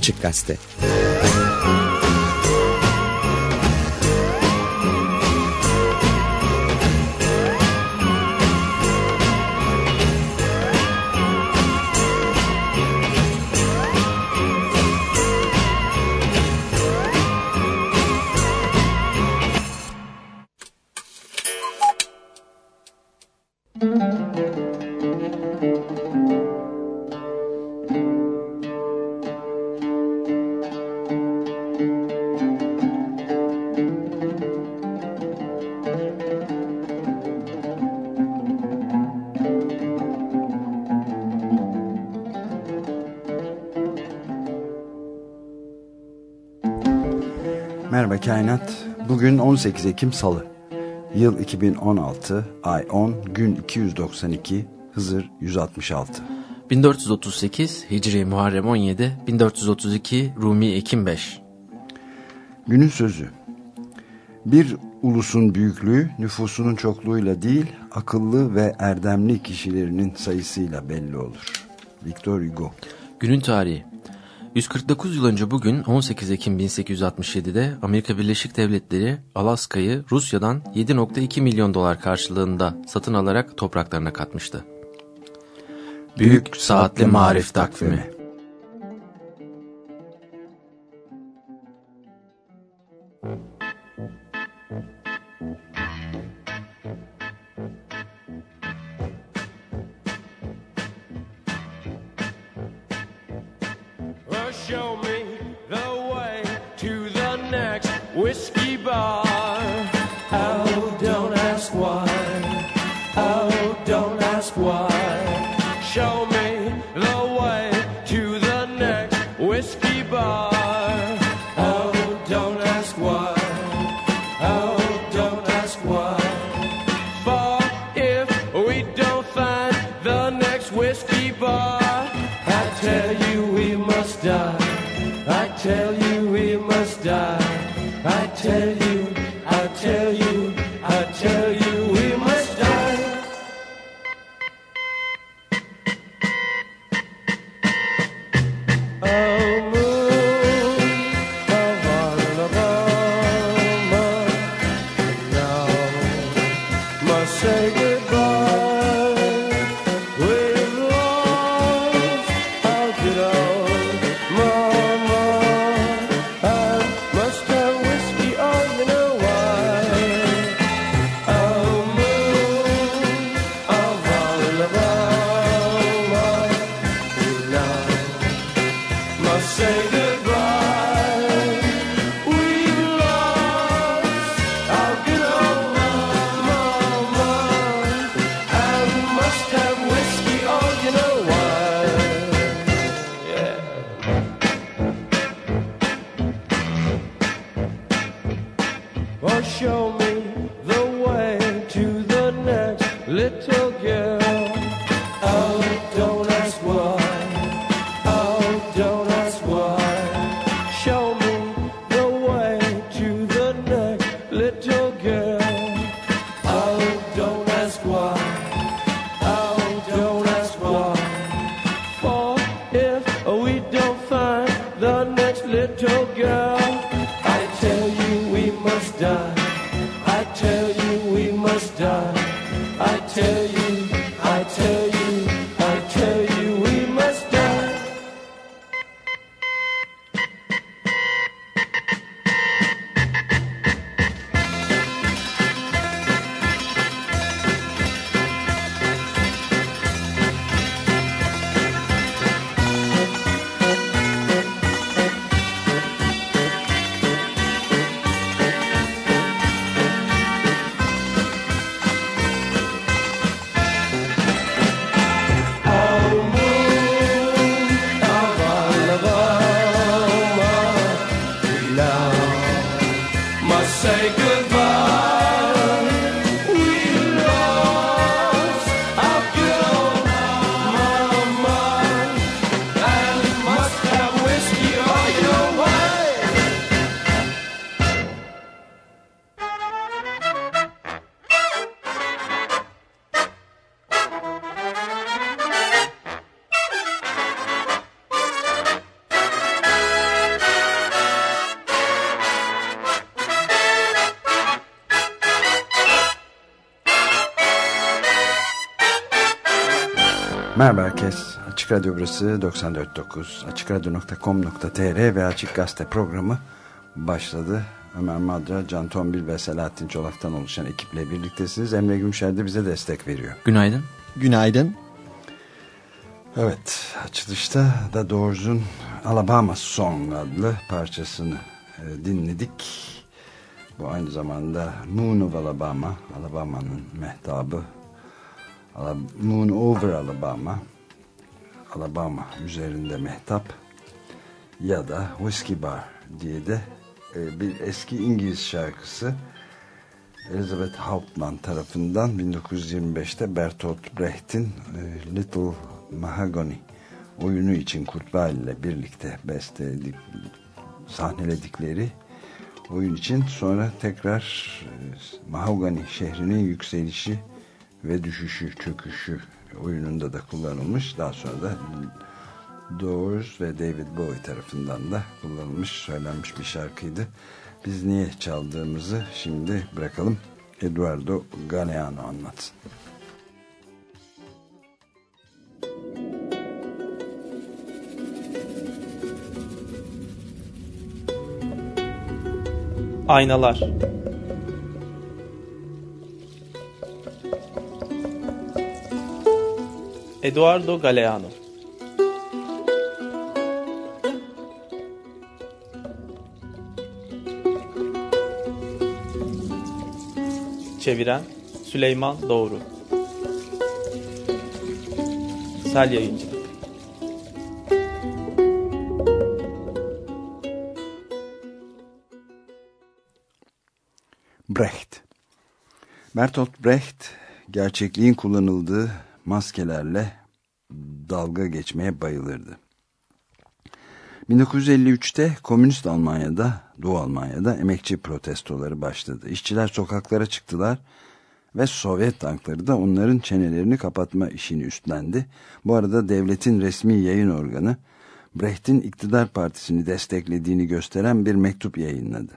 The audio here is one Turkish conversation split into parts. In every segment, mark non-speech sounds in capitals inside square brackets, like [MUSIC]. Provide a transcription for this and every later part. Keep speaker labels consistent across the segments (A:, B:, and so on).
A: Açık Gazete Kainat. Bugün 18 Ekim Salı. Yıl 2016, ay 10, gün 292, Hızır 166.
B: 1438 Hicri Muharrem 17, 1432 Rumi Ekim 5.
A: Günün sözü. Bir ulusun büyüklüğü nüfusunun çokluğuyla değil, akıllı ve erdemli kişilerinin sayısıyla belli olur. Victor Hugo.
B: Günün tarihi 149 yıl önce bugün 18 Ekim 1867'de Amerika Birleşik Devletleri Alaska'yı Rusya'dan 7.2 milyon dolar karşılığında satın alarak topraklarına katmıştı. Büyük Saatli Marif Takvimi
A: good brother. Açık Radyo burası 94.9 AçıkRadyo.com.tr ve Açık Gazete programı başladı. Ömer Madra, Can Tombil ve Selahattin Çolak'tan oluşan ekiple birliktesiniz. Emre Gümşer de bize destek veriyor.
C: Günaydın.
D: Günaydın.
A: Evet, açılışta The Doors'un Alabama Song adlı parçasını e, dinledik. Bu aynı zamanda Moon of Alabama, Alabama'nın mehtabı Moon Over Alabama Alabama üzerinde mehtap ya da Whiskey Bar diye de e, bir eski İngiliz şarkısı Elizabeth Hauptmann tarafından 1925'te Bertolt Brecht'in e, Little Mahogany oyunu için Kurtbal ile birlikte besteledik, sahneledikleri oyun için sonra tekrar e, Mahogany şehrinin yükselişi ve düşüşü, çöküşü oyununda da kullanılmış. Daha sonra da Doors ve David Bowie tarafından da kullanılmış, söylenmiş bir şarkıydı. Biz niye çaldığımızı şimdi bırakalım. Eduardo Galeano anlatsın.
E: Aynalar Eduardo Galeano. Çeviren Süleyman Doğru. Sel Yayıncı.
A: Brecht. Bertolt Brecht gerçekliğin kullanıldığı maskelerle dalga geçmeye bayılırdı. 1953'te Komünist Almanya'da, Doğu Almanya'da emekçi protestoları başladı. İşçiler sokaklara çıktılar ve Sovyet tankları da onların çenelerini kapatma işini üstlendi. Bu arada devletin resmi yayın organı Brecht'in iktidar partisini desteklediğini gösteren bir mektup yayınladı.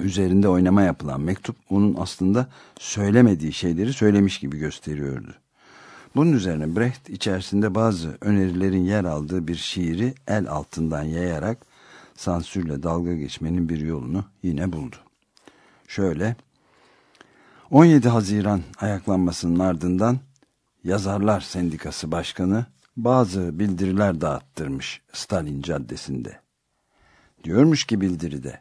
A: Üzerinde oynama yapılan mektup onun aslında söylemediği şeyleri söylemiş gibi gösteriyordu. Bunun üzerine Brecht içerisinde bazı önerilerin yer aldığı bir şiiri el altından yayarak sansürle dalga geçmenin bir yolunu yine buldu. Şöyle 17 Haziran ayaklanmasının ardından Yazarlar Sendikası Başkanı bazı bildiriler dağıttırmış Stalin Caddesi'nde. Diyormuş ki bildiride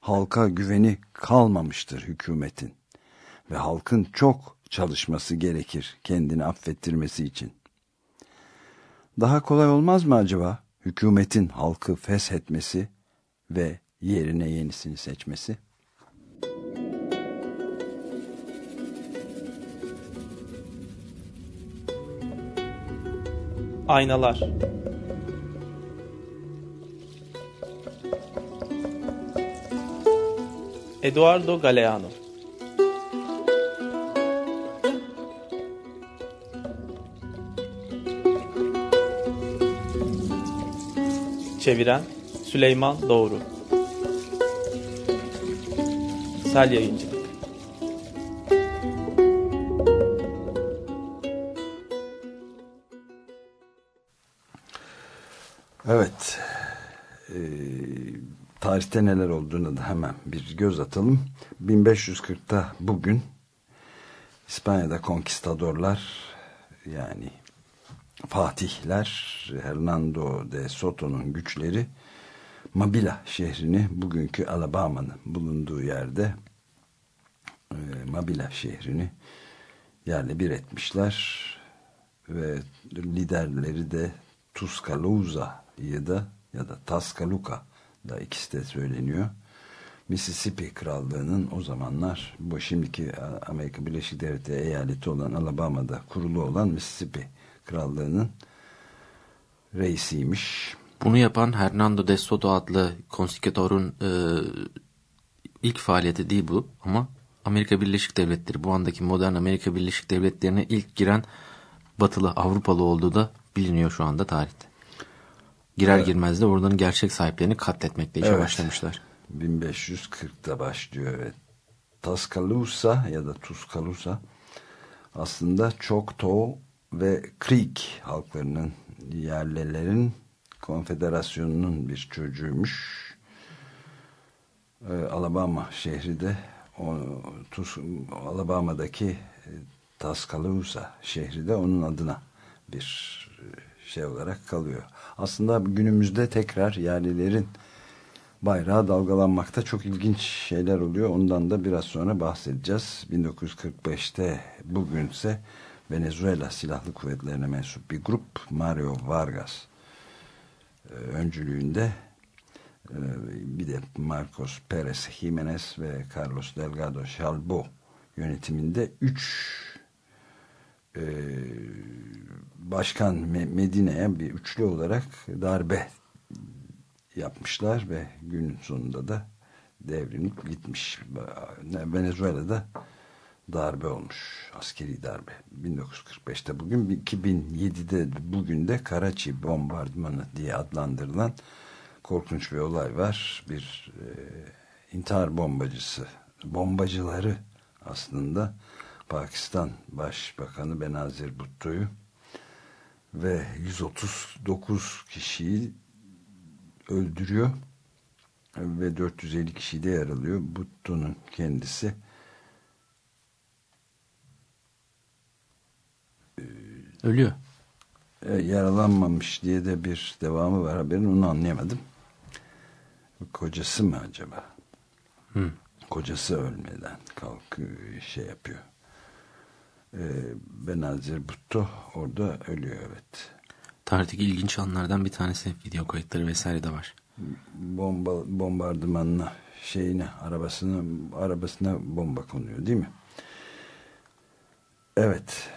A: halka güveni kalmamıştır hükümetin ve halkın çok çalışması gerekir kendini affettirmesi için. Daha kolay olmaz mı acaba hükümetin halkı feshetmesi ve yerine yenisini seçmesi?
E: Aynalar Eduardo Galeano Çeviren Süleyman Doğru Sel Yayıncılık
A: Evet. Ee, tarihte neler olduğunu da hemen bir göz atalım. 1540'ta bugün İspanya'da konkistadorlar yani Fatihler Hernando de Soto'nun güçleri Mabila şehrini bugünkü Alabama'nın bulunduğu yerde e, Mabila şehrini yerle bir etmişler ve liderleri de Tuscaloosa da ya da Tascaluca da ikisi de söyleniyor. Mississippi Krallığı'nın o zamanlar bu şimdiki Amerika Birleşik Devletleri eyaleti olan Alabama'da kurulu olan Mississippi Krallığı'nın reisiymiş.
C: Bunu yapan Hernando de Soto adlı konsikatörün e, ilk faaliyeti değil bu ama Amerika Birleşik Devletleri bu andaki modern Amerika Birleşik Devletleri'ne ilk giren batılı Avrupalı olduğu da biliniyor şu anda tarihte. Girer evet. girmez de oradan gerçek sahiplerini katletmekle işe evet. başlamışlar.
A: 1540'da başlıyor evet. Tuscaloosa ya da Tuscaloosa aslında çok to ve Creek halklarının yerlilerin konfederasyonunun bir çocuğuymuş. Ee, Alabama şehri de o, Alabama'daki e, Tuscaloosa şehri de onun adına bir e, şey olarak kalıyor. Aslında günümüzde tekrar yerlilerin bayrağı dalgalanmakta çok ilginç şeyler oluyor. Ondan da biraz sonra bahsedeceğiz. 1945'te bugünse Venezuela Silahlı Kuvvetlerine mensup bir grup Mario Vargas e, öncülüğünde e, bir de Marcos Perez Jimenez ve Carlos Delgado Chalbo yönetiminde 3 e, başkan Medine'ye bir üçlü olarak darbe yapmışlar ve günün sonunda da devrilip gitmiş. Venezuela'da darbe olmuş. Askeri darbe. 1945'te bugün 2007'de bugün de Karachi bombardımanı diye adlandırılan korkunç bir olay var. Bir e, intihar bombacısı bombacıları aslında Pakistan Başbakanı Benazir Bhutto'yu ve 139 kişiyi öldürüyor ve 450 kişi de yaralıyor. Bhutto'nun kendisi
C: ölüyor.
A: E, yaralanmamış diye de bir devamı var haberin onu anlayamadım. Kocası mı acaba? Hı. Kocası ölmeden kalkıyor şey yapıyor. E, Benazir Bhutto orada ölüyor evet.
C: Tarihteki ilginç anlardan bir tanesi video kayıtları vesaire de var.
A: Bomba, bombardımanına şeyine arabasına arabasına bomba konuyor değil mi? Evet.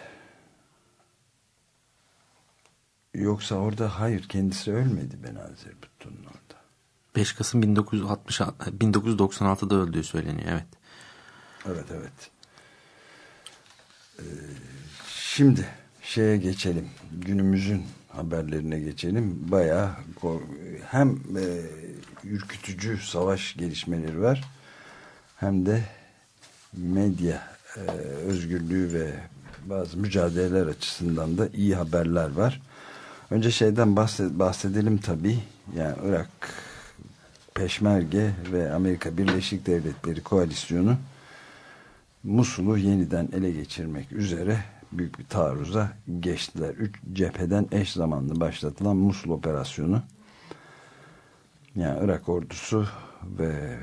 A: Yoksa orada hayır kendisi ölmedi Benazir Bhutto'nun orada.
C: 5 Kasım 1960 1996'da öldüğü söyleniyor evet.
A: Evet evet. Ee, şimdi şeye geçelim. Günümüzün haberlerine geçelim. Bayağı hem e, ürkütücü savaş gelişmeleri var hem de medya e, özgürlüğü ve bazı mücadeleler açısından da iyi haberler var. Önce şeyden bahsedelim tabii. Yani Irak Peşmerge ve Amerika Birleşik Devletleri koalisyonu Musul'u yeniden ele geçirmek üzere büyük bir taarruza geçtiler. Üç cepheden eş zamanlı başlatılan Musul operasyonu yani Irak ordusu ve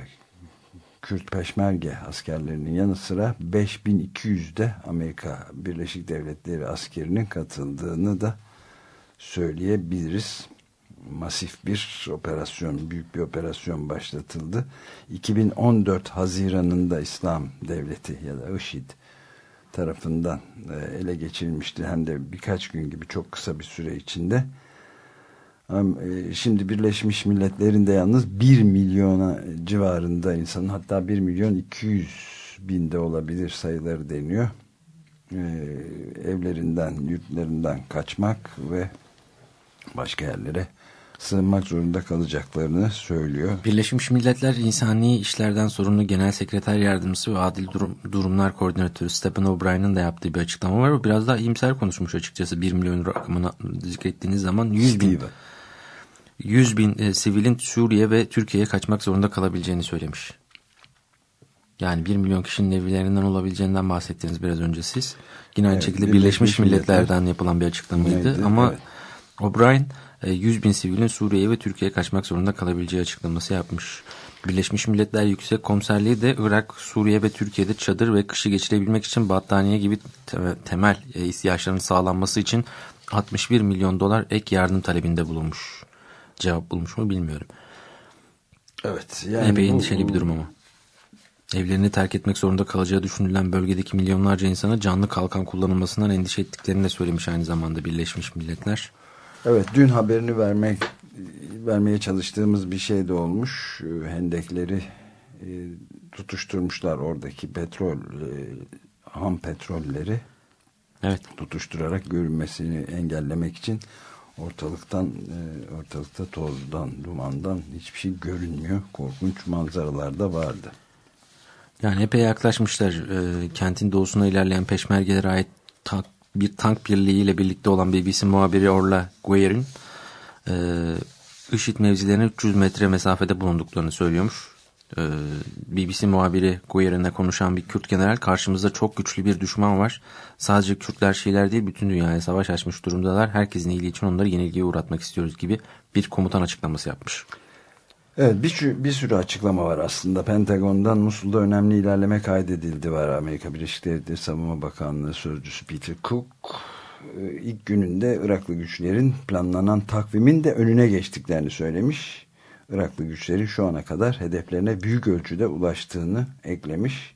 A: Kürt peşmerge askerlerinin yanı sıra 5200'de Amerika Birleşik Devletleri askerinin katıldığını da söyleyebiliriz. Masif bir operasyon, büyük bir operasyon başlatıldı. 2014 Haziran'ında İslam Devleti ya da IŞİD tarafından e, ele geçirilmişti. Hem de birkaç gün gibi çok kısa bir süre içinde. E, şimdi Birleşmiş Milletler'in de yalnız 1 milyona civarında insanın hatta 1 milyon 200 binde olabilir sayıları deniyor. E, evlerinden, yurtlarından kaçmak ve başka yerlere sığınmak zorunda kalacaklarını söylüyor.
C: Birleşmiş Milletler İnsani İşlerden Sorumlu Genel Sekreter Yardımcısı ve Adil Durum, Durumlar Koordinatörü Stephen O'Brien'in de yaptığı bir açıklama var. O biraz daha iyimser konuşmuş açıkçası 1 milyon rakamını zikrettiğiniz zaman 100 bin, 100 bin e, sivilin Suriye ve Türkiye'ye kaçmak zorunda kalabileceğini söylemiş. Yani 1 milyon kişinin evlerinden olabileceğinden bahsettiniz biraz önce siz. Yine aynı evet, şekilde Birleşmiş, Birleşmiş Milletler'den Milletler, yapılan bir açıklamaydı. Neydi? Ama evet. O'Brien 100 e, bin sivilin Suriye'ye ve Türkiye'ye kaçmak zorunda kalabileceği açıklaması yapmış. Birleşmiş Milletler Yüksek Komiserliği de Irak, Suriye ve Türkiye'de çadır ve kışı geçirebilmek için battaniye gibi temel e, ihtiyaçlarının sağlanması için 61 milyon dolar ek yardım talebinde bulunmuş. Cevap bulmuş mu bilmiyorum.
A: Evet.
C: Yani Epey bu, endişeli bir durum ama. Evlerini terk etmek zorunda kalacağı düşünülen bölgedeki milyonlarca insana canlı kalkan kullanılmasından endişe ettiklerini de söylemiş aynı zamanda Birleşmiş Milletler.
A: Evet dün haberini vermek vermeye çalıştığımız bir şey de olmuş. Hendekleri e, tutuşturmuşlar oradaki petrol e, ham petrolleri
C: evet.
A: tutuşturarak görünmesini engellemek için ortalıktan e, ortalıkta tozdan dumandan hiçbir şey görünmüyor. Korkunç manzaralar da vardı.
C: Yani epey yaklaşmışlar. E, kentin doğusuna ilerleyen peşmergelere ait bir tank birliğiyle birlikte olan BBC muhabiri Orla Guer'in e, IŞİD mevzilerine 300 metre mesafede bulunduklarını söylüyormuş. E, BBC muhabiri Guer'inle konuşan bir Kürt general karşımızda çok güçlü bir düşman var. Sadece Kürtler şeyler değil bütün dünyaya savaş açmış durumdalar. Herkesin iyiliği için onları yenilgiye uğratmak istiyoruz gibi bir komutan açıklaması yapmış.
A: Evet bir, bir sürü açıklama var aslında. Pentagon'dan Musul'da önemli ilerleme kaydedildi var. Amerika Birleşik Devletleri Savunma Bakanlığı Sözcüsü Peter Cook e, ilk gününde Iraklı güçlerin planlanan takvimin de önüne geçtiklerini söylemiş. Iraklı güçlerin şu ana kadar hedeflerine büyük ölçüde ulaştığını eklemiş.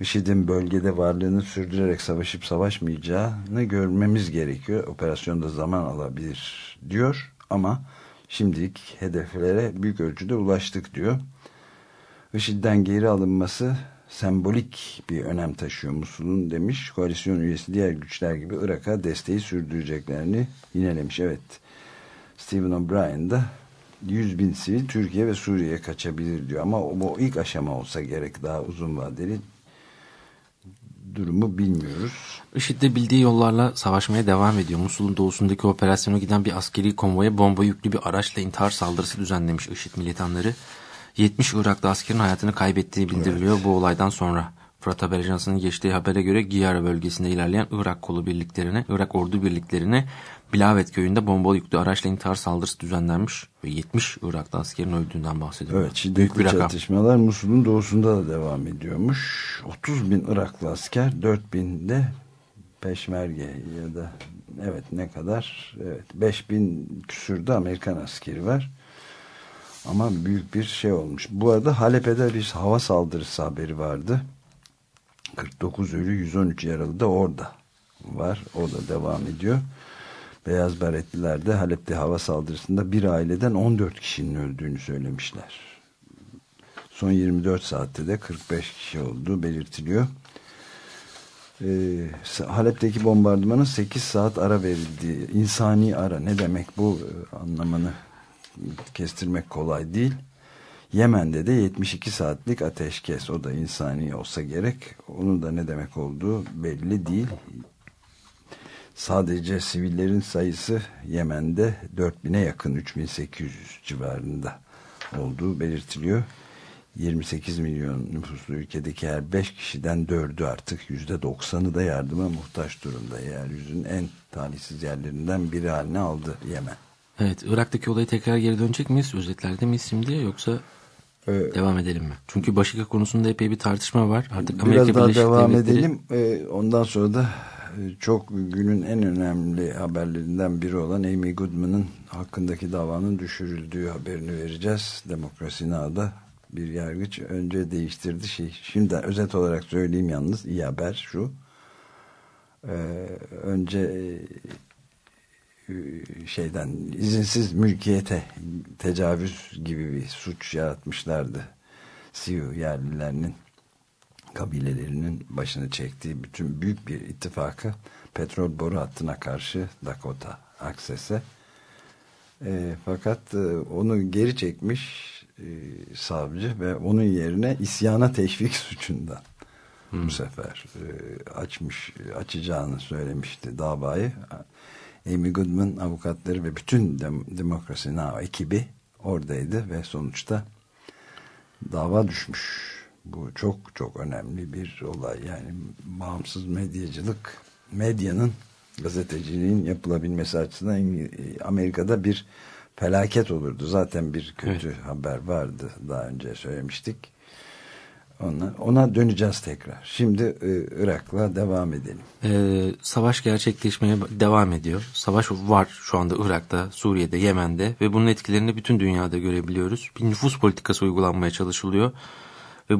A: IŞİD'in bölgede varlığını sürdürerek savaşıp savaşmayacağını görmemiz gerekiyor. Operasyonda zaman alabilir diyor ama şimdilik hedeflere büyük ölçüde ulaştık diyor. IŞİD'den geri alınması sembolik bir önem taşıyor Musul'un demiş. Koalisyon üyesi diğer güçler gibi Irak'a desteği sürdüreceklerini yinelemiş. Evet Stephen O'Brien da 100 bin sivil Türkiye ve Suriye'ye kaçabilir diyor. Ama bu ilk aşama olsa gerek daha uzun vadeli durumu bilmiyoruz.
C: IŞİD'de bildiği yollarla savaşmaya devam ediyor. Musul'un doğusundaki operasyona giden bir askeri konvoya bomba yüklü bir araçla intihar saldırısı düzenlemiş IŞİD militanları. 70 Iraklı askerin hayatını kaybettiği bildiriliyor evet. bu olaydan sonra. Fırat Haber Ajansı'nın geçtiği habere göre Giyara bölgesinde ilerleyen Irak kolu birliklerine, Irak ordu birliklerine Bilavet köyünde bombalı yüklü araçla intihar saldırısı düzenlenmiş ve 70 Irak'ta askerin öldüğünden bahsediyor.
A: Evet şiddetli çatışmalar Musul'un doğusunda da devam ediyormuş. 30 bin Iraklı asker 4 bin de peşmerge ya da evet ne kadar evet 5 bin küsürde Amerikan askeri var. Ama büyük bir şey olmuş. Bu arada Halep'e bir hava saldırısı haberi vardı. 49 ölü 113 yaralı da orada var. O da devam ediyor. Beyaz Beretliler de Halep'te hava saldırısında bir aileden 14 kişinin öldüğünü söylemişler. Son 24 saatte de 45 kişi olduğu belirtiliyor. Ee, Halep'teki bombardımanın 8 saat ara verildiği, insani ara ne demek bu e, anlamını kestirmek kolay değil. Yemen'de de 72 saatlik ateşkes o da insani olsa gerek. Onun da ne demek olduğu belli değil sadece sivillerin sayısı Yemen'de 4000'e yakın 3800 civarında olduğu belirtiliyor. 28 milyon nüfuslu ülkedeki her 5 kişiden 4'ü artık %90'ı da yardıma muhtaç durumda. Yeryüzünün en talihsiz yerlerinden biri haline aldı Yemen.
C: Evet Irak'taki olayı tekrar geri dönecek miyiz? Özetlerde miyiz şimdi yoksa ee, devam edelim mi? Çünkü Başika konusunda epey bir tartışma var. Artık
A: Amerika biraz daha Birleşik devam Devletleri... edelim. Ee, ondan sonra da çok günün en önemli haberlerinden biri olan Amy Goodman'ın hakkındaki davanın düşürüldüğü haberini vereceğiz. Demokrasi Nağ'da bir yargıç önce değiştirdi şey. Şimdi özet olarak söyleyeyim yalnız iyi haber şu. Ee, önce e, şeyden izinsiz mülkiyete tecavüz gibi bir suç yaratmışlardı. Sioux yerlilerinin kabilelerinin başını çektiği bütün büyük bir ittifakı petrol boru hattına karşı Dakota Access'e e, fakat e, onu geri çekmiş e, savcı ve onun yerine isyana teşvik [LAUGHS] suçundan hmm. bu sefer e, açmış açacağını söylemişti davayı. Amy Goodman avukatları ve bütün dem Demokrasi Now ekibi oradaydı ve sonuçta dava düşmüş bu çok çok önemli bir olay. Yani bağımsız medyacılık, medyanın, gazeteciliğin yapılabilmesi açısından Amerika'da bir felaket olurdu. Zaten bir kötü evet. haber vardı. Daha önce söylemiştik. Ona, ona döneceğiz tekrar. Şimdi e, Irak'la devam edelim.
C: Ee, savaş gerçekleşmeye devam ediyor. Savaş var şu anda Irak'ta, Suriye'de, Yemen'de ve bunun etkilerini bütün dünyada görebiliyoruz. Bir nüfus politikası uygulanmaya çalışılıyor ve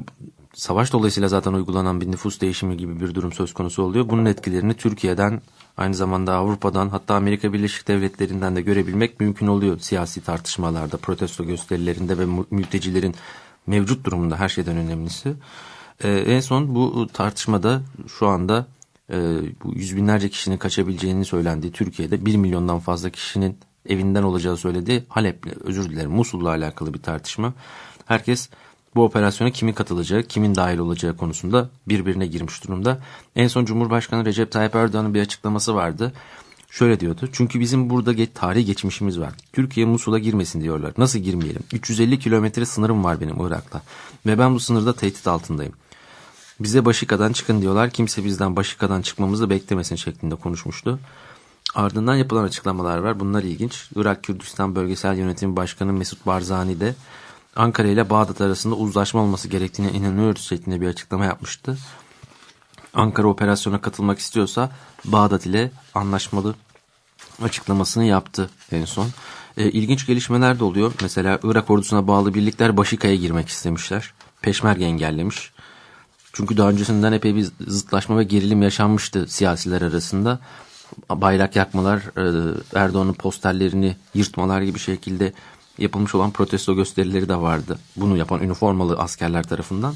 C: savaş dolayısıyla zaten uygulanan bir nüfus değişimi gibi bir durum söz konusu oluyor. Bunun etkilerini Türkiye'den aynı zamanda Avrupa'dan hatta Amerika Birleşik Devletleri'nden de görebilmek mümkün oluyor siyasi tartışmalarda, protesto gösterilerinde ve mültecilerin mevcut durumunda her şeyden önemlisi. Ee, en son bu tartışmada şu anda e, bu yüz binlerce kişinin kaçabileceğini söylendiği Türkiye'de bir milyondan fazla kişinin evinden olacağı söylediği Halep, özür dilerim Musul'la alakalı bir tartışma. Herkes bu operasyona kimin katılacağı, kimin dahil olacağı konusunda birbirine girmiş durumda. En son Cumhurbaşkanı Recep Tayyip Erdoğan'ın bir açıklaması vardı. Şöyle diyordu. Çünkü bizim burada geç, tarih geçmişimiz var. Türkiye Musul'a girmesin diyorlar. Nasıl girmeyelim? 350 kilometre sınırım var benim Irak'ta. Ve ben bu sınırda tehdit altındayım. Bize Başika'dan çıkın diyorlar. Kimse bizden Başika'dan çıkmamızı beklemesin şeklinde konuşmuştu. Ardından yapılan açıklamalar var. Bunlar ilginç. Irak Kürdistan Bölgesel Yönetimi Başkanı Mesut Barzani de Ankara ile Bağdat arasında uzlaşma olması gerektiğine inanıyoruz şeklinde bir açıklama yapmıştı. Ankara operasyona katılmak istiyorsa Bağdat ile anlaşmalı açıklamasını yaptı en son. E, ilginç gelişmeler de oluyor. Mesela Irak ordusuna bağlı birlikler Başika'ya girmek istemişler. Peşmerge engellemiş. Çünkü daha öncesinden epey bir zıtlaşma ve gerilim yaşanmıştı siyasiler arasında. Bayrak yakmalar, e, Erdoğan'ın posterlerini yırtmalar gibi şekilde yapılmış olan protesto gösterileri de vardı. Bunu yapan üniformalı askerler tarafından.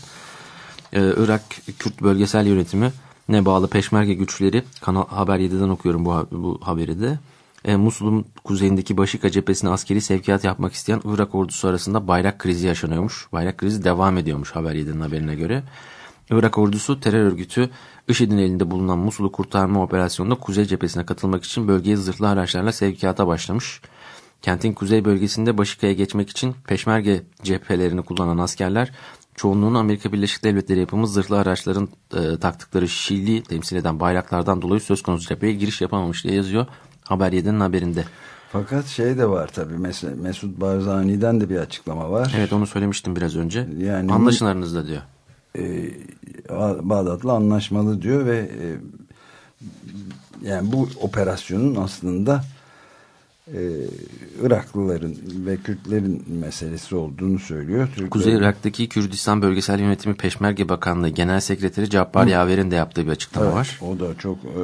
C: Ee, Irak Kürt Bölgesel Yönetimi ne bağlı peşmerge güçleri Kanal Haber 7'den okuyorum bu, bu haberi de. E, Musul'un kuzeyindeki Başika cephesine askeri sevkiyat yapmak isteyen Irak ordusu arasında bayrak krizi yaşanıyormuş. Bayrak krizi devam ediyormuş Haber 7'nin haberine göre. Irak ordusu terör örgütü IŞİD'in elinde bulunan Musul'u kurtarma operasyonunda kuzey cephesine katılmak için bölgeye zırhlı araçlarla sevkiyata başlamış. Kentin kuzey bölgesinde Başika'ya geçmek için peşmerge cephelerini kullanan askerler çoğunluğunu Amerika Birleşik Devletleri yapımı zırhlı araçların e, taktıkları Şili temsil eden bayraklardan dolayı söz konusu cepheye giriş yapamamış diye yazıyor Haber 7'nin haberinde.
A: Fakat şey de var tabii mesela Mesut Barzani'den de bir açıklama var.
C: Evet onu söylemiştim biraz önce. Yani Anlaşın aranızda diyor.
A: E, Bağdat'la anlaşmalı diyor ve e, yani bu operasyonun aslında e, Iraklıların ve Kürtlerin meselesi olduğunu söylüyor.
C: Türkler... Kuzey Irak'taki Kürdistan Bölgesel Yönetimi Peşmerge Bakanlığı Genel Sekreteri Cabbar Yaver'in de yaptığı bir açıklama
A: evet,
C: var.
A: O da çok e,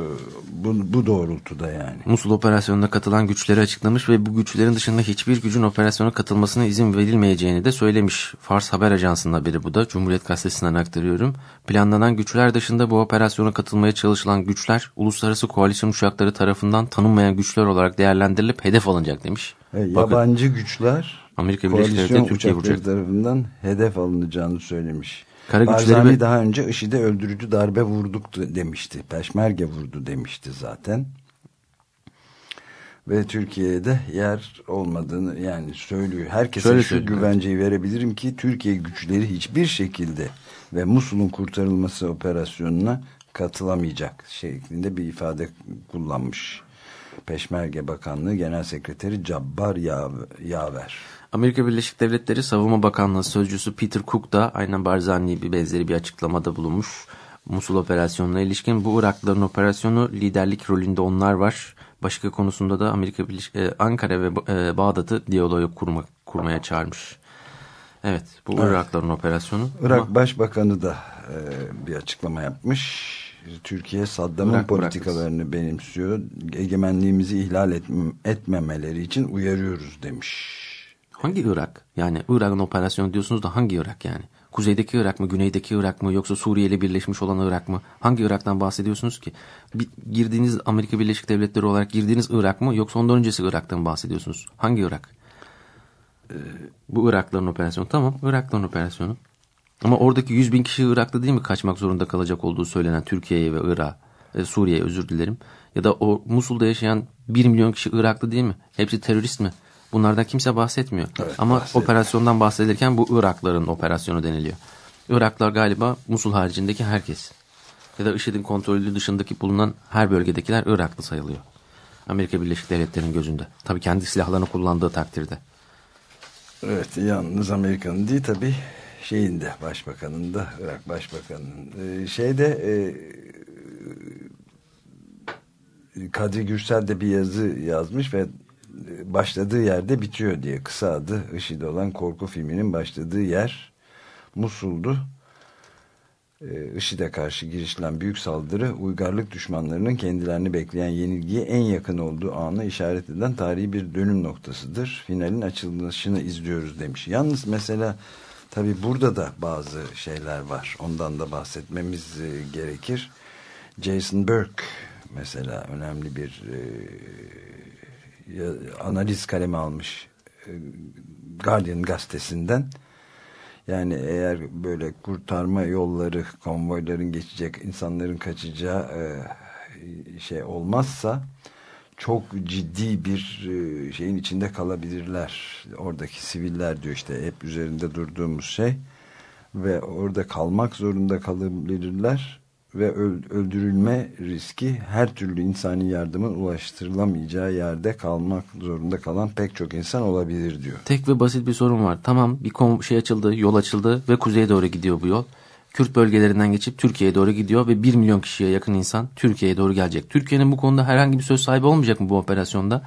A: bu, bu doğrultuda yani.
C: Musul operasyonuna katılan güçleri açıklamış ve bu güçlerin dışında hiçbir gücün operasyona katılmasına izin verilmeyeceğini de söylemiş. Fars Haber Ajansı'nın haberi bu da. Cumhuriyet Gazetesi'nden aktarıyorum. Planlanan güçler dışında bu operasyona katılmaya çalışılan güçler uluslararası koalisyon uçakları tarafından tanınmayan güçler olarak değerlendirilip hedef alınacak demiş.
A: E, yabancı Bakın, güçler
C: Amerika Birleşik Devletleri Türkiye
A: uçakları tarafından hedef alınacağını söylemiş. Kara Barzani ve... daha önce IŞİD'e öldürücü darbe vurduk demişti. Peşmerge vurdu demişti zaten. Ve Türkiye'de yer olmadığını yani söylüyor. Herkese Şöyle şu güvenceyi verebilirim ki Türkiye güçleri hiçbir şekilde ve Musul'un kurtarılması operasyonuna katılamayacak şeklinde bir ifade kullanmış. Peşmerge Bakanlığı Genel Sekreteri Cabbar Yaver.
C: Amerika Birleşik Devletleri Savunma Bakanlığı Sözcüsü Peter Cook da aynen Barzani bir benzeri bir açıklamada bulunmuş. Musul operasyonuna ilişkin bu Iraklıların operasyonu liderlik rolünde onlar var. Başka konusunda da Amerika Birleşik e, Ankara ve e, Bağdat'ı diyaloğu kurma, kurmaya çağırmış. Evet bu evet. Iraklıların operasyonu.
A: Irak Ama... Başbakanı da e, bir açıklama yapmış. Türkiye Saddam'ın politikalarını bırakırız. benimsiyor. Egemenliğimizi ihlal et, etmemeleri için uyarıyoruz demiş.
C: Hangi Irak? Yani Irak'ın operasyonu diyorsunuz da hangi Irak yani? Kuzeydeki Irak mı, güneydeki Irak mı yoksa Suriye ile birleşmiş olan Irak mı? Hangi Irak'tan bahsediyorsunuz ki? Bir, girdiğiniz Amerika Birleşik Devletleri olarak girdiğiniz Irak mı yoksa ondan öncesi Irak'tan bahsediyorsunuz? Hangi Irak? Ee, bu Irakların operasyonu. Tamam Irakların operasyonu. Ama oradaki 100 bin kişi Irak'ta değil mi kaçmak zorunda kalacak olduğu söylenen Türkiye'ye ve Irak, e, Suriye'ye özür dilerim. Ya da o Musul'da yaşayan 1 milyon kişi Irak'ta değil mi? Hepsi terörist mi? Bunlardan kimse bahsetmiyor. Evet, Ama bahsediyor. operasyondan bahsedilirken bu Irakların operasyonu deniliyor. Iraklar galiba Musul haricindeki herkes. Ya da IŞİD'in kontrolü dışındaki bulunan her bölgedekiler Iraklı sayılıyor. Amerika Birleşik Devletleri'nin gözünde. Tabii kendi silahlarını kullandığı takdirde.
A: Evet yalnız Amerika'nın değil tabii şeyin de başbakanın da Irak başbakanının e, şeyde e, Kadri Gürsel de bir yazı yazmış ve başladığı yerde bitiyor diye kısa adı IŞİD olan korku filminin başladığı yer Musul'du. IŞİD'e karşı girişilen büyük saldırı uygarlık düşmanlarının kendilerini bekleyen yenilgiye en yakın olduğu anı işaret eden tarihi bir dönüm noktasıdır. Finalin açılışını izliyoruz demiş. Yalnız mesela tabi burada da bazı şeyler var. Ondan da bahsetmemiz e, gerekir. Jason Burke mesela önemli bir e, analiz kalemi almış e, Guardian gazetesinden Yani eğer böyle kurtarma yolları, konvoyların geçecek, insanların kaçacağı e, şey olmazsa çok ciddi bir e, şeyin içinde kalabilirler. Oradaki siviller diyor işte hep üzerinde durduğumuz şey ve orada kalmak zorunda kalabilirler ve öldürülme riski her türlü insani yardımın ulaştırılamayacağı yerde kalmak zorunda kalan pek çok insan olabilir diyor.
C: Tek ve basit bir sorun var. Tamam bir şey açıldı, yol açıldı ve kuzeye doğru gidiyor bu yol. Kürt bölgelerinden geçip Türkiye'ye doğru gidiyor ve 1 milyon kişiye yakın insan Türkiye'ye doğru gelecek. Türkiye'nin bu konuda herhangi bir söz sahibi olmayacak mı bu operasyonda?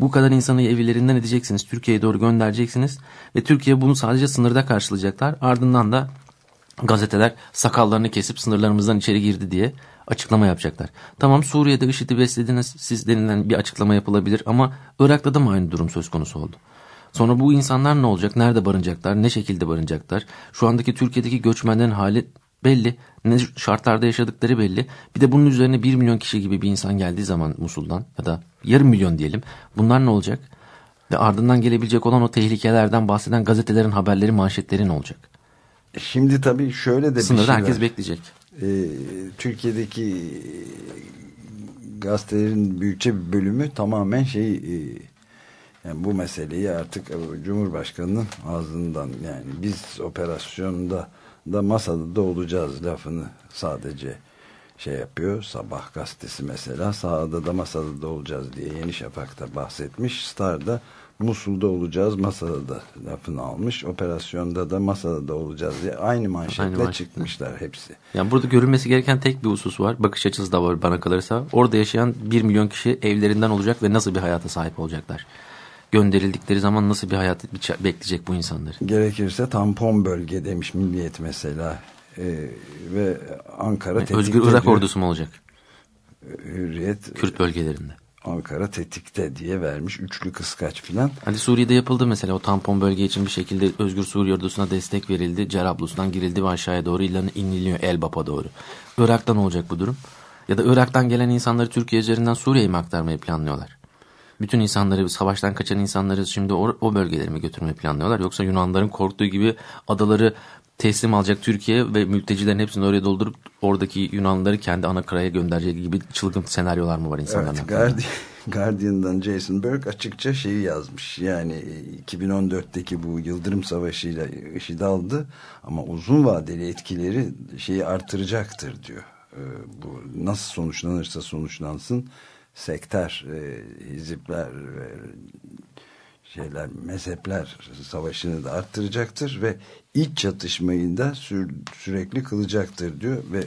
C: Bu kadar insanı evlerinden edeceksiniz, Türkiye'ye doğru göndereceksiniz ve Türkiye bunu sadece sınırda karşılayacaklar. Ardından da gazeteler sakallarını kesip sınırlarımızdan içeri girdi diye açıklama yapacaklar. Tamam Suriye'de IŞİD'i beslediniz siz denilen bir açıklama yapılabilir ama Irak'ta da mı aynı durum söz konusu oldu? Sonra bu insanlar ne olacak? Nerede barınacaklar? Ne şekilde barınacaklar? Şu andaki Türkiye'deki göçmenlerin hali belli. Ne şartlarda yaşadıkları belli. Bir de bunun üzerine 1 milyon kişi gibi bir insan geldiği zaman Musul'dan ya da yarım milyon diyelim. Bunlar ne olacak? Ve ardından gelebilecek olan o tehlikelerden bahseden gazetelerin haberleri, manşetleri ne olacak?
A: Şimdi tabii şöyle de
C: Sınırda
A: bir şey
C: herkes
A: var.
C: bekleyecek.
A: Ee, Türkiye'deki gazetelerin büyükçe bir bölümü tamamen şey e, yani bu meseleyi artık Cumhurbaşkanı'nın ağzından yani biz operasyonda da masada da olacağız lafını sadece şey yapıyor. Sabah gazetesi mesela sahada da masada da olacağız diye Yeni Şafak'ta bahsetmiş. Star'da Musul'da olacağız masada da lafını almış. Operasyonda da masada da olacağız diye aynı manşetle aynı manşetle. çıkmışlar hepsi.
C: Yani burada görülmesi gereken tek bir husus var. Bakış açısı da var bana kalırsa. Orada yaşayan bir milyon kişi evlerinden olacak ve nasıl bir hayata sahip olacaklar? Gönderildikleri zaman nasıl bir hayat bekleyecek bu insanları?
A: Gerekirse tampon bölge demiş Milliyet mesela. Ee, ve Ankara
C: yani Özgür Irak ordusu mu olacak?
A: Hürriyet.
C: Kürt bölgelerinde.
A: Ankara tetikte diye vermiş. Üçlü kıskaç filan.
C: Hadi Suriye'de yapıldı mesela o tampon bölge için bir şekilde Özgür Suriye ordusuna destek verildi. Cerablus'tan girildi ve aşağıya doğru ilanı iniliyor Elbap'a doğru. Irak'tan olacak bu durum. Ya da Irak'tan gelen insanları Türkiye üzerinden Suriye'ye mi aktarmayı planlıyorlar? Bütün insanları, savaştan kaçan insanları şimdi o, o bölgelere mi götürmeyi planlıyorlar? Yoksa Yunanların korktuğu gibi adaları teslim alacak Türkiye ve mültecilerin hepsini oraya doldurup oradaki Yunanlıları kendi ana karaya gönderecek gibi çılgın senaryolar mı var insanların?
A: Evet, Guardian, [LAUGHS] Guardian'dan Jason Berg açıkça şeyi yazmış. Yani 2014'teki bu Yıldırım Savaşı ile IŞİD aldı ama uzun vadeli etkileri şeyi artıracaktır diyor. Ee, bu nasıl sonuçlanırsa sonuçlansın sekter e, hizipler ve şeyler mezhepler savaşını da arttıracaktır ve iç çatışmayı da sü sürekli kılacaktır diyor ve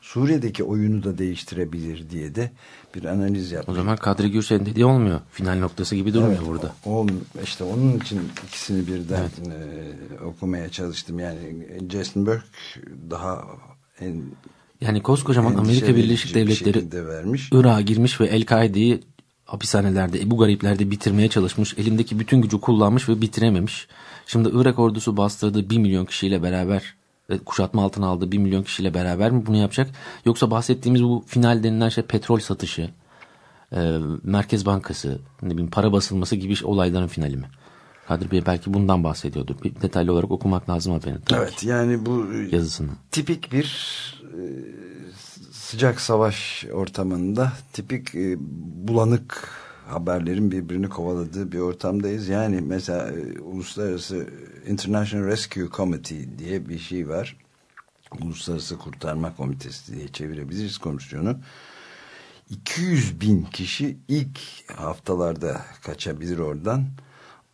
A: Suriye'deki oyunu da değiştirebilir diye de bir analiz yapmış.
C: O zaman Kadri Gürsel'in dediği olmuyor. Final noktası gibi durmuyor evet, burada.
A: Ol, işte onun için ikisini birden evet. e, okumaya çalıştım. Yani Jason Burke daha en
C: yani koskocaman Amerika Birleşik Devletleri Irak'a girmiş ve El-Kaide'yi hapishanelerde, bu gariplerde bitirmeye çalışmış. Elindeki bütün gücü kullanmış ve bitirememiş. Şimdi Irak ordusu bastırdığı 1 milyon kişiyle beraber kuşatma altına aldığı 1 milyon kişiyle beraber mi bunu yapacak? Yoksa bahsettiğimiz bu final denilen şey petrol satışı, e, Merkez Bankası, ne bileyim para basılması gibi olayların finali mi? Kadir Bey belki bundan bahsediyordur. Bir detaylı olarak okumak lazım haberin.
A: Evet yani bu yazısını. tipik bir e, sıcak savaş ortamında tipik e, bulanık haberlerin birbirini kovaladığı bir ortamdayız. Yani mesela e, Uluslararası International Rescue Committee diye bir şey var. Uluslararası Kurtarma Komitesi diye çevirebiliriz komisyonu. 200 bin kişi ilk haftalarda kaçabilir oradan.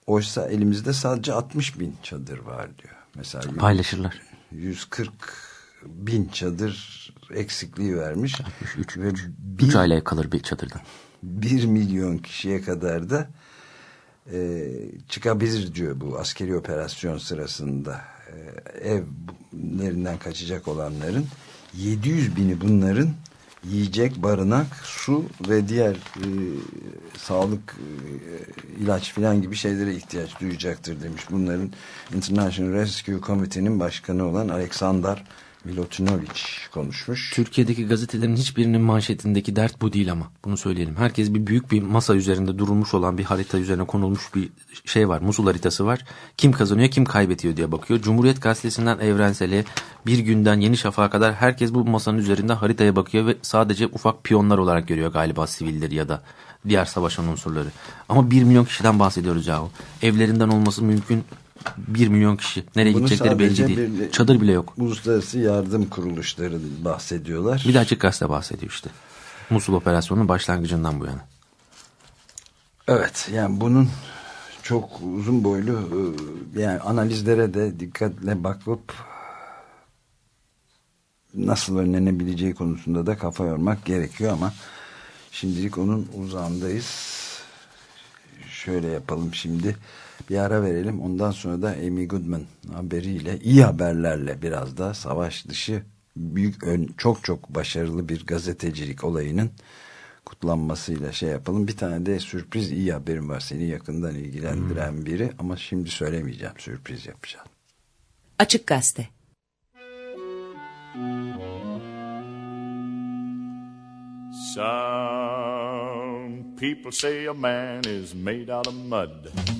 A: Oysa elimizde sadece 60 bin çadır var diyor. Mesela
C: paylaşırlar.
A: 140 bin çadır eksikliği vermiş.
C: 3 ve 3 aileye kalır bir çadırdan.
A: 1 milyon kişiye kadar da e, çıkabilir diyor bu askeri operasyon sırasında e, evlerinden kaçacak olanların 700 bini bunların yiyecek, barınak, su ve diğer e, sağlık e, ilaç filan gibi şeylere ihtiyaç duyacaktır demiş. Bunların International Rescue Committee'nin başkanı olan Alexander Milutinovic konuşmuş.
C: Türkiye'deki gazetelerin hiçbirinin manşetindeki dert bu değil ama bunu söyleyelim. Herkes bir büyük bir masa üzerinde durulmuş olan bir harita üzerine konulmuş bir şey var. Musul haritası var. Kim kazanıyor kim kaybediyor diye bakıyor. Cumhuriyet Gazetesi'nden Evrensel'e bir günden Yeni Şafak'a kadar herkes bu masanın üzerinde haritaya bakıyor ve sadece ufak piyonlar olarak görüyor galiba sivilleri ya da diğer savaşan unsurları. Ama bir milyon kişiden bahsediyoruz yahu. Evlerinden olması mümkün 1 milyon kişi. Nereye
A: Bunu
C: gidecekleri belli değil.
A: bir-
C: Çadır bile yok.
A: Uluslararası yardım kuruluşları bahsediyorlar.
C: Bir de açık gazete bahsediyor işte. Musul operasyonunun başlangıcından bu yana.
A: Evet yani bunun çok uzun boylu e, yani analizlere de dikkatle bakıp nasıl önlenebileceği konusunda da kafa yormak gerekiyor ama şimdilik onun uzağındayız. Şöyle yapalım şimdi bir ara verelim ondan sonra da Amy Goodman haberiyle iyi haberlerle biraz da savaş dışı büyük ön- çok çok başarılı bir gazetecilik olayının kutlanmasıyla şey yapalım. Bir tane de sürpriz iyi haberim var seni yakından ilgilendiren biri ama şimdi söylemeyeceğim sürpriz yapacağım.
D: Açık Gazete
F: Some people say a man is made out of mud.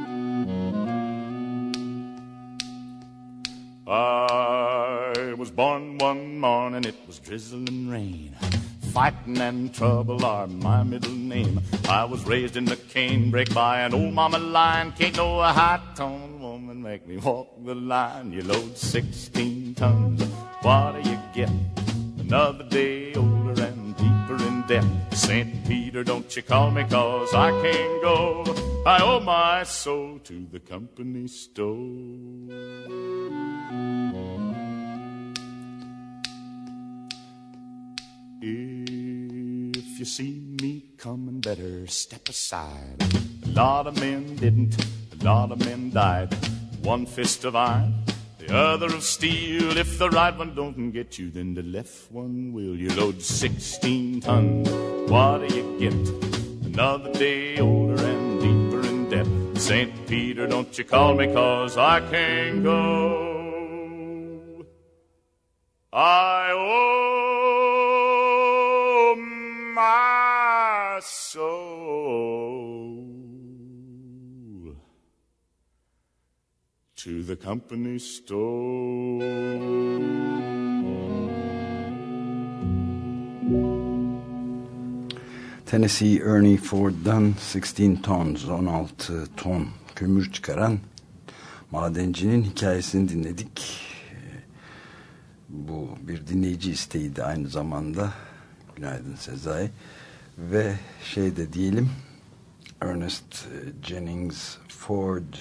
F: I was born one morning, it was drizzling rain. Fighting and trouble are my middle name. I was raised in the canebrake by an old mama lion. Can't no high tone woman make me walk the line. You load 16 tons, what do you get? Another day older and deeper in debt. St. Peter, don't you call me cause I can't go. I owe my soul to the company store. If you see me coming, better step aside. A lot of men didn't, a lot of men died. One fist of iron, other of steel. If the right one don't get you, then the left one will. You load 16 tons, what do you get? Another day older and deeper in debt. St. Peter, don't you call me, cause I can't go. I owe my soul to the company store.
A: Tennessee Ernie Ford'dan 16 tons 16 ton kömür çıkaran madencinin hikayesini dinledik. Bu bir dinleyici isteğiydi aynı zamanda. Günaydın Sezai. Ve şey de diyelim Ernest e, Jennings Ford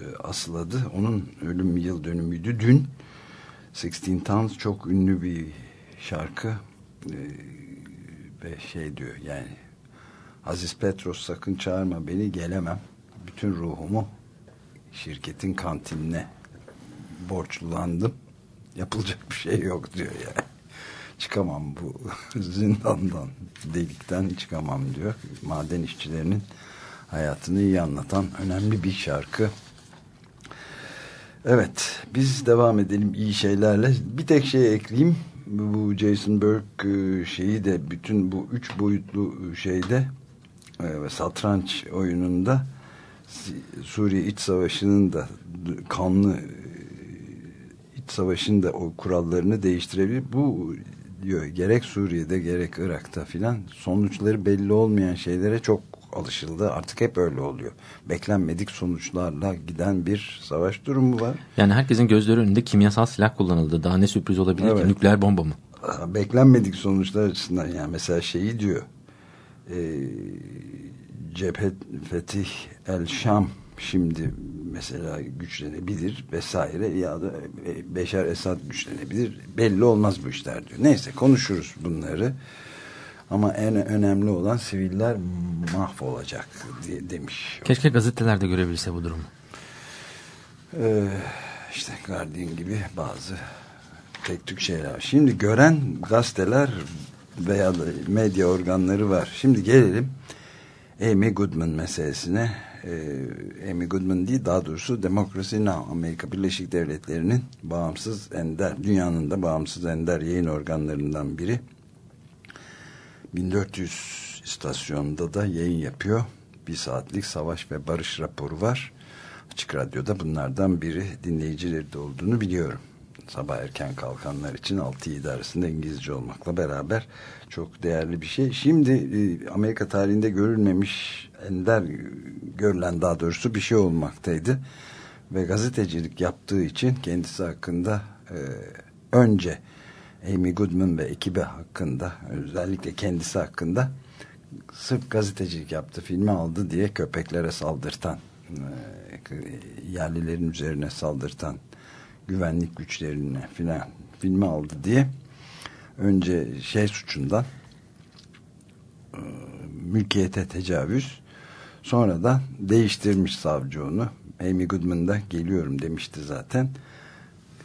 A: e, asıl adı. Onun ölüm yıl dönümüydü dün. 16 Tons çok ünlü bir şarkı. E, ve şey diyor yani Aziz Petros sakın çağırma beni gelemem. Bütün ruhumu şirketin kantinine borçlulandım. [LAUGHS] Yapılacak bir şey yok diyor yani. Çıkamam bu [LAUGHS] zindandan, delikten çıkamam diyor. Maden işçilerinin hayatını iyi anlatan önemli bir şarkı. Evet, biz devam edelim iyi şeylerle. Bir tek şey ekleyeyim. Bu Jason Burke e, şeyi de bütün bu üç boyutlu şeyde e, ve satranç oyununda Suriye İç Savaşı'nın da kanlı e, iç savaşın da o kurallarını değiştirebilir. Bu diyor gerek Suriye'de gerek Irak'ta filan sonuçları belli olmayan şeylere çok alışıldı. Artık hep öyle oluyor. Beklenmedik sonuçlarla giden bir savaş durumu var.
C: Yani herkesin gözleri önünde kimyasal silah kullanıldı. Daha ne sürpriz olabilir
A: Evet.
C: ki? Nükleer bomba mı?
A: Beklenmedik sonuçlar açısından yani mesela şeyi diyor e, Cephet Fetih El Şam şimdi mesela güçlenebilir vesaire ya da e, Beşar Esad güçlenebilir belli olmaz bu işler diyor. Neyse konuşuruz bunları ama en önemli olan siviller mahvolacak diye demiş.
C: Keşke gazetelerde görebilse bu durumu.
A: Ee, işte Guardian gibi bazı tek tük şeyler. Şimdi gören gazeteler veya medya organları var. Şimdi gelelim Amy Goodman meselesine. Ee, Amy Goodman değil daha doğrusu Democracy Now! Amerika Birleşik Devletleri'nin bağımsız ender, dünyanın da bağımsız ender yayın organlarından biri. 1400 istasyonda da yayın yapıyor. Bir saatlik savaş ve barış raporu var. Açık Radyo'da bunlardan biri dinleyicileri de olduğunu biliyorum. Sabah erken kalkanlar için 6-7 arasında İngilizce olmakla beraber çok değerli bir şey. Şimdi e, Amerika tarihinde görülmemiş, ender e, görülen daha doğrusu bir şey olmaktaydı. Ve gazetecilik yaptığı için kendisi hakkında e, önce Amy Goodman ve ekibi hakkında özellikle kendisi hakkında sırf gazetecilik yaptı filmi aldı diye köpeklere saldırtan e, yerlilerin üzerine saldırtan güvenlik güçlerine filan filmi aldı diye önce şey suçundan e, mülkiyete tecavüz sonra da değiştirmiş savcı onu. Amy Goodman da geliyorum demişti zaten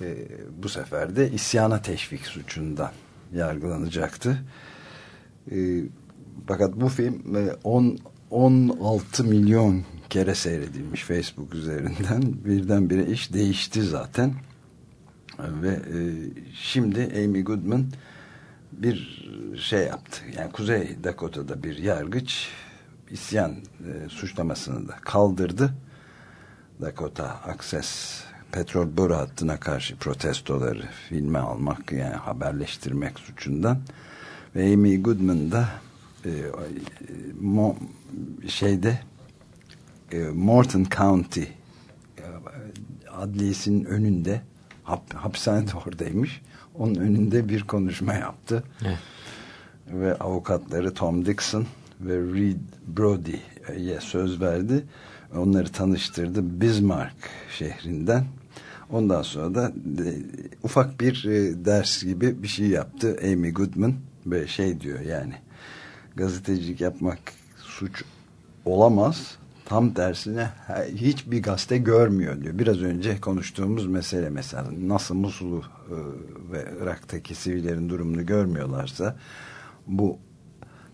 A: e, bu sefer de isyana teşvik suçundan yargılanacaktı. E, fakat bu film e, 10 16 milyon kere seyredilmiş Facebook üzerinden. [LAUGHS] Birdenbire iş değişti zaten. Ve e, şimdi Amy Goodman bir şey yaptı. Yani Kuzey Dakota'da bir yargıç isyan e, suçlamasını da kaldırdı. Dakota Access petrol boru hattına karşı protestoları filme almak yani haberleştirmek suçundan. Ve Amy Goodman da e, mo, şeyde e, Morton County e, adliyesinin önünde hap, hapishanede oradaymış. Onun önünde bir konuşma yaptı.
C: Evet.
A: ve avukatları Tom Dixon ve Reed Brody'ye söz verdi. Onları tanıştırdı Bismarck şehrinden ondan sonra da de, ufak bir e, ders gibi bir şey yaptı Amy Goodman ve şey diyor yani gazetecilik yapmak suç olamaz tam tersine hiçbir gazete görmüyor diyor. Biraz önce konuştuğumuz mesele mesela nasıl Musul'u e, ve Irak'taki sivillerin durumunu görmüyorlarsa bu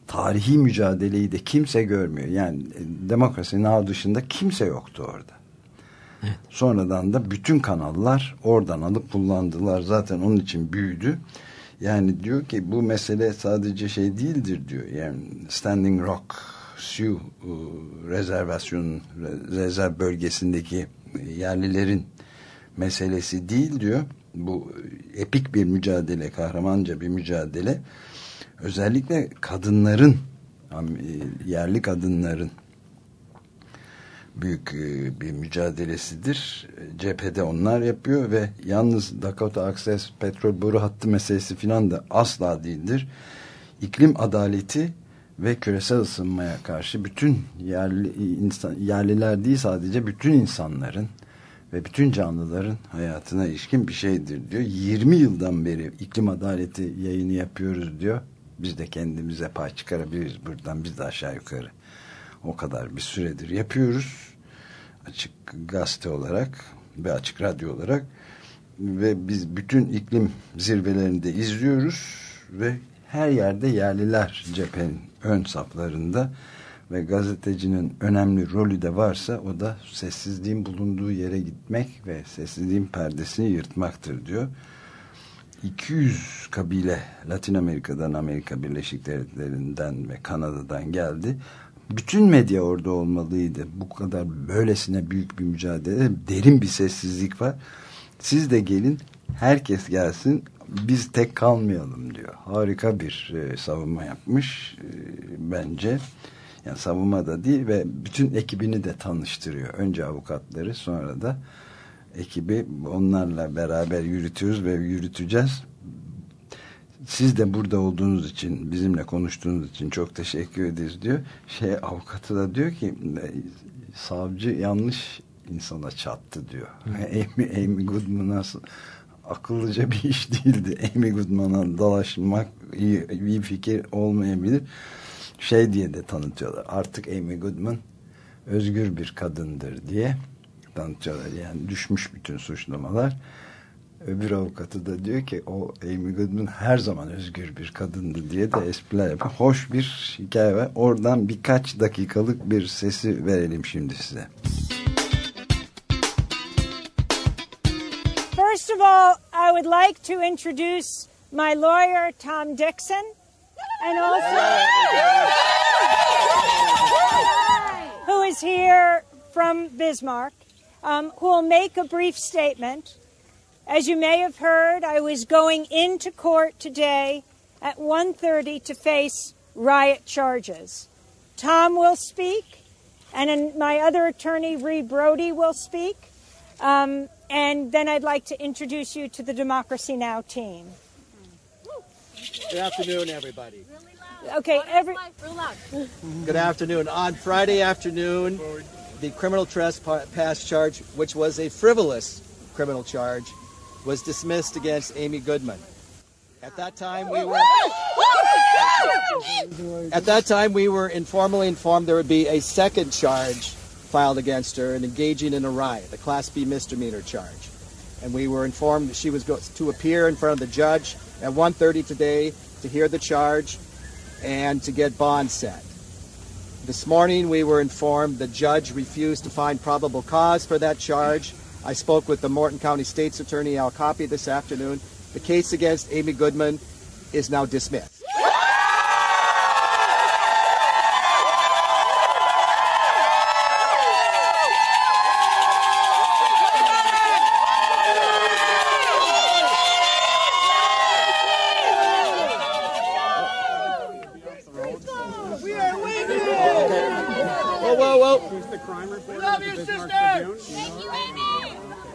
A: tarihi mücadeleyi de kimse görmüyor. Yani e, demokrasi Now dışında kimse yoktu orada. Sonradan da bütün kanallar oradan alıp kullandılar. Zaten onun için büyüdü. Yani diyor ki bu mesele sadece şey değildir diyor. Yani Standing Rock Sioux e, rezervasyonun re- rezerv bölgesindeki yerlilerin meselesi değil diyor. Bu epik bir mücadele, kahramanca bir mücadele. Özellikle kadınların, e, yerli kadınların büyük e, bir mücadelesidir. Cephede onlar yapıyor ve yalnız Dakota Access petrol boru hattı meselesi filan da asla değildir. İklim adaleti ve küresel ısınmaya karşı bütün yerli insan, yerliler değil sadece bütün insanların ve bütün canlıların hayatına ilişkin bir şeydir diyor. 20 yıldan beri iklim adaleti yayını yapıyoruz diyor. Biz de kendimize pay çıkarabiliriz buradan biz de aşağı yukarı o kadar bir süredir yapıyoruz. Açık gazete olarak ve açık radyo olarak ve biz bütün iklim zirvelerini de izliyoruz ve her yerde yerliler cephenin ön saflarında ve gazetecinin önemli rolü de varsa o da sessizliğin bulunduğu yere gitmek ve sessizliğin perdesini yırtmaktır diyor. 200 kabile Latin Amerika'dan, Amerika Birleşik Devletleri'nden ve Kanada'dan geldi. Bütün medya orada olmalıydı. Bu kadar böylesine büyük bir mücadele, derin bir sessizlik var. Siz de gelin, herkes gelsin. biz tek kalmayalım diyor. Harika bir e, savunma yapmış e, bence. Yani savunma da değil ve bütün ekibini de tanıştırıyor. Önce avukatları sonra da ekibi onlarla beraber yürütüyoruz ve yürüteceğiz. Siz de burada olduğunuz için bizimle konuştuğunuz için çok teşekkür ederiz diyor. Şey avukatı da diyor ki savcı yanlış insana çattı diyor. [LAUGHS] Amy, Amy Goodman nasıl akıllıca bir iş değildi. [LAUGHS] Amy Goodman'a dalaşmak iyi, iyi fikir olmayabilir. Şey diye de tanıtıyorlar. Artık Amy Goodman özgür bir kadındır diye tanıtıyorlar. Yani düşmüş bütün suçlamalar. Öbür avukatı da diyor ki o Amy Goodman her zaman özgür bir kadındı diye de espriler yapıyor. Hoş bir hikaye var. Oradan birkaç dakikalık bir sesi verelim şimdi size.
G: First of all, I would like to introduce my lawyer, Tom Dixon, and also who is here from Bismarck, um, who will make a brief statement. As you may have heard, I was going into court today at 1.30 to face riot charges. Tom will speak, and then my other attorney, Reed Brody, will speak. Um, and then I'd like to introduce you to the Democracy Now! team.
H: Good afternoon, everybody.
G: Okay, every.
H: Good afternoon. On Friday afternoon, the criminal trespass charge, which was a frivolous criminal charge, was dismissed against Amy Goodman. At that time, we were. At that time, we were informally informed there would be a second charge filed against her in engaging in a riot, a Class B misdemeanor charge. And we were informed that she was to appear in front of the judge at 1.30 today to hear the charge and to get bond set. This morning we were informed the judge refused to find probable cause for that charge. I spoke with the Morton County State's Attorney Al Copy this afternoon. The case against Amy Goodman is now dismissed. Whoa, whoa, whoa.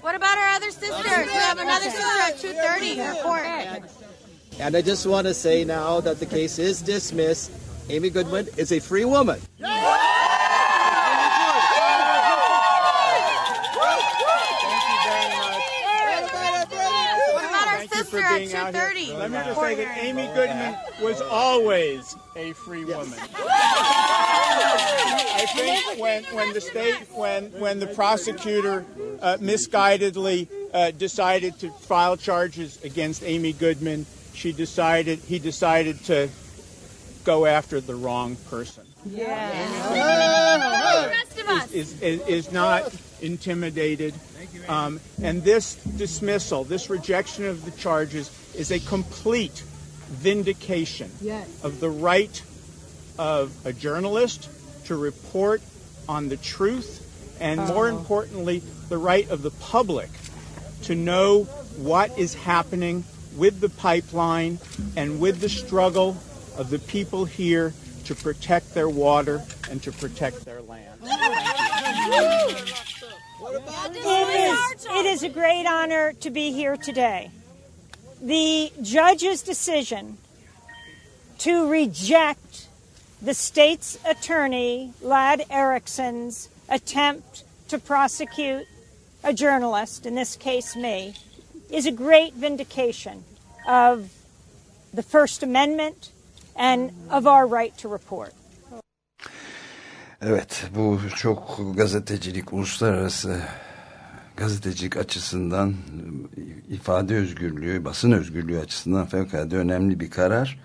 I: What about our other sisters? We have another sister at 2.30 her court.
H: And I just want to say now that the case is dismissed. Amy Goodman is a free woman.
I: What about our
J: Thank you for being out here.
I: 2.30?
J: Let me just say that Amy Goodman was always a free woman. I think when, when the state, when, when the prosecutor uh, misguidedly uh, decided to file charges against Amy Goodman, she decided, he decided to go after the wrong person. Yeah.
I: The rest of us.
J: is, is, is not intimidated. Um, and this dismissal, this rejection of the charges, is a complete vindication of the right of a journalist to report on the truth, and more importantly, the right of the public to know what is happening with the pipeline and with the struggle of the people here to protect their water and to protect their land.
G: It is, it is a great honor to be here today. The judge's decision to reject the state's attorney, Lad Erickson's attempt to prosecute a journalist, in this case me, is a great vindication of the First Amendment and of our right to report.
A: Evet bu çok gazetecilik uluslararası gazetecilik açısından ifade özgürlüğü basın özgürlüğü açısından fevkalade önemli bir karar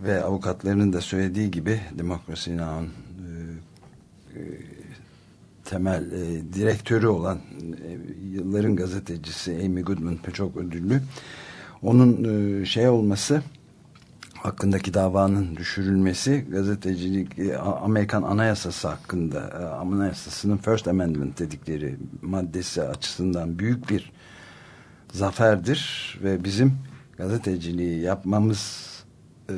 A: ve avukatlarının da söylediği gibi Demokrasi Now'ın e, e, temel e, direktörü olan e, yılların gazetecisi Amy Goodman çok ödüllü. Onun e, şey olması hakkındaki davanın düşürülmesi gazetecilik e, Amerikan Anayasası hakkında e, Anayasasının First Amendment dedikleri maddesi açısından büyük bir zaferdir ve bizim gazeteciliği yapmamız e,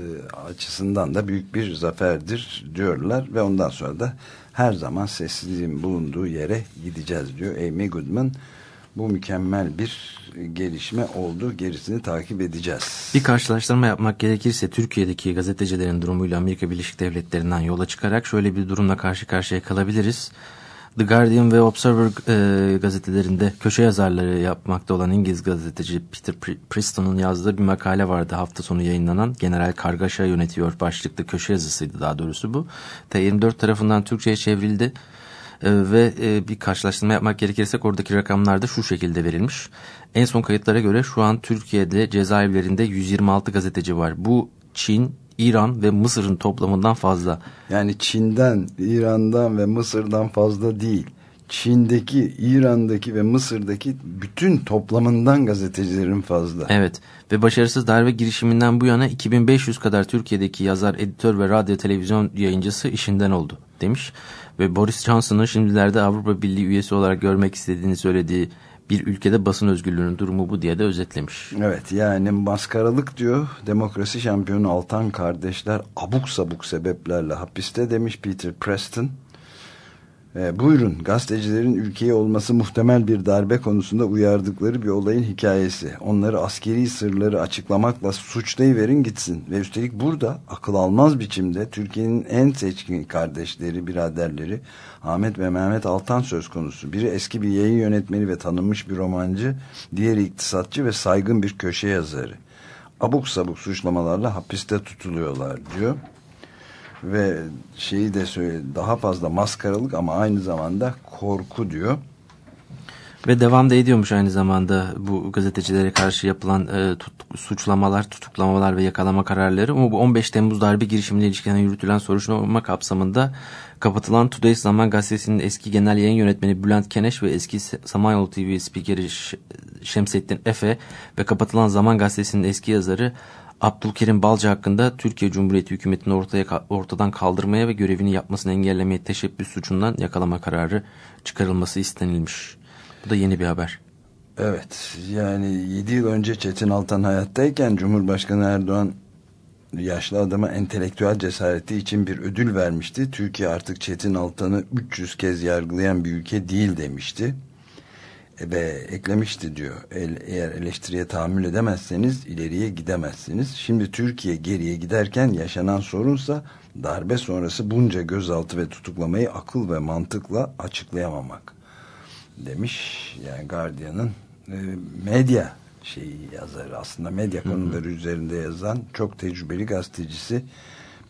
A: açısından da büyük bir zaferdir diyorlar ve ondan sonra da her zaman sessizliğin bulunduğu yere gideceğiz diyor Amy Goodman. Bu mükemmel bir gelişme oldu. Gerisini takip edeceğiz.
C: Bir karşılaştırma yapmak gerekirse Türkiye'deki gazetecilerin durumuyla Amerika Birleşik Devletleri'nden yola çıkarak şöyle bir durumla karşı karşıya kalabiliriz. The Guardian ve Observer e, gazetelerinde köşe yazarları yapmakta olan İngiliz gazeteci Peter Preston'un yazdığı bir makale vardı hafta sonu yayınlanan. General Kargaşa yönetiyor başlıklı köşe yazısıydı daha doğrusu bu. T24 tarafından Türkçe'ye çevrildi. E, ve e, bir karşılaştırma yapmak gerekirse oradaki rakamlar da şu şekilde verilmiş. En son kayıtlara göre şu an Türkiye'de cezaevlerinde 126 gazeteci var. Bu Çin, İran ve Mısır'ın toplamından fazla.
A: Yani Çin'den, İran'dan ve Mısır'dan fazla değil. Çin'deki, İran'daki ve Mısır'daki bütün toplamından gazetecilerin fazla.
C: Evet ve başarısız darbe girişiminden bu yana 2500 kadar Türkiye'deki yazar, editör ve radyo televizyon yayıncısı işinden oldu demiş. Ve Boris Johnson'ın şimdilerde Avrupa Birliği üyesi olarak görmek istediğini söylediği bir ülkede basın özgürlüğünün durumu bu diye de özetlemiş.
A: Evet yani maskaralık diyor demokrasi şampiyonu Altan kardeşler abuk sabuk sebeplerle hapiste demiş Peter Preston. E, buyurun gazetecilerin ülkeye olması muhtemel bir darbe konusunda uyardıkları bir olayın hikayesi. Onları askeri sırları açıklamakla suçlayıverin gitsin. Ve üstelik burada akıl almaz biçimde Türkiye'nin en seçkin kardeşleri, biraderleri Ahmet ve Mehmet Altan söz konusu. Biri eski bir yayın yönetmeni ve tanınmış bir romancı, diğeri iktisatçı ve saygın bir köşe yazarı. Abuk sabuk suçlamalarla hapiste tutuluyorlar diyor ve şeyi de söyledi daha fazla maskaralık ama aynı zamanda korku diyor.
C: Ve devam da ediyormuş aynı zamanda bu gazetecilere karşı yapılan e, tut, suçlamalar, tutuklamalar ve yakalama kararları. Ama bu 15 Temmuz darbe girişimine ilişkin yürütülen soruşturma kapsamında kapatılan Today Zaman Gazetesi'nin eski genel yayın yönetmeni Bülent Keneş ve eski Samanyolu TV spikeri Şemsettin Efe ve kapatılan Zaman Gazetesi'nin eski yazarı Abdülkerim Balcı hakkında Türkiye Cumhuriyeti hükümetini ortaya, ortadan kaldırmaya ve görevini yapmasını engellemeye teşebbüs suçundan yakalama kararı çıkarılması istenilmiş. Bu da yeni bir haber.
A: Evet yani 7 yıl önce Çetin Altan hayattayken Cumhurbaşkanı Erdoğan yaşlı adama entelektüel cesareti için bir ödül vermişti. Türkiye artık Çetin Altan'ı 300 kez yargılayan bir ülke değil demişti ve eklemişti diyor. Eğer eleştiriye tahammül edemezseniz ileriye gidemezsiniz. Şimdi Türkiye geriye giderken yaşanan sorunsa darbe sonrası bunca gözaltı ve tutuklamayı akıl ve mantıkla açıklayamamak demiş. Yani Guardian'ın e, medya şeyi yazarı aslında medya konuları üzerinde yazan çok tecrübeli gazetecisi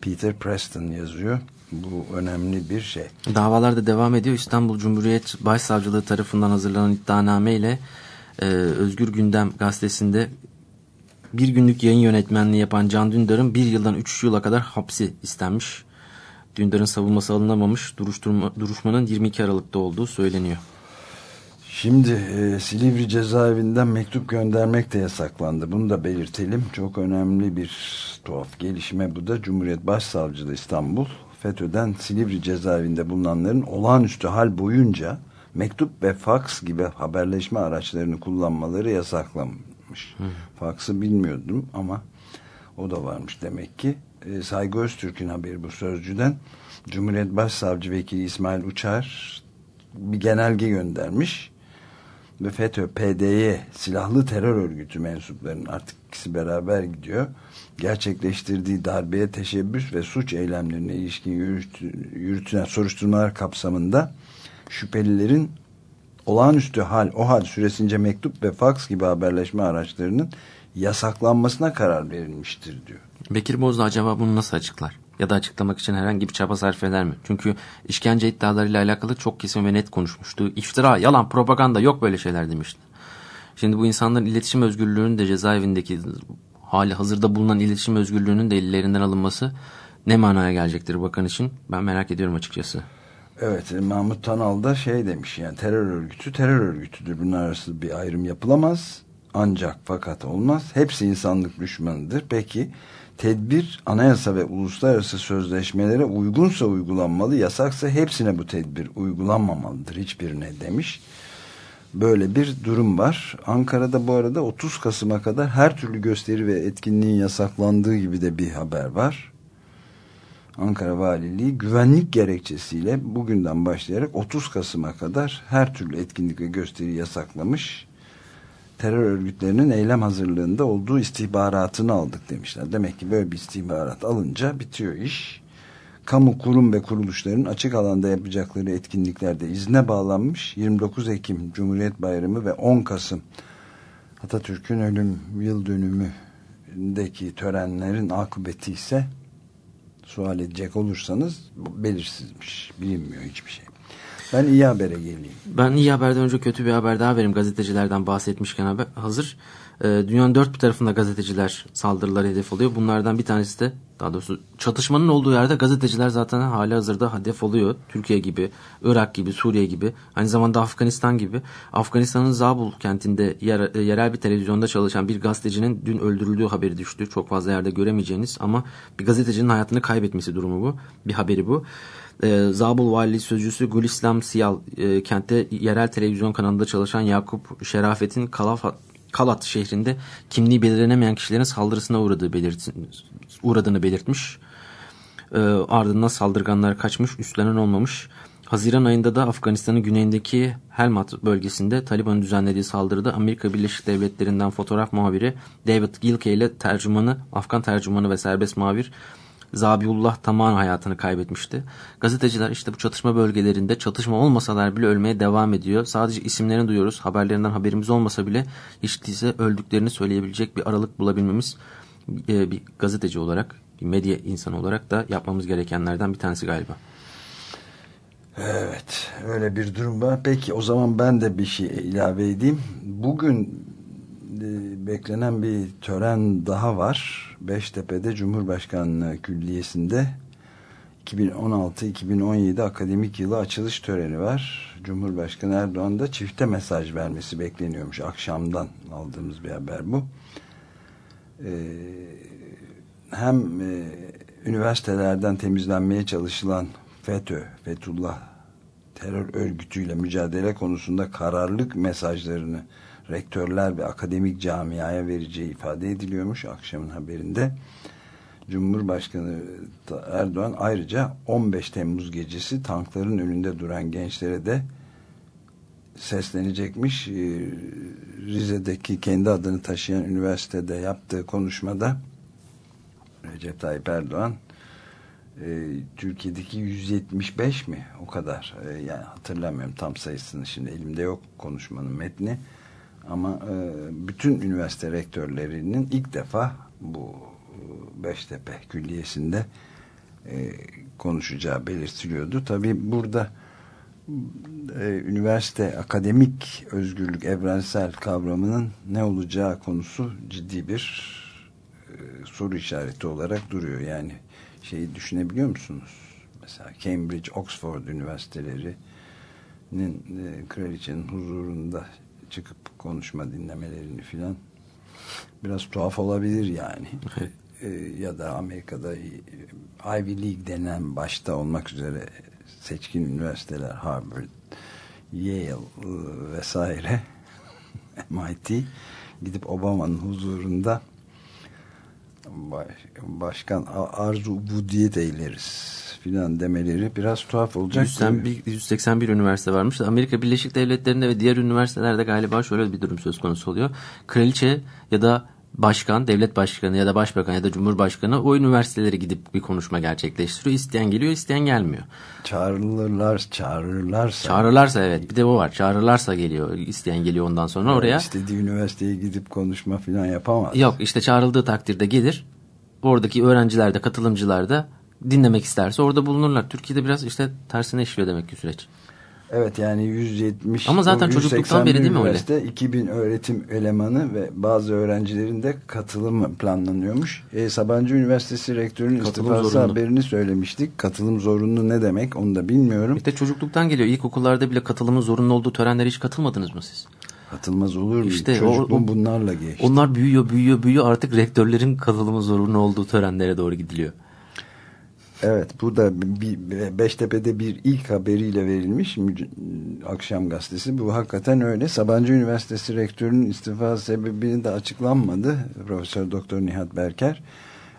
A: Peter Preston yazıyor. Bu önemli bir şey.
C: Davalar da devam ediyor. İstanbul Cumhuriyet Başsavcılığı tarafından hazırlanan iddianame ile e, Özgür Gündem gazetesinde bir günlük yayın yönetmenliği yapan Can Dündar'ın bir yıldan üç yıla kadar hapsi istenmiş. Dündar'ın savunması alınamamış duruşturma, duruşmanın 22 Aralık'ta olduğu söyleniyor.
A: Şimdi e, Silivri cezaevinden mektup göndermek de yasaklandı. Bunu da belirtelim. Çok önemli bir tuhaf gelişme bu da. Cumhuriyet Başsavcılığı İstanbul FETÖ'den Silivri cezaevinde bulunanların olağanüstü hal boyunca mektup ve faks gibi haberleşme araçlarını kullanmaları yasaklamış. Hı. Faksı bilmiyordum ama o da varmış demek ki. E, Saygı Öztürk'ün haberi bu sözcüden. Cumhuriyet Başsavcı Vekili İsmail Uçar bir genelge göndermiş ve FETÖ, PDY silahlı terör örgütü mensuplarının artık ikisi beraber gidiyor gerçekleştirdiği darbeye teşebbüs ve suç eylemlerine ilişkin yürütülen soruşturmalar kapsamında şüphelilerin olağanüstü hal, o hal süresince mektup ve faks gibi haberleşme araçlarının yasaklanmasına karar verilmiştir diyor.
C: Bekir Bozdağ acaba bunu nasıl açıklar? Ya da açıklamak için herhangi bir çaba sarf eder mi? Çünkü işkence iddialarıyla alakalı çok kesin ve net konuşmuştu. İftira, yalan, propaganda yok böyle şeyler demişti. Şimdi bu insanların iletişim özgürlüğünün de cezaevindeki hali hazırda bulunan iletişim özgürlüğünün de ellerinden alınması ne manaya gelecektir bakan için ben merak ediyorum açıkçası.
A: Evet Mahmut Tanal da şey demiş yani terör örgütü terör örgütüdür. Bunun arası bir ayrım yapılamaz. Ancak fakat olmaz. Hepsi insanlık düşmanıdır. Peki tedbir anayasa ve uluslararası sözleşmelere uygunsa uygulanmalı. Yasaksa hepsine bu tedbir uygulanmamalıdır hiçbirine demiş. böyle bir durum var. Ankara'da bu arada 30 Kasım'a kadar her türlü gösteri ve etkinliğin yasaklandığı gibi de bir haber var. Ankara Valiliği güvenlik gerekçesiyle bugünden başlayarak 30 Kasım'a kadar her türlü etkinlik ve gösteri yasaklamış. Terör örgütlerinin eylem hazırlığında olduğu istihbaratını aldık demişler. Demek ki böyle bir istihbarat alınca bitiyor iş. Kamu kurum ve kuruluşların açık alanda yapacakları etkinliklerde izne bağlanmış. 29 Ekim Cumhuriyet Bayramı ve 10 Kasım Atatürk'ün ölüm yıl dönümündeki törenlerin akıbeti ise sual edecek olursanız belirsizmiş. Bilinmiyor hiçbir şey. Ben iyi habere geleyim.
C: Ben iyi haberden önce kötü bir haber daha vereyim gazetecilerden bahsetmişken haber, hazır. E, dünyanın dört bir tarafında gazeteciler saldırılar hedef oluyor. Bunlardan bir tanesi de daha doğrusu çatışmanın olduğu yerde gazeteciler zaten hali hazırda hedef oluyor. Türkiye gibi, Irak gibi, Suriye gibi, aynı zamanda Afganistan gibi. Afganistan'ın Zabul kentinde yer, yerel bir televizyonda çalışan bir gazetecinin dün öldürüldüğü haberi düştü. Çok fazla yerde göremeyeceğiniz ama bir gazetecinin hayatını kaybetmesi durumu bu. Bir haberi bu. E, Zabul Valiliği Sözcüsü Gülislam Siyal e, kentte yerel televizyon kanalında çalışan Yakup Şerafet'in Kalaf Kalat şehrinde kimliği belirlenemeyen kişilerin saldırısına uğradığı belirtin, uğradığını belirtmiş. E, ardından saldırganlar kaçmış, üstlenen olmamış. Haziran ayında da Afganistan'ın güneyindeki Helmat bölgesinde Taliban'ın düzenlediği saldırıda Amerika Birleşik Devletleri'nden fotoğraf muhabiri David Gilkey ile tercümanı, Afgan tercümanı ve serbest muhabir Zabiullah Taman hayatını kaybetmişti. Gazeteciler işte bu çatışma bölgelerinde çatışma olmasalar bile ölmeye devam ediyor. Sadece isimlerini duyuyoruz. Haberlerinden haberimiz olmasa bile hiç değilse öldüklerini söyleyebilecek bir aralık bulabilmemiz e, bir gazeteci olarak, bir medya insanı olarak da yapmamız gerekenlerden bir tanesi galiba.
A: Evet öyle bir durum var. Peki o zaman ben de bir şey ilave edeyim. Bugün beklenen bir tören daha var. Beştepe'de Cumhurbaşkanlığı Külliyesi'nde 2016-2017 akademik yılı açılış töreni var. Cumhurbaşkanı Erdoğan da çifte mesaj vermesi bekleniyormuş. Akşamdan aldığımız bir haber bu. Ee, hem e, üniversitelerden temizlenmeye çalışılan FETÖ, Fethullah terör örgütüyle mücadele konusunda kararlılık mesajlarını rektörler ve akademik camiaya vereceği ifade ediliyormuş akşamın haberinde. Cumhurbaşkanı Erdoğan ayrıca 15 Temmuz gecesi tankların önünde duran gençlere de seslenecekmiş. Ee, Rize'deki kendi adını taşıyan üniversitede yaptığı konuşmada Recep Tayyip Erdoğan e, Türkiye'deki 175 mi o kadar e, yani hatırlamıyorum tam sayısını şimdi elimde yok konuşmanın metni ama e, bütün üniversite rektörlerinin ilk defa bu e, Beştepe Külliyesi'nde e, konuşacağı belirtiliyordu. Tabi burada e, üniversite akademik özgürlük evrensel kavramının ne olacağı konusu ciddi bir e, soru işareti olarak duruyor. Yani şeyi düşünebiliyor musunuz? Mesela Cambridge, Oxford üniversitelerinin e, kraliçenin huzurunda çıkıp konuşma dinlemelerini filan. Biraz tuhaf olabilir yani. e, ya da Amerika'da Ivy League denen başta olmak üzere seçkin üniversiteler Harvard, Yale e, vesaire [LAUGHS] MIT gidip Obama'nın huzurunda baş, başkan arzu ubudiyet eyleriz filan demeleri biraz tuhaf olacak.
C: 181, 181 üniversite varmış. Amerika Birleşik Devletleri'nde ve diğer üniversitelerde galiba şöyle bir durum söz konusu oluyor. Kraliçe ya da başkan, devlet başkanı ya da başbakan ya da cumhurbaşkanı o üniversitelere gidip bir konuşma gerçekleştiriyor. İsteyen geliyor, isteyen gelmiyor.
A: Çağrılırlar, çağırırlarsa.
C: Çağırırlarsa evet. Bir de o var. Çağırırlarsa geliyor. isteyen geliyor ondan sonra evet, oraya.
A: İstediği üniversiteye gidip konuşma falan yapamaz.
C: Yok işte çağrıldığı takdirde gelir. Oradaki öğrenciler de, katılımcılar da dinlemek isterse orada bulunurlar. Türkiye'de biraz işte tersine işliyor demek ki süreç.
A: Evet yani 170
C: Ama zaten çocukluktan beri değil mi öyle?
A: 2000 öğretim elemanı ve bazı öğrencilerin de katılım planlanıyormuş. E, Sabancı Üniversitesi rektörünün katılım istifası zorunlu. haberini söylemiştik. Katılım zorunlu ne demek onu da bilmiyorum.
C: İşte çocukluktan geliyor. İlkokullarda bile katılımın zorunlu olduğu törenlere hiç katılmadınız mı siz?
A: Katılmaz olur mu? İşte Çocukluğum o, bunlarla geçti.
C: Onlar büyüyor büyüyor büyüyor artık rektörlerin katılımı zorunlu olduğu törenlere doğru gidiliyor.
A: Evet bu da bir, Beştepe'de bir ilk haberiyle verilmiş akşam gazetesi. Bu hakikaten öyle. Sabancı Üniversitesi rektörünün istifa sebebini de açıklanmadı. Profesör Doktor Nihat Berker.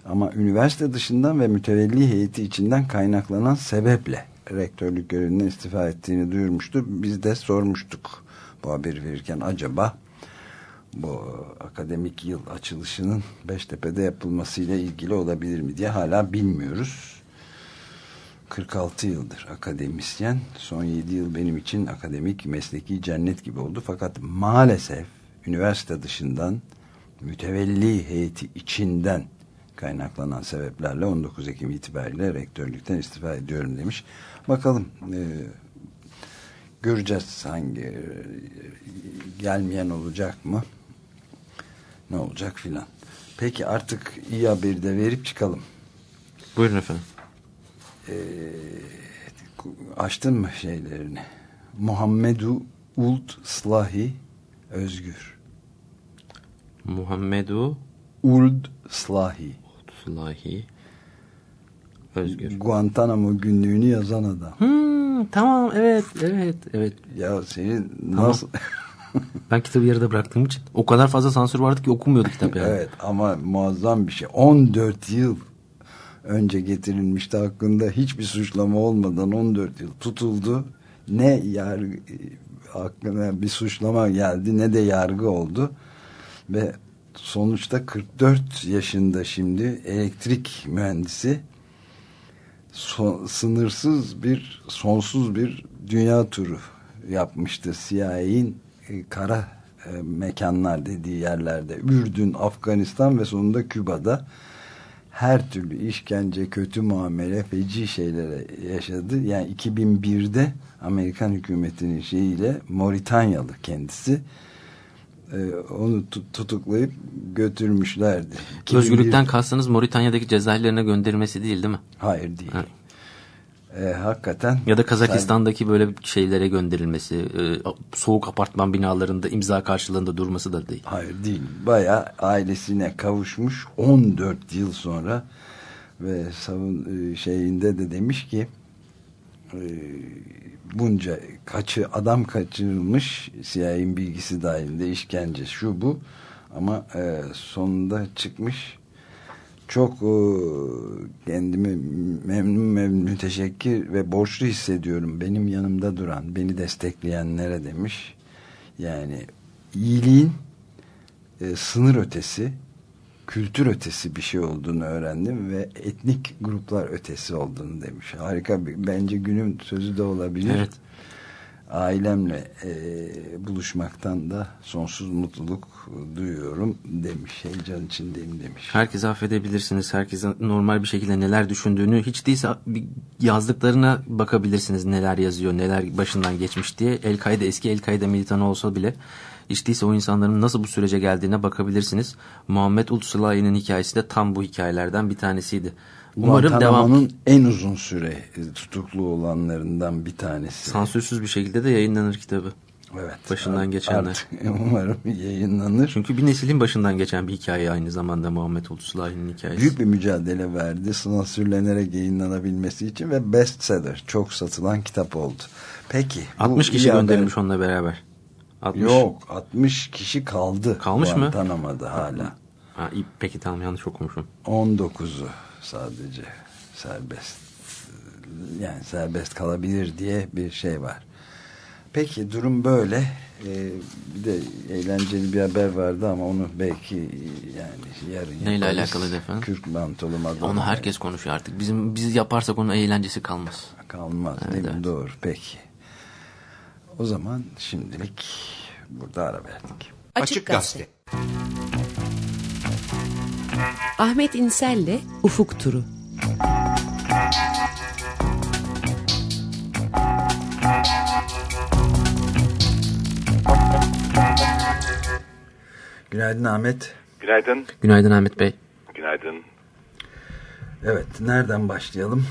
A: Ama üniversite dışından ve mütevelli heyeti içinden kaynaklanan sebeple rektörlük görevinden istifa ettiğini duyurmuştu. Biz de sormuştuk bu haberi verirken acaba bu akademik yıl açılışının Beştepe'de yapılmasıyla ilgili olabilir mi diye hala bilmiyoruz. 46 yıldır akademisyen. Son 7 yıl benim için akademik, mesleki cennet gibi oldu. Fakat maalesef üniversite dışından mütevelli heyeti içinden kaynaklanan sebeplerle 19 Ekim itibariyle rektörlükten istifa ediyorum demiş. Bakalım e, göreceğiz hangi e, gelmeyen olacak mı? Ne olacak filan. Peki artık iyi haberi de verip çıkalım.
C: Buyurun efendim.
A: Ee, açtın mı şeylerini? Muhammedu Ult Slahi Özgür.
C: Muhammedu
A: Uld Slahi.
C: Uld Slahi Özgür.
A: Guantanamo günlüğünü yazan adam.
C: Hmm, tamam evet evet evet.
A: Ya senin nasıl... [LAUGHS]
C: ben kitabı yarıda bıraktığım için o kadar fazla sansür vardı ki okunmuyordu kitap yani.
A: evet ama muazzam bir şey. 14 yıl önce getirilmişti. Hakkında hiçbir suçlama olmadan 14 yıl tutuldu. Ne yargı aklına bir suçlama geldi ne de yargı oldu. Ve sonuçta 44 yaşında şimdi elektrik mühendisi. Son, sınırsız bir sonsuz bir dünya turu yapmıştı. CIA'in e, kara e, mekanlar dediği yerlerde. Ürdün, Afganistan ve sonunda Küba'da her türlü işkence, kötü muamele, feci şeylere yaşadı. Yani 2001'de Amerikan hükümetinin şeyiyle Moritanyalı kendisi e, onu tutuklayıp götürmüşlerdi.
C: Özgürlükten kastınız Moritanya'daki cezaevlerine gönderilmesi değil değil mi?
A: Hayır değil. Ha. E, hakikaten.
C: Ya da Kazakistan'daki sen... böyle şeylere gönderilmesi, e, soğuk apartman binalarında imza karşılığında durması da değil.
A: Hayır değil. Baya ailesine kavuşmuş 14 yıl sonra ve savun e, şeyinde de demiş ki e, bunca kaçı adam kaçırılmış CIA'nin bilgisi dahilinde işkence şu bu ama e, sonunda çıkmış çok e, kendimi memnun memnun müteşekkir ve borçlu hissediyorum benim yanımda duran beni destekleyenlere demiş yani iyiliğin e, sınır ötesi kültür ötesi bir şey olduğunu öğrendim ve etnik gruplar ötesi olduğunu demiş. Harika bir, bence günün sözü de olabilir. Evet. Ailemle e, buluşmaktan da sonsuz mutluluk duyuyorum demiş. Heyecan içindeyim demiş.
C: Herkese affedebilirsiniz. Herkese normal bir şekilde neler düşündüğünü hiç değilse yazdıklarına bakabilirsiniz. Neler yazıyor, neler başından geçmiş diye. El-Kaide eski El-Kaide militanı olsa bile hiç değilse o insanların nasıl bu sürece geldiğine bakabilirsiniz. Muhammed Ulsulayi'nin hikayesi de tam bu hikayelerden bir tanesiydi.
A: Umarım devam... en uzun süre tutuklu olanlarından bir tanesi.
C: Sansürsüz bir şekilde de yayınlanır kitabı.
A: Evet.
C: Başından geçenler. [LAUGHS]
A: umarım yayınlanır.
C: Çünkü bir neslin başından geçen bir hikaye aynı zamanda Muhammed Ulsulayi'nin hikayesi.
A: Büyük bir mücadele verdi sansürlenerek yayınlanabilmesi için ve bestseller çok satılan kitap oldu. Peki.
C: 60 kişi gönderilmiş haber... onunla beraber.
A: 60. Yok 60 kişi kaldı.
C: Kalmış mı?
A: Tanımadı hala.
C: Ha, peki tamam yanlış okumuşum.
A: 19'u sadece serbest yani serbest kalabilir diye bir şey var. Peki durum böyle. Ee, bir de eğlenceli bir haber vardı ama onu belki yani yarın
C: Neyle alakalı efendim?
A: Kürk mantolu Madonna.
C: Onu herkes konuşuyor artık. Bizim biz yaparsak onun eğlencesi kalmaz.
A: Kalmaz evet, değil mi? Evet. Doğru. Peki. O zaman şimdilik burada ara verdik.
D: Açık, Gazete. Ahmet İnsel'le Ufuk Turu.
A: Günaydın Ahmet.
K: Günaydın.
C: Günaydın Ahmet Bey.
K: Günaydın.
A: Evet, nereden başlayalım?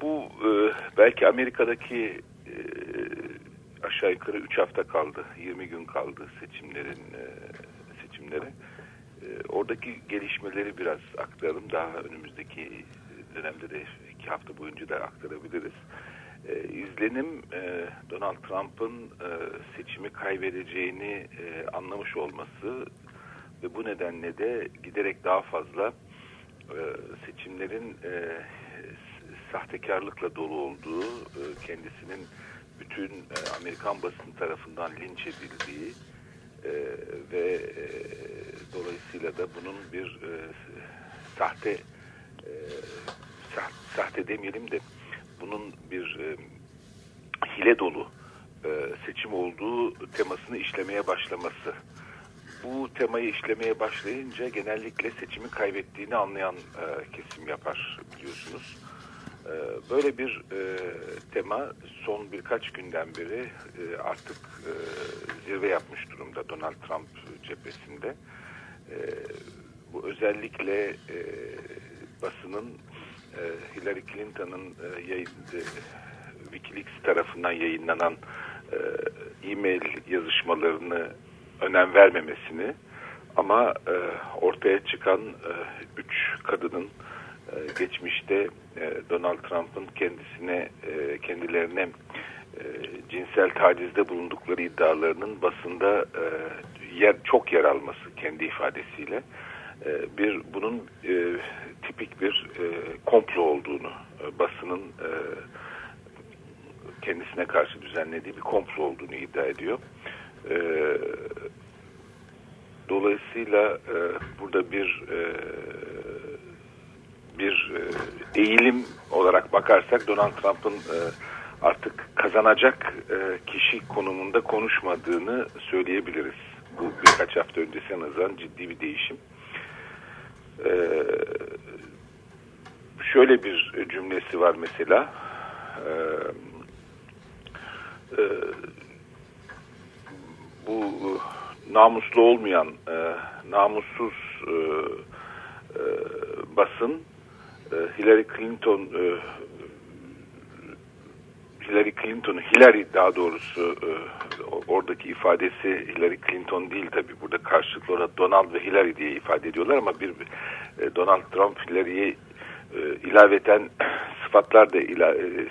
K: Bu e, belki Amerika'daki e, aşağı yukarı 3 hafta kaldı, 20 gün kaldı seçimlerin e, seçimlere. E, oradaki gelişmeleri biraz aktaralım. Daha önümüzdeki dönemde de iki hafta boyunca da aktarabiliriz. E, izlenim e, Donald Trump'ın e, seçimi kaybedeceğini e, anlamış olması ve bu nedenle de giderek daha fazla e, seçimlerin e, sahtekarlıkla dolu olduğu, e, kendisinin bütün e, Amerikan basını tarafından linç edildiği e, ve e, dolayısıyla da bunun bir e, sahte e, sah, sahte demeyelim de bunun bir e, hile dolu e, seçim olduğu temasını işlemeye başlaması. Bu temayı işlemeye başlayınca genellikle seçimi kaybettiğini anlayan e, kesim yapar biliyorsunuz. E, böyle bir e, tema son birkaç günden beri e, artık e, zirve yapmış durumda Donald Trump cephesinde. E, bu özellikle e, basının Hillary Clinton'ın e, e, Wikileaks tarafından yayınlanan e, e-mail yazışmalarını önem vermemesini ama e, ortaya çıkan e, üç kadının e, geçmişte e, Donald Trump'ın kendisine e, kendilerine e, cinsel tacizde bulundukları iddialarının basında e, yer çok yer alması kendi ifadesiyle e, bir bunun e, tipik bir e, komplo olduğunu e, basının e, kendisine karşı düzenlediği bir komplo olduğunu iddia ediyor. E, dolayısıyla e, burada bir e, bir e, eğilim olarak bakarsak Donald Trump'ın e, artık kazanacak e, kişi konumunda konuşmadığını söyleyebiliriz. Bu birkaç hafta öncesine nazaran ciddi bir değişim. E, şöyle bir cümlesi var mesela. E, e, bu e, namuslu olmayan, e, namussuz basın Hillary Clinton Hillary Clinton, Hillary daha doğrusu e, oradaki ifadesi Hillary Clinton değil tabi burada karşılıklı olarak Donald ve Hillary diye ifade ediyorlar ama bir e, Donald Trump Hillary'yi e, ilaveten [CLEARS THROAT] sıfatlar da ila, e,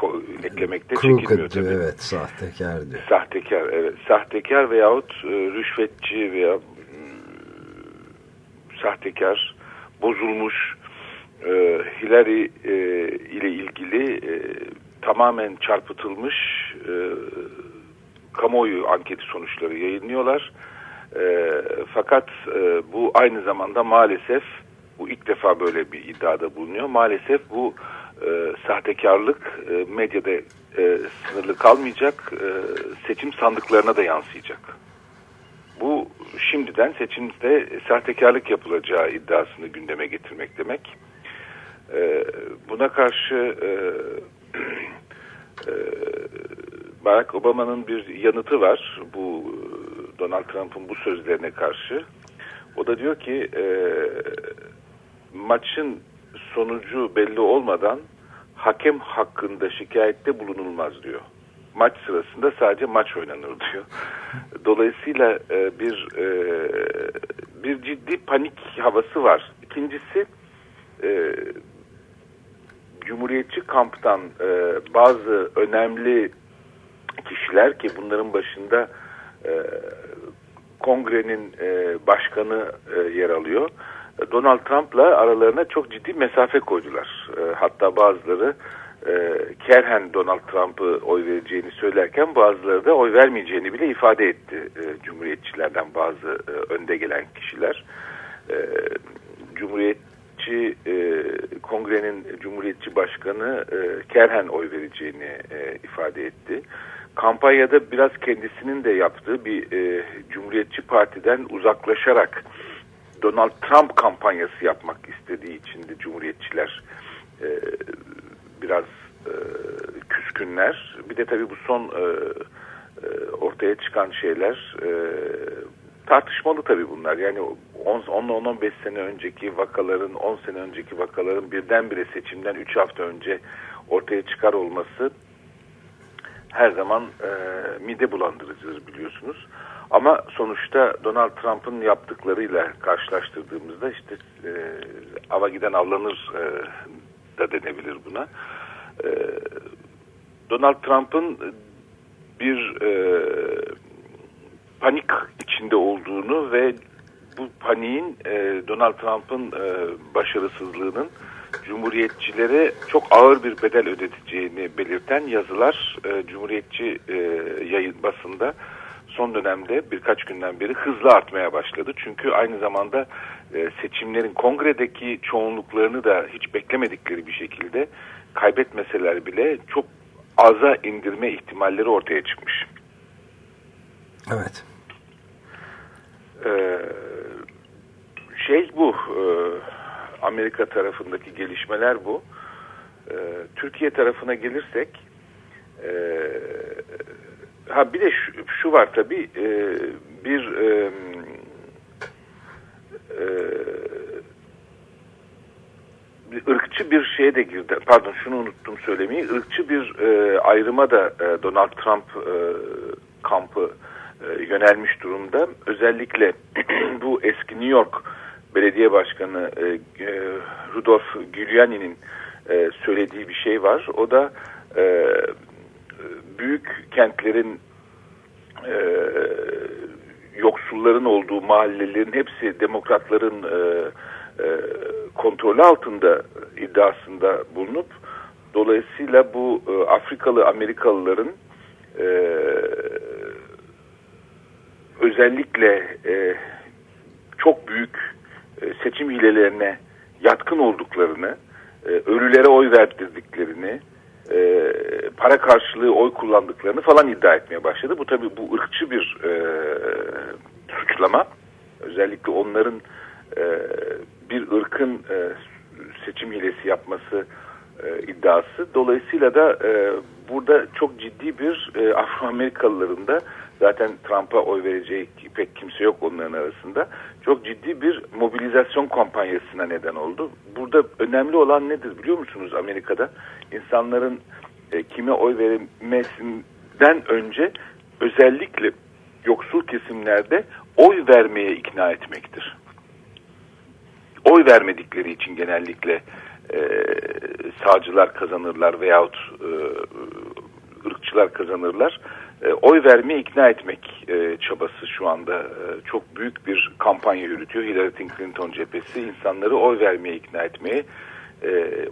K: ko, eklemekte çekinmiyor tabii.
A: evet sahtekar diyor.
K: Sahtekar evet sahtekar veyahut e, rüşvetçi veya sahtekar bozulmuş e, Hillary e, ile ilgili e, tamamen çarpıtılmış e, kamuoyu anketi sonuçları yayınlıyorlar. E, fakat e, bu aynı zamanda maalesef bu ilk defa böyle bir iddiada bulunuyor. Maalesef bu e, sahtekarlık e, medyada e, sınırlı kalmayacak, e, seçim sandıklarına da yansıyacak. Bu şimdiden seçimde sahtekarlık yapılacağı iddiasını gündeme getirmek demek. E, buna karşı e, Barack Obama'nın bir yanıtı var bu Donald Trump'ın bu sözlerine karşı. O da diyor ki e, maçın sonucu belli olmadan hakem hakkında şikayette bulunulmaz diyor. Maç sırasında sadece maç oynanır diyor. [LAUGHS] Dolayısıyla e, bir e, bir ciddi panik havası var. İkincisi e, Cumhuriyetçi kamptan e, bazı önemli kişiler ki bunların başında e, kongrenin e, başkanı e, yer alıyor. Donald Trump'la aralarına çok ciddi mesafe koydular. E, hatta bazıları e, Kerhen Donald Trump'ı oy vereceğini söylerken bazıları da oy vermeyeceğini bile ifade etti e, Cumhuriyetçilerden bazı e, önde gelen kişiler. E, Cumhuriyetçi e, Kongrenin Cumhuriyetçi Başkanı e, Kerhen oy vereceğini e, ifade etti. Kampanyada biraz kendisinin de yaptığı bir e, Cumhuriyetçi Parti'den uzaklaşarak Donald Trump kampanyası yapmak istediği için de Cumhuriyetçiler e, biraz e, küskünler. Bir de tabii bu son e, e, ortaya çıkan şeyler e, tartışmalı tabii bunlar. Yani 10-15 sene önceki vakaların, 10 sene önceki vakaların birdenbire seçimden 3 hafta önce ortaya çıkar olması her zaman e, mide bulandırıcıdır biliyorsunuz. Ama sonuçta Donald Trump'ın yaptıklarıyla karşılaştırdığımızda işte e, ava giden avlanır e, da denebilir buna. E, Donald Trump'ın bir e, panik içinde olduğunu ve bu paniğin e, Donald Trump'ın e, başarısızlığının Cumhuriyetçilere çok ağır bir bedel ödeteceğini belirten yazılar e, Cumhuriyetçi e, yayın basında son dönemde birkaç günden beri hızla artmaya başladı. Çünkü aynı zamanda e, seçimlerin kongredeki çoğunluklarını da hiç beklemedikleri bir şekilde kaybetmeseler bile çok aza indirme ihtimalleri ortaya çıkmış.
A: Evet.
K: Ee, şey bu e, Amerika tarafındaki gelişmeler bu. Ee, Türkiye tarafına gelirsek e, ha bir de şu, şu var tabi e, bir ırkçı bir şeye de girdi. Pardon şunu unuttum söylemeyi. Irkçı bir e, ayrıma da Donald Trump kampı e, yönelmiş durumda. Özellikle [CLEARS THROAT] bu eski New York Belediye Başkanı e, e, Rudolph Giuliani'nin e, söylediği bir şey var. O da büyük kentlerin yoksulların olduğu mahallelerin hepsi demokratların kontrolü altında iddiasında bulunup dolayısıyla bu Afrikalı Amerikalıların özellikle e, çok büyük e, seçim hilelerine yatkın olduklarını, e, ölülere oy verdirdiklerini, e, para karşılığı oy kullandıklarını falan iddia etmeye başladı. Bu tabi bu ırkçı bir e, suçlama. Özellikle onların e, bir ırkın e, seçim hilesi yapması e, iddiası. Dolayısıyla da e, burada çok ciddi bir e, Afro-Amerikalıların da zaten Trump'a oy verecek pek kimse yok onların arasında. Çok ciddi bir mobilizasyon kampanyasına neden oldu. Burada önemli olan nedir biliyor musunuz Amerika'da? İnsanların e, kime oy vermesinden önce özellikle yoksul kesimlerde oy vermeye ikna etmektir. Oy vermedikleri için genellikle e, sağcılar kazanırlar veyahut e, ırkçılar kazanırlar. E, oy vermeye ikna etmek e, çabası şu anda e, çok büyük bir kampanya yürütüyor. Hillary Clinton cephesi insanları oy vermeye ikna etmeye,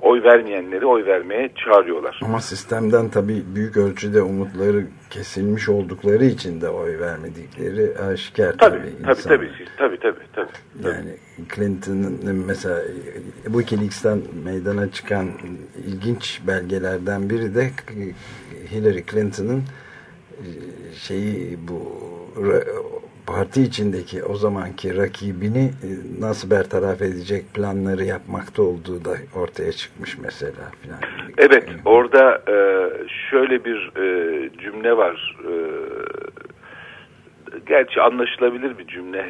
K: oy vermeyenleri oy vermeye çağırıyorlar.
A: Ama sistemden tabii büyük ölçüde umutları kesilmiş oldukları için de oy vermedikleri aşikar
K: tabii.
A: Tabii
K: tabii, tabii, tabii, tabii, tabii, tabii.
A: Yani Clinton'ın mesela Wikileaks'ten meydana çıkan ilginç belgelerden biri de Hillary Clinton'ın şeyi bu parti içindeki o zamanki rakibini nasıl bertaraf edecek planları yapmakta olduğu da ortaya çıkmış mesela filan.
K: Evet orada şöyle bir cümle var. Gerçi anlaşılabilir bir cümle.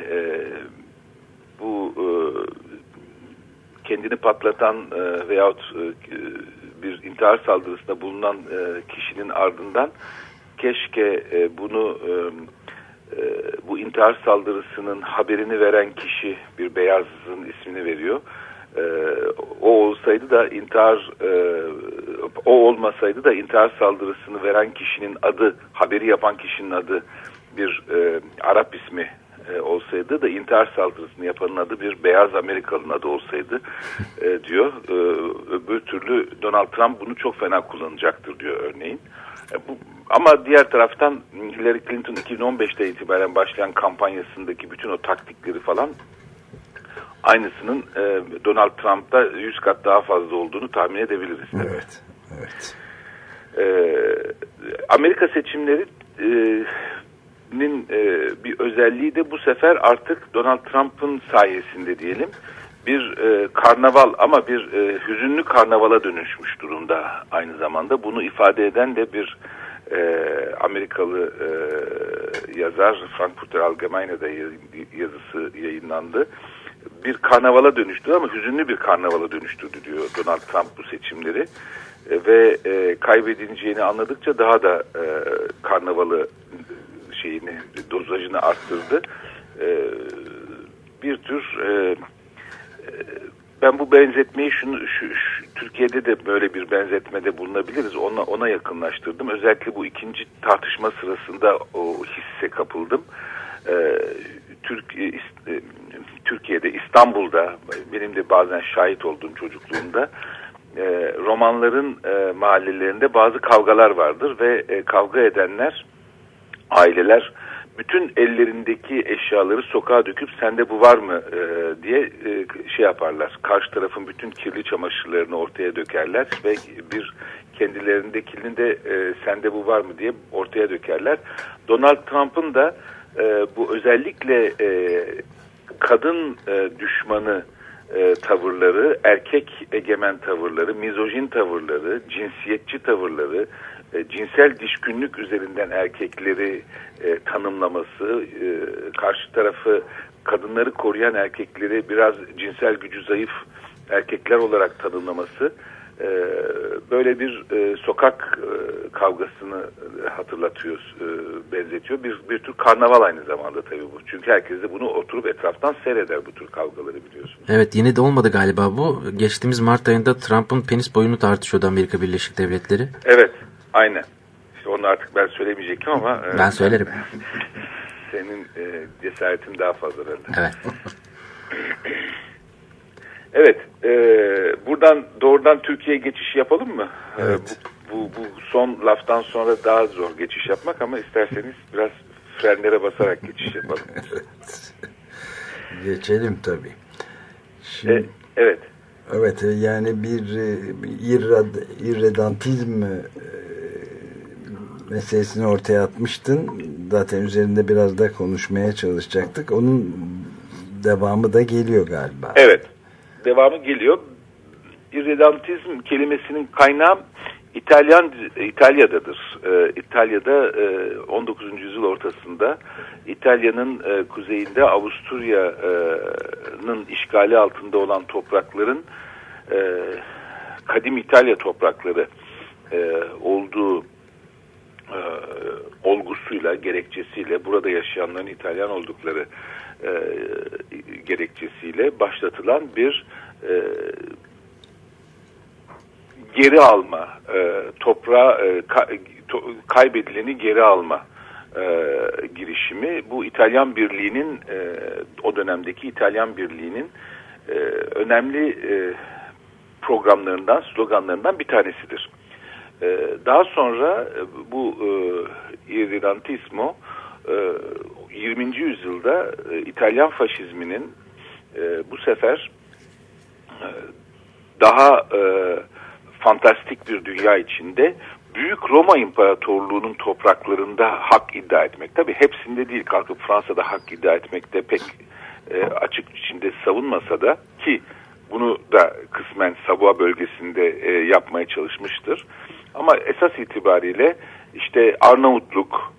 K: Bu kendini patlatan veyahut bir intihar saldırısında bulunan kişinin ardından keşke e, bunu e, e, bu intihar saldırısının haberini veren kişi bir beyazın ismini veriyor. E, o olsaydı da intihar e, o olmasaydı da intihar saldırısını veren kişinin adı haberi yapan kişinin adı bir e, Arap ismi e, olsaydı da intihar saldırısını yapanın adı bir beyaz Amerikalı'nın adı olsaydı e, diyor. E, öbür türlü Donald Trump bunu çok fena kullanacaktır diyor örneğin. E, bu, ama diğer taraftan Hillary Clinton 2015'te itibaren başlayan kampanyasındaki bütün o taktikleri falan aynısının e, Donald Trump'ta 100 kat daha fazla olduğunu tahmin edebiliriz.
A: Evet. evet.
K: E, Amerika seçimlerinin e, bir özelliği de bu sefer artık Donald Trump'ın sayesinde diyelim bir e, karnaval ama bir e, hüzünlü karnavala dönüşmüş durumda aynı zamanda. Bunu ifade eden de bir e, Amerikalı e, yazar Frankfurter Allgemeine'de yazısı yayınlandı. Bir karnavala dönüştü ama hüzünlü bir karnavala dönüştürdü diyor Donald Trump bu seçimleri. E, ve e, kaybedileceğini anladıkça daha da e, karnavalı şeyini dozajını arttırdı. E, bir tür e, ben bu benzetmeyi şunu şu, şu, Türkiye'de de böyle bir benzetmede bulunabiliriz. Ona, ona yakınlaştırdım. Özellikle bu ikinci tartışma sırasında o hisse kapıldım. E, Türk, e, e, Türkiye'de, İstanbul'da, benim de bazen şahit olduğum çocukluğumda e, romanların e, mahallelerinde bazı kavgalar vardır ve e, kavga edenler, aileler bütün ellerindeki eşyaları sokağa döküp sende bu var mı e, diye e, şey yaparlar. Karşı tarafın bütün kirli çamaşırlarını ortaya dökerler ve bir kendilerindekini de e, sende bu var mı diye ortaya dökerler. Donald Trump'ın da e, bu özellikle e, kadın e, düşmanı e, tavırları, erkek egemen tavırları, mizojin tavırları, cinsiyetçi tavırları, e, cinsel düşkünlük üzerinden erkekleri e, tanımlaması, e, karşı tarafı kadınları koruyan erkekleri biraz cinsel gücü zayıf erkekler olarak tanımlaması e, böyle bir e, sokak e, kavgasını hatırlatıyor, e, benzetiyor. Bir, bir tür karnaval aynı zamanda tabii bu. Çünkü herkes de bunu oturup etraftan seyreder bu tür kavgaları biliyorsunuz.
C: Evet yine de olmadı galiba bu. Geçtiğimiz Mart ayında Trump'ın penis boyunu tartışıyordu Amerika Birleşik Devletleri.
K: Evet aynen. İşte onu artık ben söylemeyecektim ama.
C: E, ben söylerim. [LAUGHS]
K: Senin e, cesaretin daha fazla herhalde.
C: Evet. [CLEARS THROAT]
K: Evet, e, buradan doğrudan Türkiye'ye geçiş yapalım mı?
A: E, evet.
K: E, bu, bu, bu son laftan sonra daha zor geçiş yapmak ama isterseniz biraz frenlere basarak geçiş yapalım.
A: evet. [LAUGHS] Geçelim tabii.
K: Şimdi, e, evet.
A: Evet, e, yani bir e, irrad, irredantizm meselesini ortaya atmıştın. Zaten üzerinde biraz da konuşmaya çalışacaktık. Onun devamı da geliyor galiba.
K: Evet devamı geliyor. İrredantizm kelimesinin kaynağı İtalyan İtalya'dadır. Ee, İtalya'da e, 19. yüzyıl ortasında İtalya'nın e, kuzeyinde Avusturya'nın işgali altında olan toprakların e, kadim İtalya toprakları e, olduğu e, olgusuyla, gerekçesiyle burada yaşayanların İtalyan oldukları e, gerekçesiyle başlatılan bir e, geri alma, e, toprağa e, ka, to, kaybedileni geri alma e, girişimi. Bu İtalyan Birliği'nin, e, o dönemdeki İtalyan Birliği'nin e, önemli e, programlarından, sloganlarından bir tanesidir. E, daha sonra e, bu e, irridantismo e, 20. yüzyılda e, İtalyan faşizminin e, bu sefer e, daha e, fantastik bir dünya içinde Büyük Roma İmparatorluğu'nun topraklarında hak iddia etmek. Tabi hepsinde değil kalkıp Fransa'da hak iddia etmekte pek e, açık içinde savunmasa da ki bunu da kısmen Savoie bölgesinde e, yapmaya çalışmıştır. Ama esas itibariyle işte Arnavutluk,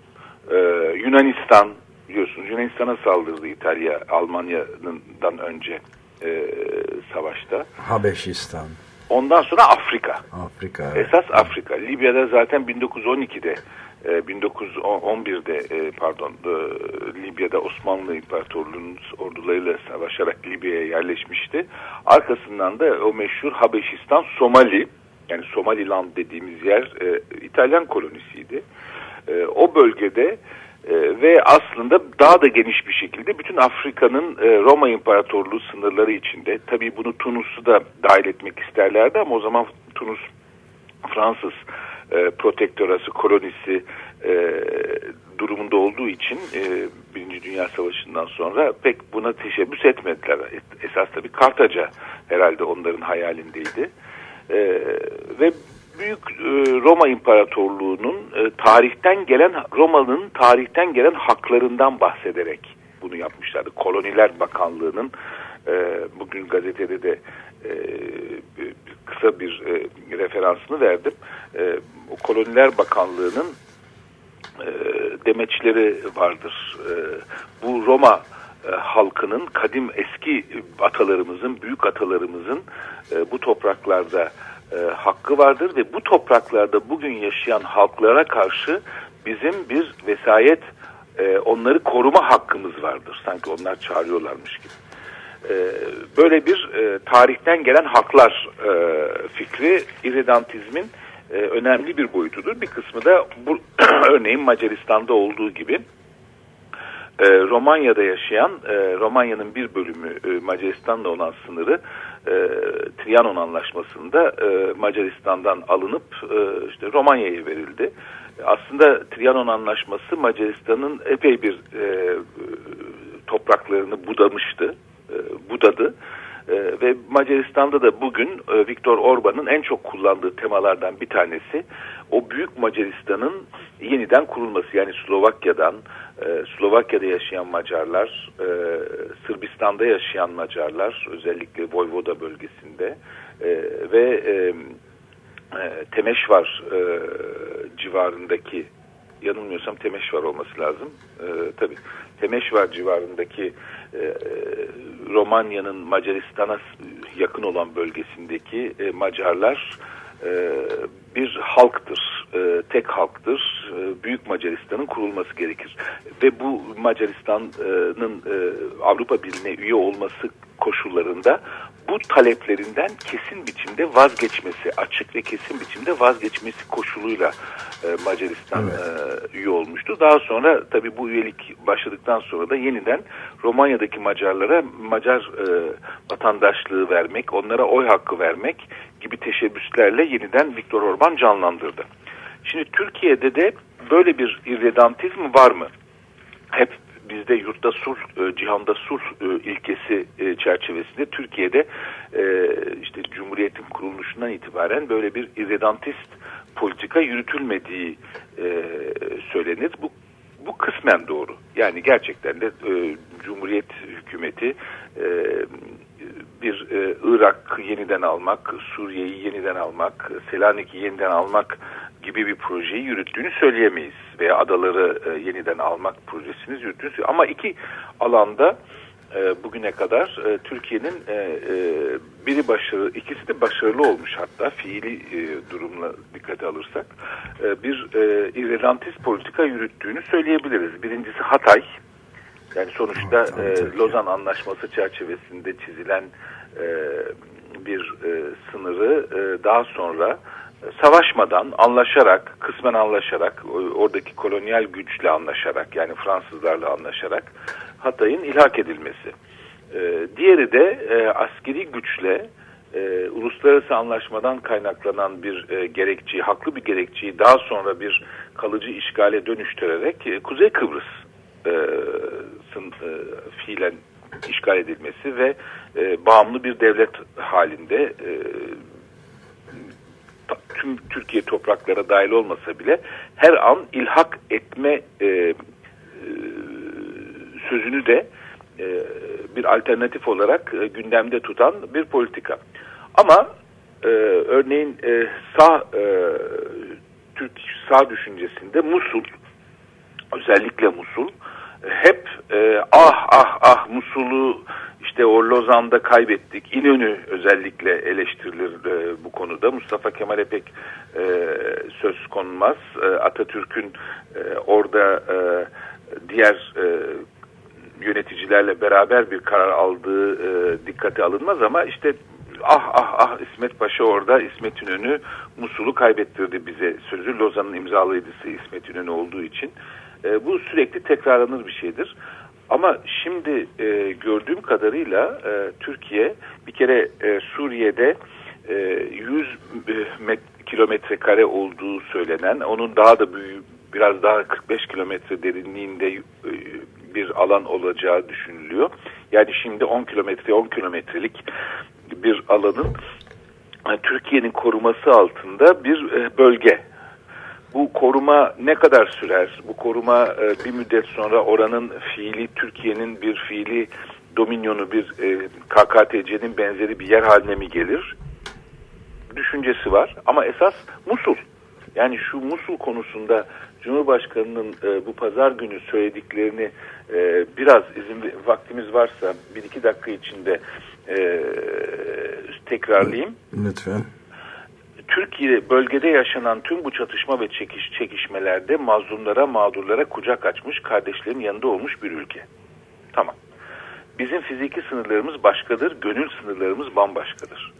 K: e, Yunanistan, biliyorsunuz Yunanistan'a saldırdı İtalya Almanya'dan önce e, savaşta.
A: Habeşistan.
K: Ondan sonra Afrika.
A: Afrika.
K: Evet. Esas Afrika. Libya'da zaten 1912'de e, 1911'de e, pardon e, Libya'da Osmanlı İmparatorluğu'nun ordularıyla savaşarak Libya'ya yerleşmişti. Arkasından da o meşhur Habeşistan Somali yani Somaliland dediğimiz yer e, İtalyan kolonisiydi. E, o bölgede e, ve aslında daha da geniş bir şekilde bütün Afrika'nın e, Roma İmparatorluğu sınırları içinde tabii bunu Tunus'u da dahil etmek isterlerdi ama o zaman Tunus Fransız e, protektörası, kolonisi e, durumunda olduğu için Birinci Dünya Savaşı'ndan sonra pek buna teşebbüs etmediler. Esas tabii Kartaca herhalde onların hayalindeydi. Ve Büyük e, Roma İmparatorluğu'nun e, tarihten gelen Roma'nın tarihten gelen haklarından bahsederek bunu yapmışlardı. Koloniler Bakanlığı'nın e, bugün gazetede de kısa bir referansını verdim. Koloniler Bakanlığı'nın demeçleri vardır. Bu Roma halkının kadim eski atalarımızın, büyük atalarımızın bu topraklarda e, hakkı vardır ve bu topraklarda bugün yaşayan halklara karşı bizim bir vesayet, e, onları koruma hakkımız vardır. Sanki onlar çağırıyorlarmış gibi. E, böyle bir e, tarihten gelen haklar e, fikri irredantizmin e, önemli bir boyutudur. Bir kısmı da bu, [CLEARS THROAT] örneğin Macaristan'da olduğu gibi e, Romanya'da yaşayan, e, Romanya'nın bir bölümü e, Macaristan'da olan sınırı e, Trianon Anlaşması'nda e, Macaristan'dan alınıp e, işte Romanya'ya verildi. Aslında Trianon Anlaşması Macaristan'ın epey bir e, topraklarını budamıştı, e, budadı. E, ve Macaristan'da da bugün e, Viktor Orban'ın en çok kullandığı temalardan bir tanesi o büyük Macaristan'ın yeniden kurulması. Yani Slovakya'dan, e, Slovakya'da yaşayan Macarlar, e, Sırbistan'da yaşayan Macarlar, özellikle Voyvoda bölgesinde e, ve e, Temeşvar civarındaki yanılmıyorsam Temeşvar olması lazım. Tabii Temeşvar civarındaki Romanya'nın Macaristan'a yakın olan bölgesindeki Macarlar bir halktır, e, tek halktır. E, Büyük Macaristan'ın kurulması gerekir. Ve bu Macaristan'ın e, Avrupa Birliği'ne üye olması koşullarında bu taleplerinden kesin biçimde vazgeçmesi, açık ve kesin biçimde vazgeçmesi koşuluyla e, Macaristan evet. e, üye olmuştu. Daha sonra tabii bu üyelik başladıktan sonra da yeniden Romanya'daki Macarlara Macar e, vatandaşlığı vermek, onlara oy hakkı vermek gibi teşebbüslerle yeniden Viktor Orban canlandırdı. Şimdi Türkiye'de de böyle bir irredantizm var mı? Hep bizde yurtta sulh, e, cihanda sulh e, ilkesi e, çerçevesinde Türkiye'de işte Cumhuriyet'in kuruluşundan itibaren böyle bir irredantist politika yürütülmediği söylenir. Bu bu kısmen doğru. Yani gerçekten de Cumhuriyet hükümeti bir Irak yeniden almak, Suriye'yi yeniden almak, Selanik'i yeniden almak gibi bir projeyi yürüttüğünü söyleyemeyiz. Veya adaları e, yeniden almak projesini yürüttüğünü Ama iki alanda e, bugüne kadar e, Türkiye'nin e, e, biri başarılı, ikisi de başarılı olmuş hatta fiili e, durumla dikkate alırsak e, bir e, irredantist politika yürüttüğünü söyleyebiliriz. Birincisi Hatay. Yani sonuçta e, Lozan Anlaşması çerçevesinde çizilen e, bir e, sınırı e, daha sonra savaşmadan, anlaşarak, kısmen anlaşarak, oradaki kolonyal güçle anlaşarak, yani Fransızlarla anlaşarak Hatay'ın ilhak edilmesi. Ee, diğeri de e, askeri güçle e, uluslararası anlaşmadan kaynaklanan bir e, gerekçeyi, haklı bir gerekçeyi daha sonra bir kalıcı işgale dönüştürerek e, Kuzey Kıbrıs'ın e, fiilen işgal edilmesi ve e, bağımlı bir devlet halinde e, tüm Türkiye topraklara dahil olmasa bile her an ilhak etme e, e, sözünü de e, bir alternatif olarak e, gündemde tutan bir politika. Ama e, örneğin e, sağ e, Türk sağ düşüncesinde Musul özellikle Musul hep e, ah ah ah Musul'u işte o Lozan'da kaybettik. İnönü özellikle eleştirilir e, bu konuda. Mustafa Kemal'e pek e, söz konmaz. E, Atatürk'ün e, orada e, diğer e, yöneticilerle beraber bir karar aldığı e, dikkate alınmaz ama işte ah ah ah İsmet Paşa orada İsmet İnönü Musul'u kaybettirdi bize sözü Lozan'ın imzalıydısı İsmet İnönü olduğu için. E, bu sürekli tekrarlanır bir şeydir. Ama şimdi e, gördüğüm kadarıyla e, Türkiye bir kere e, Suriye'de e, 100 e, kilometre kare olduğu söylenen, onun daha da büyük, biraz daha 45 kilometre derinliğinde e, bir alan olacağı düşünülüyor. Yani şimdi 10 kilometre 10 kilometrelik bir alanın e, Türkiye'nin koruması altında bir e, bölge bu koruma ne kadar sürer? Bu koruma e, bir müddet sonra oranın fiili Türkiye'nin bir fiili dominyonu bir e, KKTC'nin benzeri bir yer haline mi gelir? Düşüncesi var ama esas Musul. Yani şu Musul konusunda Cumhurbaşkanı'nın e, bu pazar günü söylediklerini e, biraz izin vaktimiz varsa bir iki dakika içinde e, tekrarlayayım.
A: Lütfen.
K: Türkiye bölgede yaşanan tüm bu çatışma ve çekiş, çekişmelerde mazlumlara, mağdurlara kucak açmış, kardeşlerin yanında olmuş bir ülke. Tamam. Bizim fiziki sınırlarımız başkadır, gönül sınırlarımız bambaşkadır.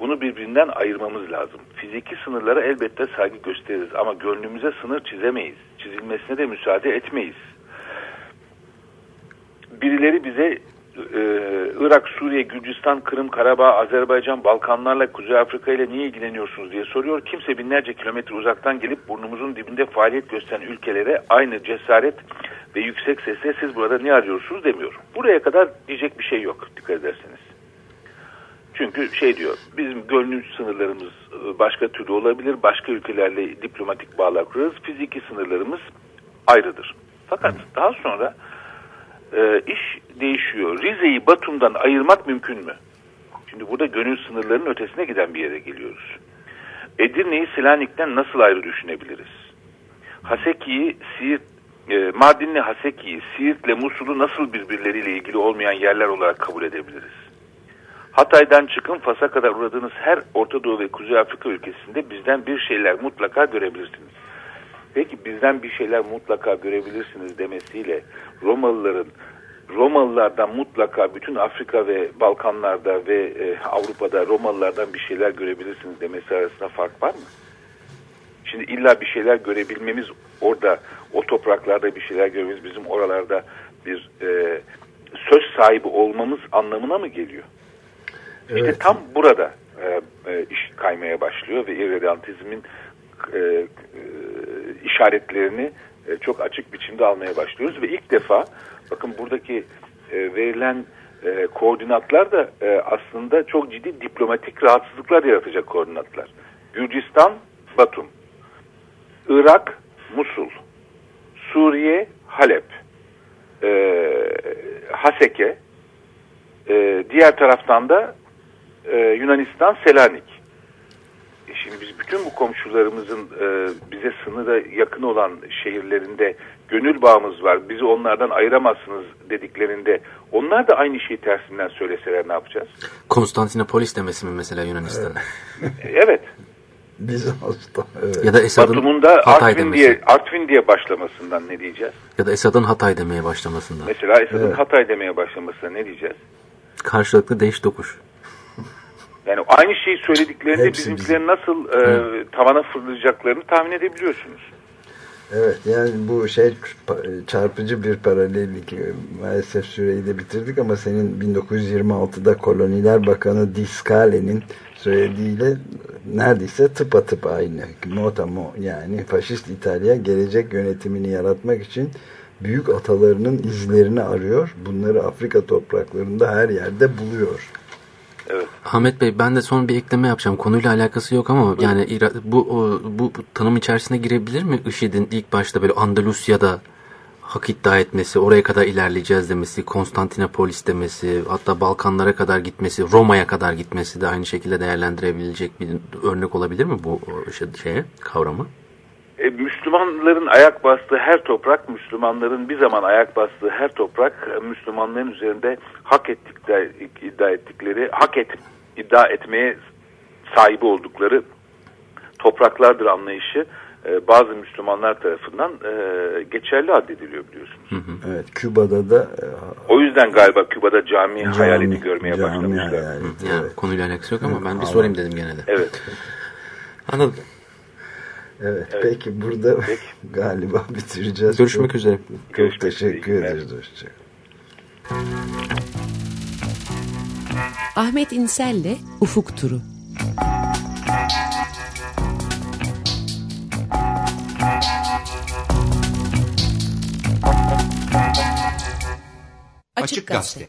K: Bunu birbirinden ayırmamız lazım. Fiziki sınırlara elbette saygı gösteririz ama gönlümüze sınır çizemeyiz. Çizilmesine de müsaade etmeyiz. Birileri bize e, Irak, Suriye, Gürcistan, Kırım, Karabağ, Azerbaycan, Balkanlarla, Kuzey Afrika ile niye ilgileniyorsunuz diye soruyor. Kimse binlerce kilometre uzaktan gelip burnumuzun dibinde faaliyet gösteren ülkelere aynı cesaret ve yüksek sesle siz burada ne arıyorsunuz demiyor. Buraya kadar diyecek bir şey yok dikkat ederseniz. Çünkü şey diyor, bizim gönlü sınırlarımız e, başka türlü olabilir, başka ülkelerle diplomatik bağlar kurarız, fiziki sınırlarımız ayrıdır. Fakat daha sonra e, iş değişiyor. Rize'yi Batum'dan ayırmak mümkün mü? Şimdi burada gönül sınırlarının ötesine giden bir yere geliyoruz. Edirne'yi Selanik'ten nasıl ayrı düşünebiliriz? Haseki'yi, Siirt, e, Mardin'le Haseki'yi, Siirt'le Musul'u nasıl birbirleriyle ilgili olmayan yerler olarak kabul edebiliriz? Hatay'dan çıkın Fas'a kadar uğradığınız her Orta Doğu ve Kuzey Afrika ülkesinde bizden bir şeyler mutlaka görebilirsiniz. Peki bizden bir şeyler mutlaka görebilirsiniz demesiyle Romalıların Romalılardan mutlaka bütün Afrika ve Balkanlarda ve e, Avrupa'da Romalılardan bir şeyler görebilirsiniz demesi arasında fark var mı? Şimdi illa bir şeyler görebilmemiz orada o topraklarda bir şeyler görmemiz bizim oralarda bir e, söz sahibi olmamız anlamına mı geliyor? Evet. İşte tam burada e, e, iş kaymaya başlıyor ve irredantizmin e, e, işaretlerini e, çok açık biçimde almaya başlıyoruz. Ve ilk defa bakın buradaki e, verilen e, koordinatlar da e, aslında çok ciddi diplomatik rahatsızlıklar yaratacak koordinatlar. Gürcistan, Batum, Irak, Musul, Suriye, Halep, e, Haseke, e, diğer taraftan da e, Yunanistan, Selanik. Şimdi biz bütün bu komşularımızın e, bize sınıra yakın olan şehirlerinde gönül bağımız var. Bizi onlardan ayıramazsınız dediklerinde onlar da aynı şeyi tersinden söyleseler ne yapacağız?
C: Konstantinopolis demesi mi mesela Yunanistan'a?
K: evet.
A: Biz hasta. Evet.
C: Ya da Esad'ın
K: Batum'un da
C: Hatay
K: Artvin
C: demesi.
K: diye, Artvin diye başlamasından ne diyeceğiz?
C: Ya da Esad'ın Hatay demeye başlamasından.
K: Mesela Esad'ın
A: Evet.
K: Hatay demeye başlamasına ne diyeceğiz?
C: Karşılıklı değiş tokuş.
K: Yani aynı şeyi söylediklerinde
A: Hepsi
K: bizimkilerin nasıl e, tavana fırlayacaklarını tahmin edebiliyorsunuz.
A: Evet yani bu şey çarpıcı bir paralellik. Maalesef süreyi de bitirdik ama senin 1926'da Koloniler Bakanı Discale'nin söylediğiyle neredeyse tıpatıp aynı. Motamo yani faşist İtalya gelecek yönetimini yaratmak için büyük atalarının izlerini arıyor. Bunları Afrika topraklarında her yerde buluyor.
C: Ahmet Bey ben de son bir ekleme yapacağım. Konuyla alakası yok ama yani İra- bu, o, bu bu tanım içerisine girebilir mi IŞİD'in ilk başta böyle Andalusya'da hak iddia etmesi, oraya kadar ilerleyeceğiz demesi, Konstantinopolis demesi, hatta Balkanlara kadar gitmesi, Roma'ya kadar gitmesi de aynı şekilde değerlendirebilecek bir örnek olabilir mi bu şey, şeye, kavrama?
K: E, Müslümanların ayak bastığı her toprak, Müslümanların bir zaman ayak bastığı her toprak, e, Müslümanların üzerinde hak ettikleri, iddia ettikleri, hak et, iddia etmeye sahibi oldukları topraklardır anlayışı e, bazı Müslümanlar tarafından geçerli addediliyor biliyorsunuz.
A: Evet Küba'da da
K: O yüzden galiba Küba'da cami,
A: Cami-
K: hayalini görmeye
A: cami
K: başlamışlar.
A: hayaleti,
C: Yani
A: evet.
C: konuyla alakası yok ama ben bir sorayım dedim gene de.
K: Evet.
C: Anladım.
A: Evet, peki burada [LAUGHS] galiba bitireceğiz.
C: Görüşmek
A: Çok-
C: üzere.
A: Çok
K: Görüşmek
A: teşekkür
K: üzere.
A: ederiz. Hoşça
D: Ahmet İnsel'le Ufuk Turu. Açık Gazete.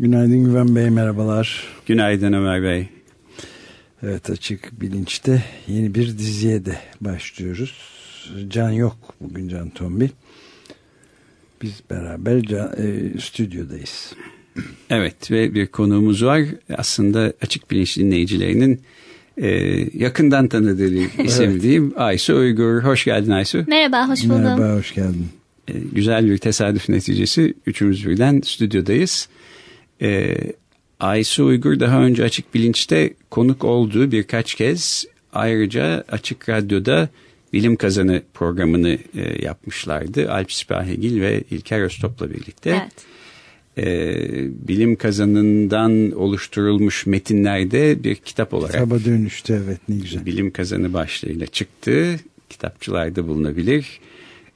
A: Günaydın Güven Bey, merhabalar.
L: Günaydın Ömer Bey.
A: Evet açık bilinçte yeni bir diziye de başlıyoruz. Can yok bugün Can Tombil. Biz beraber can, e, stüdyodayız.
L: Evet ve bir konuğumuz var. Aslında açık bilinç dinleyicilerinin e, yakından tanıdığı [LAUGHS] isim evet. diyeyim. Aysu Uygur. Hoş geldin Aysu.
M: Merhaba, hoş buldum.
A: Merhaba, hoş geldin.
L: E, güzel bir tesadüf neticesi üçümüz birden stüdyodayız. E, Aysu Uygur daha önce Açık Bilinç'te konuk olduğu birkaç kez ayrıca Açık Radyo'da Bilim Kazanı programını e, yapmışlardı. Alp Sipahegil ve İlker Öztop'la birlikte.
M: Evet.
L: E, bilim kazanından oluşturulmuş metinlerde bir kitap olarak.
A: Kitaba dönüştü evet ne güzel.
L: Bilim Kazanı başlığıyla çıktı. Kitapçılarda bulunabilir.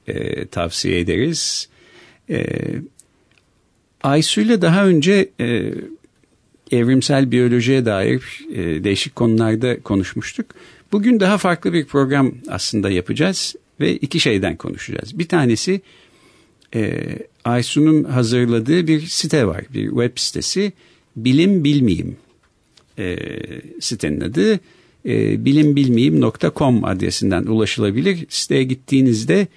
L: E, tavsiye ederiz. E, Aysu ile daha önce e, evrimsel biyolojiye dair e, değişik konularda konuşmuştuk. Bugün daha farklı bir program aslında yapacağız ve iki şeyden konuşacağız. Bir tanesi e, Aysu'nun hazırladığı bir site var, bir web sitesi. Bilim Bilmeyeyim e, sitenin adı. E, bilimbilmeyeyim.com adresinden ulaşılabilir. Siteye gittiğinizde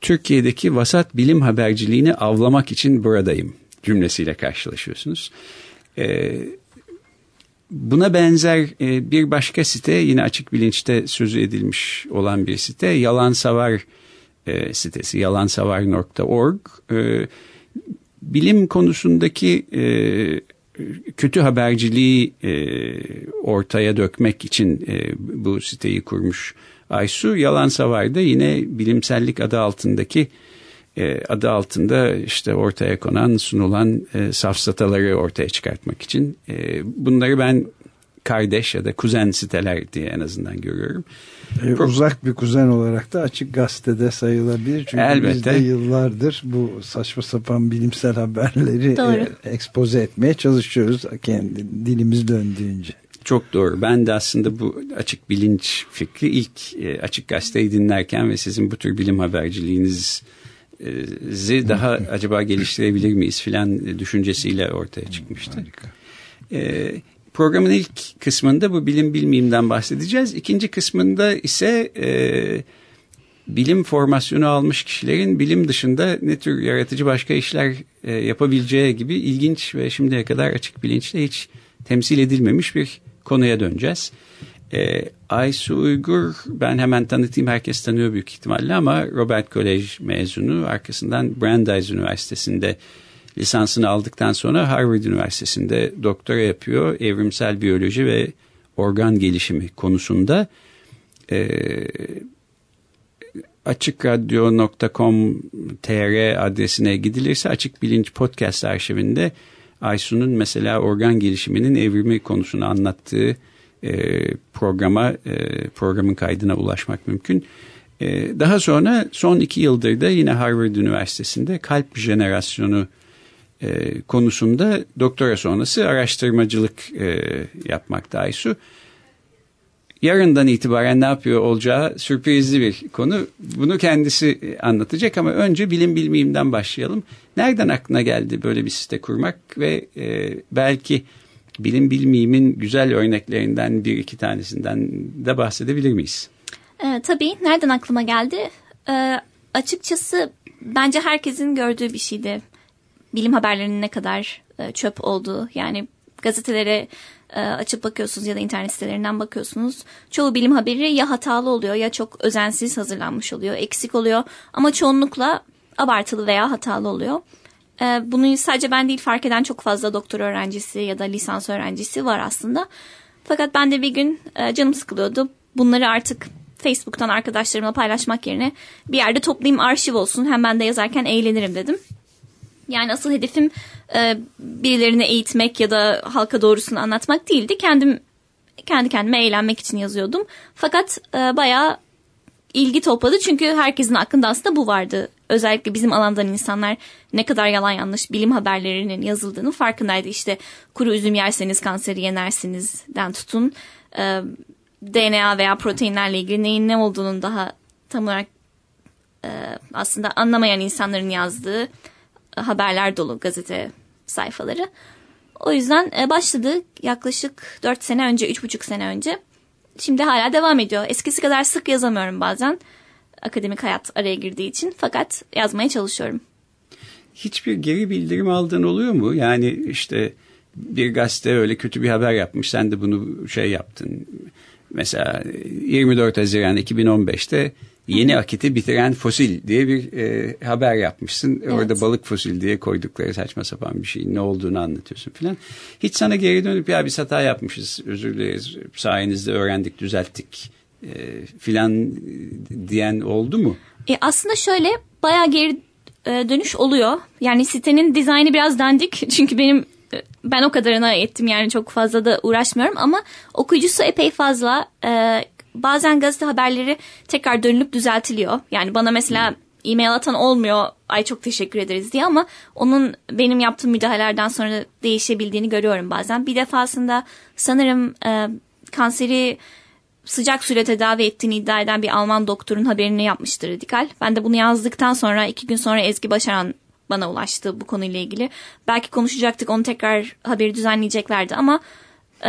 L: Türkiye'deki vasat bilim haberciliğini avlamak için buradayım cümlesiyle karşılaşıyorsunuz. E, buna benzer e, bir başka site yine açık bilinçte sözü edilmiş olan bir site Yalan Savar e, sitesi yalansavar.org e, bilim konusundaki kötü haberciliği ortaya dökmek için bu siteyi kurmuş Aysu Yalan Savar'da yine bilimsellik adı altındaki e, adı altında işte ortaya konan sunulan e, safsataları ortaya çıkartmak için e, bunları ben kardeş ya da kuzen siteler diye en azından görüyorum.
A: E, uzak bir kuzen olarak da açık gazetede sayılabilir. Çünkü
L: Elbette.
A: biz de yıllardır bu saçma sapan bilimsel haberleri e, ekspoze etmeye çalışıyoruz kendi dilimiz döndüğünce.
L: Çok doğru. Ben de aslında bu açık bilinç fikri ilk e, açık gazeteyi dinlerken ve sizin bu tür bilim haberciliğiniz zi daha acaba geliştirebilir miyiz filan düşüncesiyle ortaya çıkmıştı.
A: Harika.
L: Programın ilk kısmında bu bilim bilmeyimden bahsedeceğiz. İkinci kısmında ise e, bilim formasyonu almış kişilerin bilim dışında ne tür yaratıcı başka işler e, yapabileceği gibi ilginç ve şimdiye kadar açık bilinçle hiç temsil edilmemiş bir konuya döneceğiz. E, Aysu Uygur ben hemen tanıtayım herkes tanıyor büyük ihtimalle ama Robert College mezunu arkasından Brandeis Üniversitesi'nde lisansını aldıktan sonra Harvard Üniversitesi'nde doktora yapıyor evrimsel biyoloji ve organ gelişimi konusunda. E, açıkradyo.com.tr adresine gidilirse Açık Bilinç Podcast arşivinde Aysu'nun mesela organ gelişiminin evrimi konusunu anlattığı programa e, programın kaydına ulaşmak mümkün. E, daha sonra son iki yıldır da yine Harvard Üniversitesi'nde kalp jenerasyonu e, konusunda doktora sonrası araştırmacılık e, yapmakta Aysu. Yarından itibaren ne yapıyor olacağı sürprizli bir konu. Bunu kendisi anlatacak ama önce bilim bilmeyimden başlayalım. Nereden aklına geldi böyle bir site kurmak ve e, belki bilim bilmeyimin güzel örneklerinden bir iki tanesinden de bahsedebilir miyiz?
M: E, tabii. Nereden aklıma geldi? E, açıkçası bence herkesin gördüğü bir şeydi. Bilim haberlerinin ne kadar e, çöp olduğu. Yani gazetelere e, açıp bakıyorsunuz ya da internet sitelerinden bakıyorsunuz. Çoğu bilim haberi ya hatalı oluyor ya çok özensiz hazırlanmış oluyor, eksik oluyor. Ama çoğunlukla abartılı veya hatalı oluyor. E, bunu sadece ben değil fark eden çok fazla doktor öğrencisi ya da lisans öğrencisi var aslında. Fakat ben de bir gün e, canım sıkılıyordu. Bunları artık Facebook'tan arkadaşlarımla paylaşmak yerine bir yerde toplayayım arşiv olsun. Hem ben de yazarken eğlenirim dedim. Yani asıl hedefim e, birilerini eğitmek ya da halka doğrusunu anlatmak değildi. Kendim kendi kendime eğlenmek için yazıyordum. Fakat e, bayağı ilgi topladı çünkü herkesin aklında aslında bu vardı. Özellikle bizim alandan insanlar ne kadar yalan yanlış bilim haberlerinin yazıldığını farkındaydı. İşte kuru üzüm yerseniz kanseri yenersinizden tutun. E, DNA veya proteinlerle ilgili neyin ne olduğunun daha tam olarak e, aslında anlamayan insanların yazdığı haberler dolu gazete sayfaları. O yüzden e, başladı yaklaşık 4 sene önce, 3,5 sene önce. Şimdi hala devam ediyor. Eskisi kadar sık yazamıyorum bazen. Akademik hayat araya girdiği için. Fakat yazmaya çalışıyorum.
L: Hiçbir geri bildirim aldığın oluyor mu? Yani işte bir gazete öyle kötü bir haber yapmış. Sen de bunu şey yaptın. Mesela 24 Haziran 2015'te yeni akiti bitiren fosil diye bir e, haber yapmışsın. Evet. Orada balık fosil diye koydukları saçma sapan bir şeyin ne olduğunu anlatıyorsun filan. Hiç sana geri dönüp ya biz hata yapmışız özür dileriz sayenizde öğrendik düzelttik e, filan diyen oldu mu?
M: E, aslında şöyle bayağı geri e, dönüş oluyor. Yani sitenin dizaynı biraz dandik [LAUGHS] çünkü benim e, ben o kadarına ettim yani çok fazla da uğraşmıyorum ama okuyucusu epey fazla. E, bazen gazete haberleri tekrar dönülüp düzeltiliyor. Yani bana mesela e-mail atan olmuyor ay çok teşekkür ederiz diye ama onun benim yaptığım müdahalelerden sonra değişebildiğini görüyorum bazen. Bir defasında sanırım e, kanseri sıcak suyla tedavi ettiğini iddia eden bir Alman doktorun haberini yapmıştı Radikal. Ben de bunu yazdıktan sonra iki gün sonra Ezgi Başaran bana ulaştı bu konuyla ilgili. Belki konuşacaktık onu tekrar haberi düzenleyeceklerdi ama e,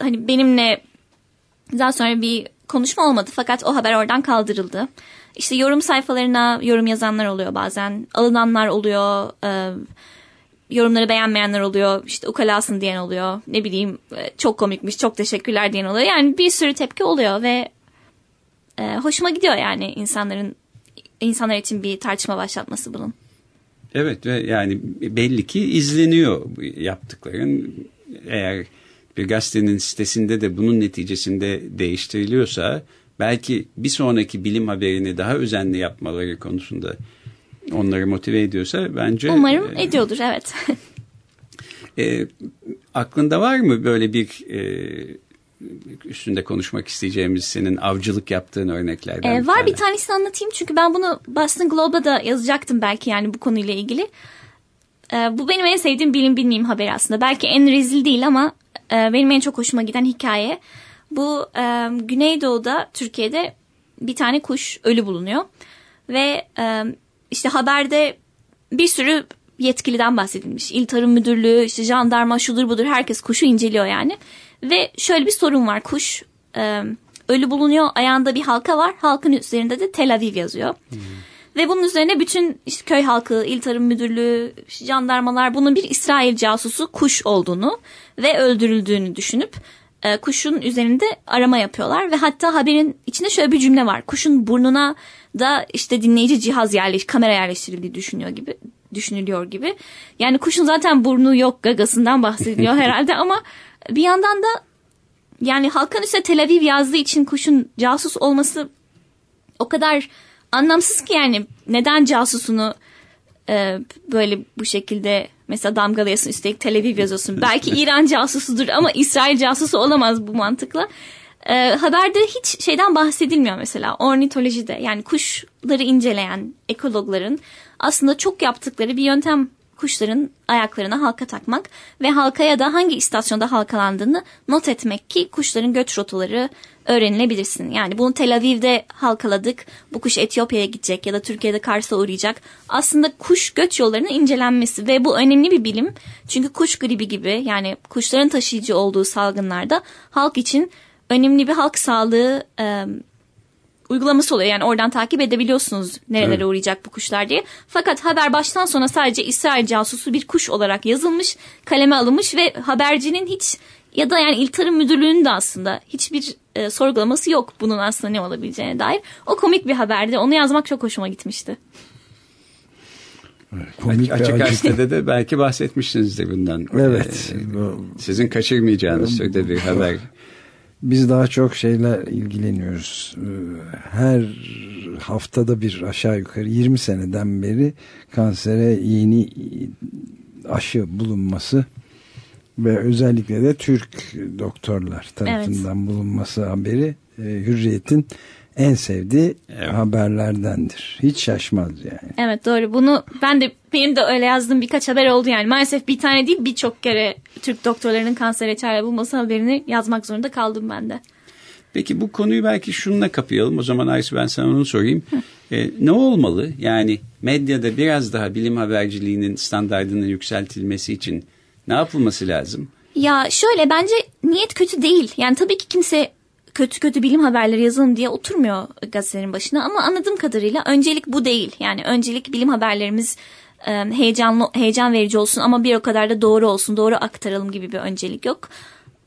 M: hani benimle daha sonra bir konuşma olmadı fakat o haber oradan kaldırıldı. İşte yorum sayfalarına yorum yazanlar oluyor bazen. Alınanlar oluyor. E, yorumları beğenmeyenler oluyor. İşte ukalasın diyen oluyor. Ne bileyim e, çok komikmiş çok teşekkürler diyen oluyor. Yani bir sürü tepki oluyor ve e, hoşuma gidiyor yani insanların insanlar için bir tartışma başlatması bunun.
L: Evet ve yani belli ki izleniyor yaptıkların. Eğer bir gazetenin sitesinde de bunun neticesinde değiştiriliyorsa belki bir sonraki bilim haberini daha özenli yapmaları konusunda onları motive ediyorsa bence...
M: Umarım e, ediyordur evet. [LAUGHS]
L: e, aklında var mı böyle bir e, üstünde konuşmak isteyeceğimiz senin avcılık yaptığın örneklerden?
M: E, var bir, bir tanesini anlatayım çünkü ben bunu Boston Globe'a da yazacaktım belki yani bu konuyla ilgili. E, bu benim en sevdiğim bilim bilmeyeyim haberi aslında. Belki en rezil değil ama e, benim en çok hoşuma giden hikaye. Bu e, Güneydoğu'da Türkiye'de bir tane kuş ölü bulunuyor. Ve e, işte haberde bir sürü yetkiliden bahsedilmiş. İl Tarım Müdürlüğü, işte jandarma, şudur budur herkes kuşu inceliyor yani. Ve şöyle bir sorun var. Kuş e, ölü bulunuyor. Ayağında bir halka var. Halkın üzerinde de Tel Aviv yazıyor. Hmm. Ve bunun üzerine bütün işte köy halkı, İl Tarım Müdürlüğü, jandarmalar bunun bir İsrail casusu kuş olduğunu ve öldürüldüğünü düşünüp e, kuşun üzerinde arama yapıyorlar. Ve hatta haberin içinde şöyle bir cümle var. Kuşun burnuna da işte dinleyici cihaz yerleş, kamera yerleştirildiği düşünüyor gibi düşünülüyor gibi. Yani kuşun zaten burnu yok gagasından bahsediliyor [LAUGHS] herhalde ama bir yandan da yani halkın üstüne Tel Aviv yazdığı için kuşun casus olması o kadar anlamsız ki yani neden casusunu e, böyle bu şekilde mesela damgalayasın üstelik Tel Aviv yazıyorsun. Belki [LAUGHS] İran casusudur ama İsrail casusu olamaz bu mantıkla. E, haberde hiç şeyden bahsedilmiyor mesela ornitolojide yani kuşları inceleyen ekologların aslında çok yaptıkları bir yöntem kuşların ayaklarına halka takmak ve halkaya da hangi istasyonda halkalandığını not etmek ki kuşların göç rotaları öğrenilebilirsin. Yani bunu Tel Aviv'de halkaladık, bu kuş Etiyopya'ya gidecek ya da Türkiye'de Kars'a uğrayacak. Aslında kuş göç yollarının incelenmesi ve bu önemli bir bilim. Çünkü kuş gribi gibi yani kuşların taşıyıcı olduğu salgınlarda halk için önemli bir halk sağlığı e, uygulaması oluyor. Yani oradan takip edebiliyorsunuz nerelere evet. uğrayacak bu kuşlar diye. Fakat haber baştan sona sadece İsrail casusu bir kuş olarak yazılmış, kaleme alınmış ve habercinin hiç ya da yani İl Tarım Müdürlüğü'nün de aslında hiçbir e, sorgulaması yok bunun aslında ne olabileceğine dair. O komik bir haberdi. Onu yazmak çok hoşuma gitmişti.
L: komik Açık gazetede de belki bahsetmişsinizdir bundan.
A: Evet.
L: Ee, sizin kaçırmayacağınız türde bir haber.
A: Biz daha çok şeyler ilgileniyoruz. Ee, her haftada bir aşağı yukarı 20 seneden beri kansere yeni aşı bulunması ve özellikle de Türk doktorlar tarafından evet. bulunması haberi e, Hürriyet'in en sevdiği evet. haberlerdendir. Hiç şaşmaz yani.
M: Evet doğru. Bunu ben de benim de öyle yazdığım birkaç haber oldu yani. Maalesef bir tane değil birçok kere Türk doktorlarının kansere çare bulması haberini yazmak zorunda kaldım ben de.
L: Peki bu konuyu belki şununla kapayalım. O zaman Aysu ben sana onu sorayım. Ee, ne olmalı? Yani medyada biraz daha bilim haberciliğinin standartının yükseltilmesi için Ne yapılması lazım?
M: Ya şöyle bence niyet kötü değil. Yani tabii ki kimse kötü kötü bilim haberleri yazalım diye oturmuyor gazetelerin başına ama anladığım kadarıyla öncelik bu değil. Yani öncelik bilim haberlerimiz heyecanlı heyecan verici olsun ama bir o kadar da doğru olsun, doğru aktaralım gibi bir öncelik yok.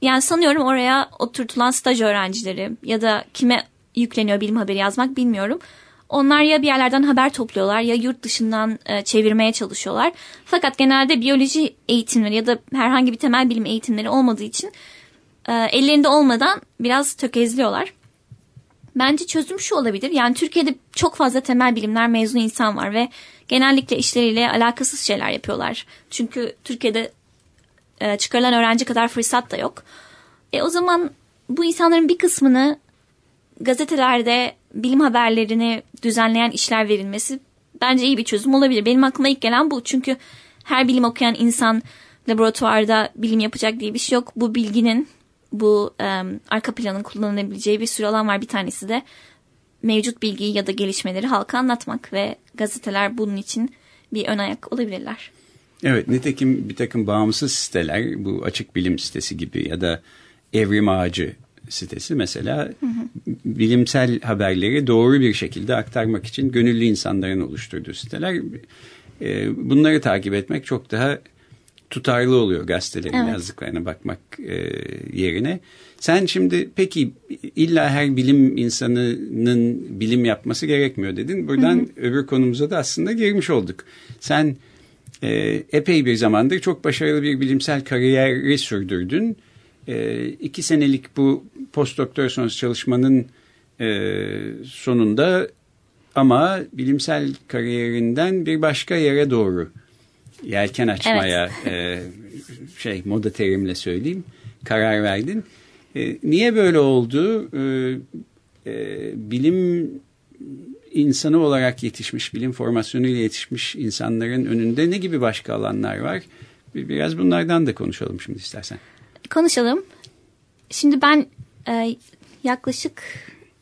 M: Yani sanıyorum oraya oturtulan staj öğrencileri ya da kime yükleniyor bilim haberi yazmak bilmiyorum. Onlar ya bir yerlerden haber topluyorlar ya yurt dışından e, çevirmeye çalışıyorlar. Fakat genelde biyoloji eğitimleri ya da herhangi bir temel bilim eğitimleri olmadığı için e, ellerinde olmadan biraz tökezliyorlar. Bence çözüm şu olabilir. Yani Türkiye'de çok fazla temel bilimler mezunu insan var ve genellikle işleriyle alakasız şeyler yapıyorlar. Çünkü Türkiye'de e, çıkarılan öğrenci kadar fırsat da yok. E, o zaman bu insanların bir kısmını gazetelerde bilim haberlerini düzenleyen işler verilmesi bence iyi bir çözüm olabilir. Benim aklıma ilk gelen bu. Çünkü her bilim okuyan insan laboratuvarda bilim yapacak diye bir şey yok. Bu bilginin, bu e, arka planın kullanılabileceği bir sürü alan var. Bir tanesi de mevcut bilgiyi ya da gelişmeleri halka anlatmak ve gazeteler bunun için bir ön ayak olabilirler.
L: Evet, nitekim bir takım bağımsız siteler, bu açık bilim sitesi gibi ya da evrim ağacı sitesi mesela hı hı. bilimsel haberleri doğru bir şekilde aktarmak için gönüllü insanların oluşturduğu siteler. E, bunları takip etmek çok daha tutarlı oluyor gazetelerin evet. yazdıklarına bakmak e, yerine. Sen şimdi peki illa her bilim insanının bilim yapması gerekmiyor dedin. Buradan hı hı. öbür konumuza da aslında girmiş olduk. Sen e, epey bir zamandır çok başarılı bir bilimsel kariyeri sürdürdün. E, iki senelik bu postdoktor sonrası çalışmanın e, sonunda ama bilimsel kariyerinden bir başka yere doğru yelken açmaya evet. e, şey moda terimle söyleyeyim karar verdin. E, niye böyle oldu? E, e, bilim insanı olarak yetişmiş, bilim formasyonuyla yetişmiş insanların önünde ne gibi başka alanlar var? Biraz bunlardan da konuşalım şimdi istersen.
M: Konuşalım. Şimdi ben e, yaklaşık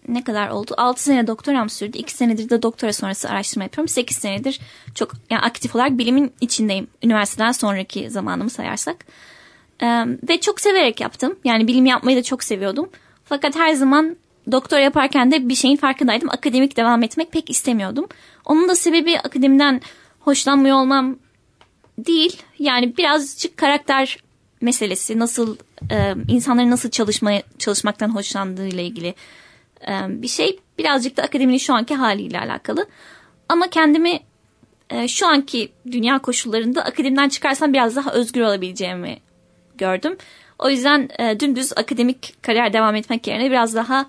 M: ne kadar oldu? 6 sene doktoram sürdü. 2 senedir de doktora sonrası araştırma yapıyorum. 8 senedir çok yani aktif olarak bilimin içindeyim. Üniversiteden sonraki zamanımı sayarsak. Ee, ve çok severek yaptım. Yani bilim yapmayı da çok seviyordum. Fakat her zaman doktor yaparken de bir şeyin farkındaydım. Akademik devam etmek pek istemiyordum. Onun da sebebi akademiden hoşlanmıyor olmam değil. Yani birazcık karakter meselesi. Nasıl e, insanların nasıl çalışmaya çalışmaktan hoşlandığı ile ilgili e, bir şey. Birazcık da akademinin şu anki haliyle alakalı. Ama kendimi e, şu anki dünya koşullarında akademiden çıkarsam biraz daha özgür olabileceğimi gördüm. O yüzden e, dümdüz akademik kariyer devam etmek yerine biraz daha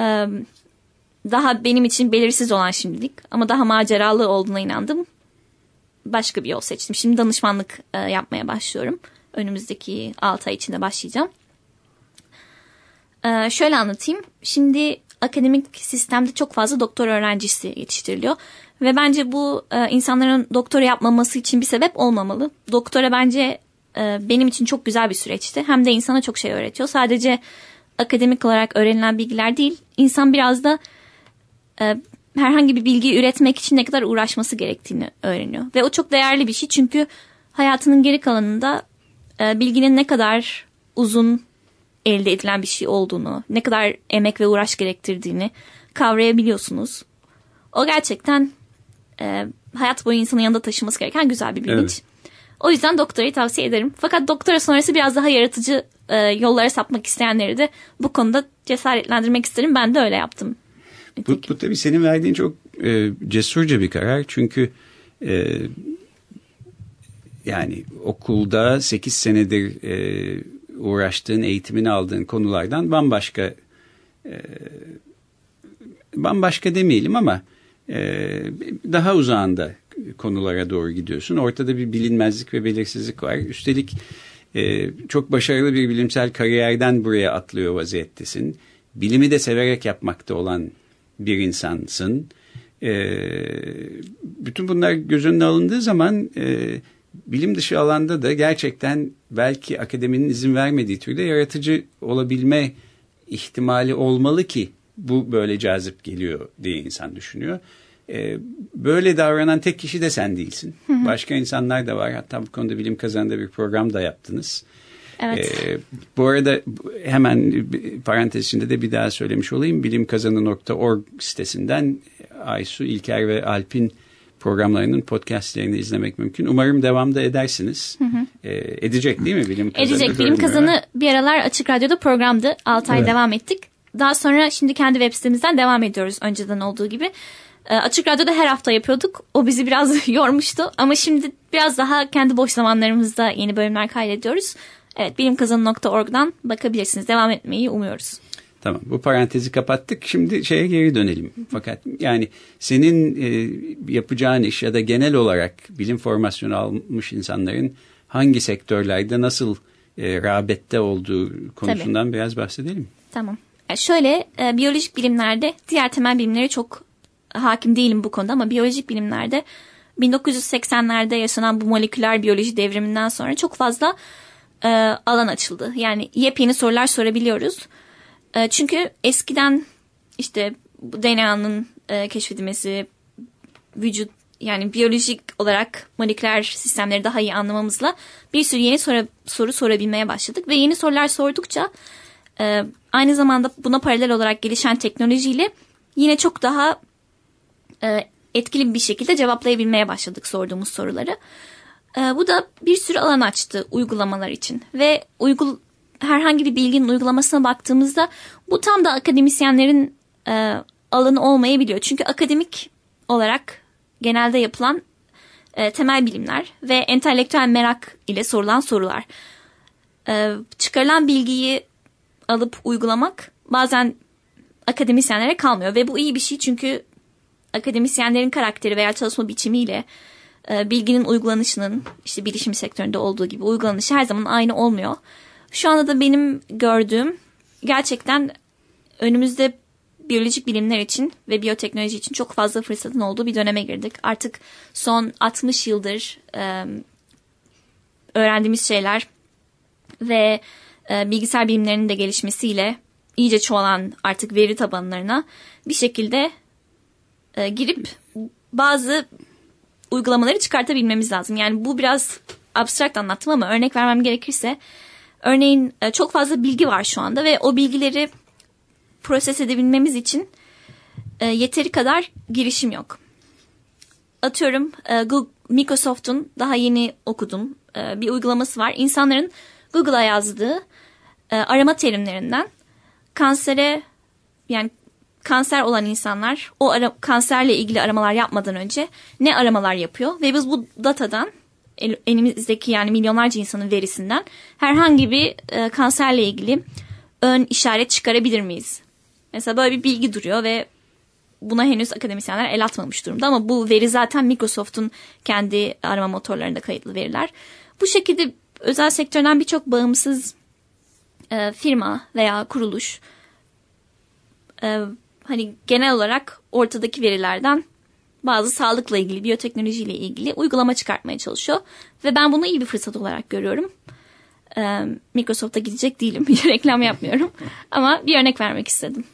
M: e, daha benim için belirsiz olan şimdilik ama daha maceralı olduğuna inandım. Başka bir yol seçtim. Şimdi danışmanlık e, yapmaya başlıyorum. Önümüzdeki 6 ay içinde başlayacağım. E, şöyle anlatayım. Şimdi akademik sistemde çok fazla doktor öğrencisi yetiştiriliyor. Ve bence bu e, insanların doktora yapmaması için bir sebep olmamalı. Doktora bence e, benim için çok güzel bir süreçti. Hem de insana çok şey öğretiyor. Sadece akademik olarak öğrenilen bilgiler değil. İnsan biraz da e, herhangi bir bilgi üretmek için ne kadar uğraşması gerektiğini öğreniyor. Ve o çok değerli bir şey çünkü hayatının geri kalanında e, bilginin ne kadar uzun elde edilen bir şey olduğunu, ne kadar emek ve uğraş gerektirdiğini kavrayabiliyorsunuz. O gerçekten e, hayat boyu insanın yanında taşıması gereken güzel bir bilinç. Evet. O yüzden doktorayı tavsiye ederim. Fakat doktora sonrası biraz daha yaratıcı e, yollara sapmak isteyenleri de bu konuda cesaretlendirmek isterim. Ben de öyle yaptım.
L: Bu, bu tabii senin verdiğin çok e, cesurca bir karar. Çünkü e, yani okulda 8 senedir e, uğraştığın, eğitimini aldığın konulardan bambaşka e, bambaşka demeyelim ama e, daha uzağında konulara doğru gidiyorsun. Ortada bir bilinmezlik ve belirsizlik var. Üstelik e, çok başarılı bir bilimsel kariyerden buraya atlıyor vaziyettesin. Bilimi de severek yapmakta olan bir insansın. E, bütün bunlar göz önüne alındığı zaman e, bilim dışı alanda da gerçekten belki akademinin izin vermediği türde yaratıcı olabilme ihtimali olmalı ki bu böyle cazip geliyor diye insan düşünüyor. E, böyle davranan tek kişi de sen değilsin.
M: Hı hı.
L: Başka insanlar da var. Hatta bu konuda bilim kazanında bir program da yaptınız.
M: Evet.
L: Ee, bu arada hemen parantez içinde de bir daha söylemiş olayım. Bilimkazanı.org sitesinden Aysu, İlker ve Alp'in programlarının podcastlerini izlemek mümkün. Umarım devamda edersiniz.
M: Hı hı.
L: Ee, edecek değil mi Bilim Kazanı?
M: Edecek. Bilim Kazanı bir aralar Açık Radyo'da programdı. 6 ay
L: Evet.
M: devam ettik. Daha sonra şimdi kendi web sitemizden devam ediyoruz önceden olduğu gibi. Ee, Açık Radyo'da her hafta yapıyorduk. O bizi biraz [LAUGHS] yormuştu. Ama şimdi biraz daha kendi boş zamanlarımızda yeni bölümler kaydediyoruz. Evet bilimkazanı.org'dan bakabilirsiniz. Devam etmeyi umuyoruz.
L: Tamam bu parantezi kapattık. Şimdi şeye geri dönelim. Fakat yani senin e, yapacağın iş ya da genel olarak bilim formasyonu almış insanların hangi sektörlerde nasıl e, rağbette olduğu konusundan biraz bahsedelim.
M: Tamam. E, şöyle e, biyolojik bilimlerde diğer temel bilimlere çok hakim değilim bu konuda ama biyolojik bilimlerde 1980'lerde yaşanan bu moleküler biyoloji devriminden sonra çok fazla e, alan açıldı. Yani yepyeni sorular sorabiliyoruz. E, çünkü eskiden işte bu DNA'nın e, keşfedilmesi, vücut yani biyolojik olarak moleküler sistemleri daha iyi anlamamızla bir sürü yeni soru, soru sorabilmeye başladık. Ve yeni sorular sordukça e, aynı zamanda buna paralel olarak gelişen teknolojiyle yine çok daha e, etkili bir şekilde cevaplayabilmeye başladık sorduğumuz soruları. E, bu da bir sürü alan açtı uygulamalar için ve uygul herhangi bir bilginin uygulamasına baktığımızda bu tam da akademisyenlerin e, alanı olmayabiliyor. Çünkü akademik olarak genelde yapılan e, temel bilimler ve entelektüel merak ile sorulan sorular. E, çıkarılan bilgiyi alıp uygulamak bazen akademisyenlere kalmıyor ve bu iyi bir şey çünkü akademisyenlerin karakteri veya çalışma biçimiyle e, bilginin uygulanışının işte bilişim sektöründe olduğu gibi uygulanışı her zaman aynı olmuyor. Şu anda da benim gördüğüm gerçekten önümüzde biyolojik bilimler için ve biyoteknoloji için çok fazla fırsatın olduğu bir döneme girdik. Artık son 60 yıldır e, öğrendiğimiz şeyler ve e, bilgisayar bilimlerinin de gelişmesiyle iyice çoğalan artık veri tabanlarına bir şekilde e, girip bazı uygulamaları çıkartabilmemiz lazım. Yani bu biraz abstrakt anlattım ama örnek vermem gerekirse örneğin e, çok fazla bilgi var şu anda ve o bilgileri proses edebilmemiz için e, yeteri kadar girişim yok. Atıyorum e, Microsoft'un daha yeni okudum bir uygulaması var. İnsanların Google'a yazdığı arama terimlerinden kansere yani kanser olan insanlar o ara, kanserle ilgili aramalar yapmadan önce ne aramalar yapıyor ve biz bu datadan elimizdeki yani milyonlarca insanın verisinden herhangi bir e, kanserle ilgili ön işaret çıkarabilir miyiz? Mesela böyle bir bilgi duruyor ve buna henüz akademisyenler el atmamış durumda ama bu veri zaten Microsoft'un kendi arama motorlarında kayıtlı veriler. Bu şekilde özel sektörden birçok bağımsız e, firma veya kuruluş e, hani genel olarak ortadaki verilerden bazı sağlıkla ilgili, biyoteknolojiyle ilgili uygulama çıkartmaya çalışıyor. Ve ben bunu iyi bir fırsat olarak görüyorum. Ee, Microsoft'a gidecek değilim. [LAUGHS] Reklam yapmıyorum. Ama bir örnek vermek istedim.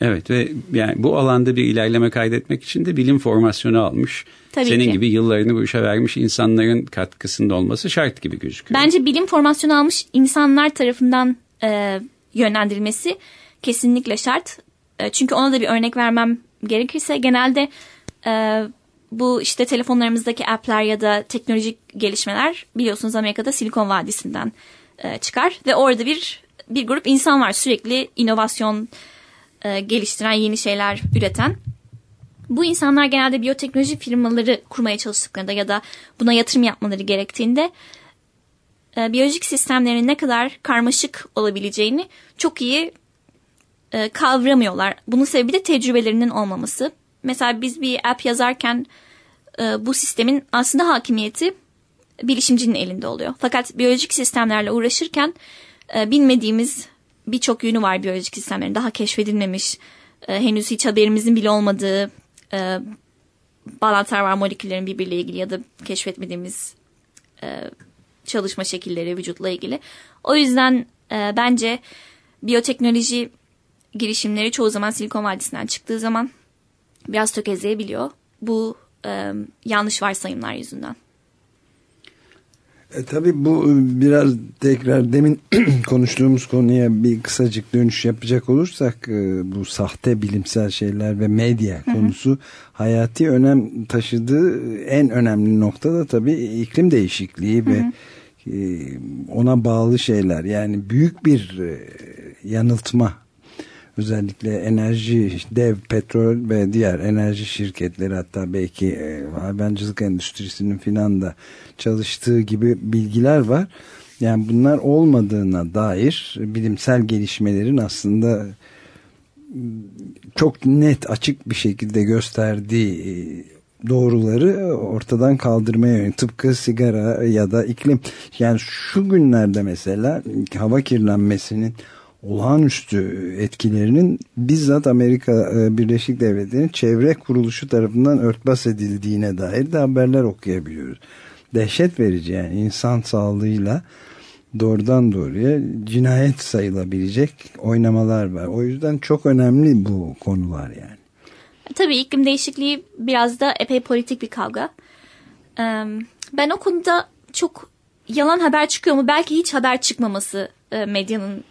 L: Evet ve yani bu alanda bir ilerleme kaydetmek için de bilim formasyonu almış.
M: Tabii
L: Senin
M: ki.
L: gibi yıllarını bu işe vermiş insanların katkısında olması şart gibi gözüküyor.
M: Bence bilim formasyonu almış insanlar tarafından e, yönlendirilmesi kesinlikle şart. E, çünkü ona da bir örnek vermem gerekirse genelde e, bu işte telefonlarımızdaki app'ler ya da teknolojik gelişmeler biliyorsunuz Amerika'da Silikon Vadisi'nden e, çıkar ve orada bir bir grup insan var sürekli inovasyon e, geliştiren yeni şeyler üreten. Bu insanlar genelde biyoteknoloji firmaları kurmaya çalıştıklarında ya da buna yatırım yapmaları gerektiğinde e, biyolojik sistemlerin ne kadar karmaşık olabileceğini çok iyi e, kavramıyorlar. Bunun sebebi de tecrübelerinin olmaması. Mesela biz bir app yazarken e, bu sistemin aslında hakimiyeti bilişimcinin elinde oluyor. Fakat biyolojik sistemlerle uğraşırken e, bilmediğimiz birçok yönü var biyolojik sistemlerin. Daha keşfedilmemiş, e, henüz hiç haberimizin bile olmadığı e, bağlantılar var moleküllerin birbiriyle ilgili ya da keşfetmediğimiz çalışma şekilleri vücutla ilgili. O yüzden bence biyoteknoloji girişimleri çoğu zaman Silikon Vadisi'nden çıktığı zaman biraz tökezleyebiliyor. bu e, yanlış varsayımlar yüzünden.
A: E, tabii bu e, biraz tekrar demin [CLEARS THROAT] konuştuğumuz konuya bir kısacık dönüş yapacak olursak e, bu sahte bilimsel şeyler ve medya Hı -hı. konusu hayati önem taşıdığı en önemli nokta da tabii iklim değişikliği Hı -hı. ve e, ona bağlı şeyler yani büyük bir e, yanıltma özellikle enerji, dev, petrol ve diğer enerji şirketleri hatta belki e, hayvancılık endüstrisinin filan da çalıştığı gibi bilgiler var. Yani bunlar olmadığına dair bilimsel gelişmelerin aslında çok net açık bir şekilde gösterdiği e, doğruları ortadan kaldırmaya yönelik tıpkı sigara ya da iklim yani şu günlerde mesela hava kirlenmesinin olağanüstü etkilerinin bizzat Amerika e, Birleşik Devletleri'nin çevre kuruluşu tarafından örtbas edildiğine dair de haberler okuyabiliyoruz. Dehşet verici yani insan sağlığıyla doğrudan doğruya cinayet sayılabilecek oynamalar var. O yüzden çok önemli bu konular yani.
M: Tabii iklim değişikliği biraz da epey politik bir kavga. Ben o konuda çok yalan haber çıkıyor mu? Belki hiç haber çıkmaması medyanın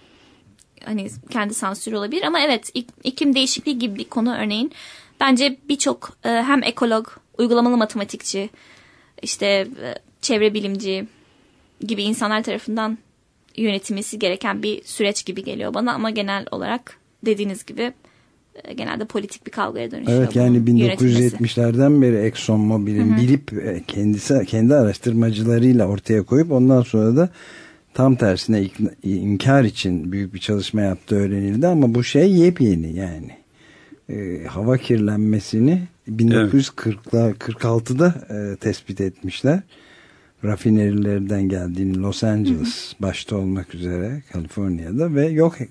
M: hani kendi sansürü olabilir. Ama evet iklim değişikliği gibi bir konu örneğin. Bence birçok e, hem ekolog, uygulamalı matematikçi, işte e, çevre bilimci gibi insanlar tarafından yönetilmesi gereken bir süreç gibi geliyor bana. Ama genel olarak dediğiniz gibi e, genelde politik bir kavgaya dönüşüyor.
A: Evet yani 1970'lerden beri Exxon Mobil'in bilip kendisi kendi araştırmacılarıyla ortaya koyup ondan sonra da tam tersine inkar için büyük bir çalışma yaptığı öğrenildi ama bu şey yepyeni yani. E, hava kirlenmesini 1940'lar 46'da e, tespit etmişler. Rafinerilerden geldiğini Los Angeles hı hı. başta olmak üzere Kaliforniya'da ve yok e,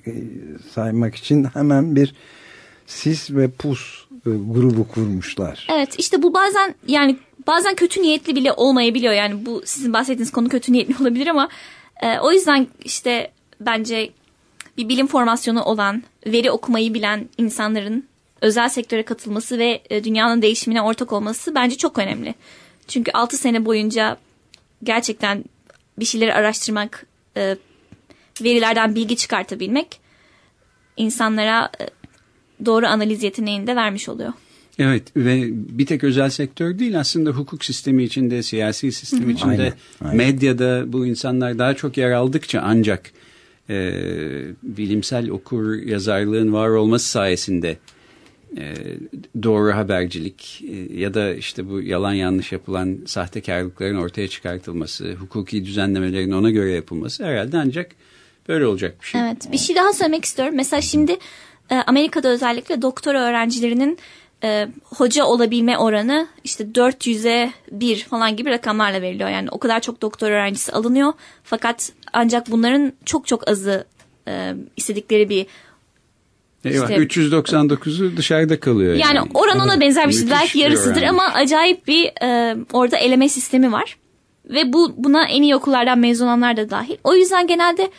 A: saymak için hemen bir sis ve pus e, grubu kurmuşlar.
M: Evet işte bu bazen yani bazen kötü niyetli bile olmayabiliyor. Yani bu sizin bahsettiğiniz konu kötü niyetli [LAUGHS] olabilir ama e, o yüzden işte bence bir bilim formasyonu olan, veri okumayı bilen insanların özel sektöre katılması ve e, dünyanın değişimine ortak olması bence çok önemli. Çünkü 6 sene boyunca gerçekten bir şeyleri araştırmak, e, verilerden bilgi çıkartabilmek insanlara e, doğru analiz yeteneğini de vermiş oluyor.
L: Evet ve bir tek özel sektör değil aslında hukuk sistemi içinde, siyasi sistem içinde, aynen, aynen. medyada bu insanlar daha çok yer aldıkça ancak e, bilimsel okur yazarlığın var olması sayesinde e, doğru habercilik e, ya da işte bu yalan yanlış yapılan sahtekarlıkların ortaya çıkartılması, hukuki düzenlemelerin ona göre yapılması herhalde ancak böyle olacak bir şey.
M: Evet bir şey daha söylemek istiyorum. Mesela şimdi e, Amerika'da özellikle doktor öğrencilerinin e, hoca olabilme oranı işte 400'e 1 falan gibi rakamlarla veriliyor. Yani o kadar çok doktor öğrencisi alınıyor. Fakat ancak bunların çok çok azı e, istedikleri bir
L: Eyvah, işte, 399'u dışarıda kalıyor.
M: Yani, yani oran ona benzer bir şey. Belki yarısıdır ama acayip bir e, orada eleme sistemi var. Ve bu buna en iyi okullardan mezun olanlar da dahil. O yüzden genelde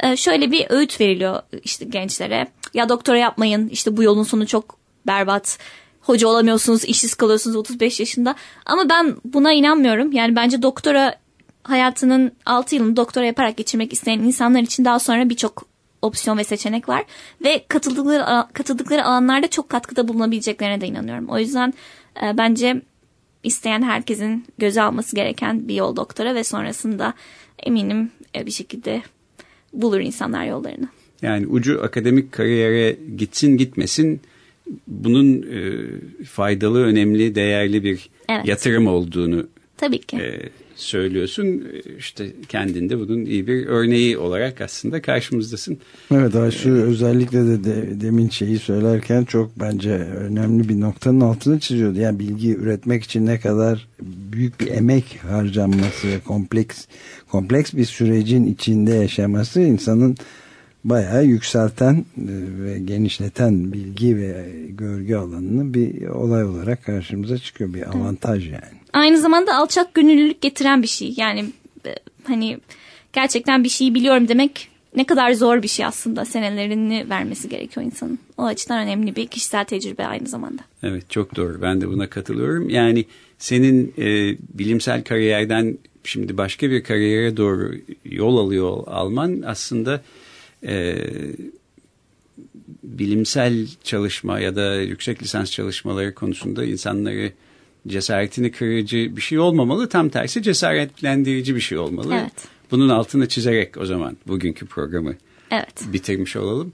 M: e, şöyle bir öğüt veriliyor işte gençlere. Ya doktora yapmayın işte bu yolun sonu çok berbat. Hoca olamıyorsunuz, işsiz kalıyorsunuz 35 yaşında. Ama ben buna inanmıyorum. Yani bence doktora hayatının 6 yılını doktora yaparak geçirmek isteyen insanlar için daha sonra birçok opsiyon ve seçenek var. Ve katıldıkları, katıldıkları alanlarda çok katkıda bulunabileceklerine de inanıyorum. O yüzden e, bence isteyen herkesin göze alması gereken bir yol doktora ve sonrasında eminim e, bir şekilde bulur insanlar yollarını.
L: Yani ucu akademik kariyere gitsin gitmesin bunun e, faydalı, önemli, değerli bir evet. yatırım olduğunu
M: Tabii ki. E,
L: söylüyorsun. İşte kendinde bunun iyi bir örneği olarak aslında karşımızdasın.
A: Evet Ayşe ee, özellikle de, de demin şeyi söylerken çok bence önemli bir noktanın altını çiziyordu. Yani bilgi üretmek için ne kadar büyük bir emek harcanması ve kompleks kompleks bir sürecin içinde yaşaması insanın bayağı yükselten e, ve genişleten bilgi ve görgü alanını bir olay olarak karşımıza çıkıyor. Bir avantaj yani.
M: Aynı zamanda alçak gönüllülük getiren bir şey. Yani e, hani gerçekten bir şeyi biliyorum demek ne kadar zor bir şey aslında senelerini vermesi gerekiyor insanın. O açıdan önemli bir kişisel tecrübe aynı zamanda.
L: Evet çok doğru ben de buna katılıyorum. Yani senin e, bilimsel kariyerden şimdi başka bir kariyere doğru yol alıyor alman aslında e, bilimsel çalışma ya da yüksek lisans çalışmaları konusunda insanları cesaretini kırıcı bir şey olmamalı. Tam tersi cesaretlendirici bir şey olmalı.
M: Evet.
L: Bunun altını çizerek o zaman bugünkü programı
M: evet.
L: bitirmiş olalım.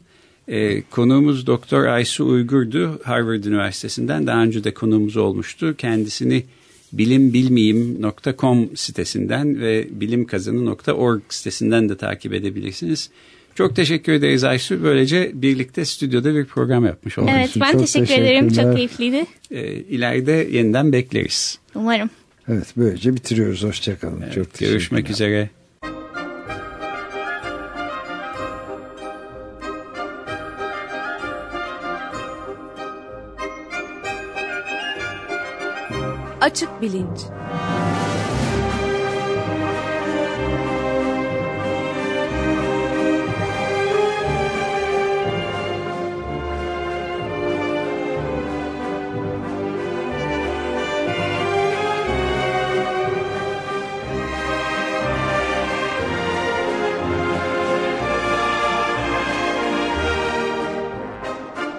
L: Ee, konuğumuz Doktor Aysu Uygur'du Harvard Üniversitesi'nden. Daha önce de konuğumuz olmuştu. Kendisini bilimbilmeyim.com sitesinden ve bilimkazanı.org sitesinden de takip edebilirsiniz. Çok teşekkür ederiz Aysu. Böylece birlikte stüdyoda bir program yapmış olduk.
M: Evet ben
A: Çok
M: teşekkür ederim. Çok keyifliydi.
L: Ee, ileride yeniden bekleriz.
M: Umarım.
A: Evet böylece bitiriyoruz. Hoşçakalın.
L: Evet,
A: Çok
L: görüşmek üzere.
D: Açık bilinç.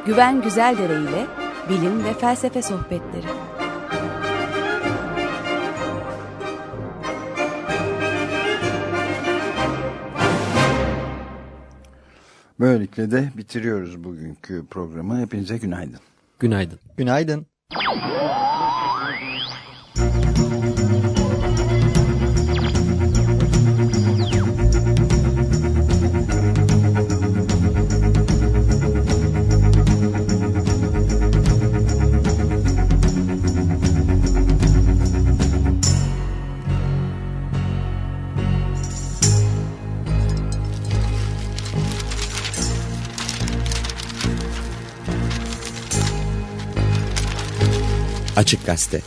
D: Güven Güzeldere ile bilim ve felsefe sohbetleri.
A: Böylelikle de bitiriyoruz bugünkü programı. Hepinize günaydın.
C: Günaydın.
N: Günaydın.
O: Açık Gazete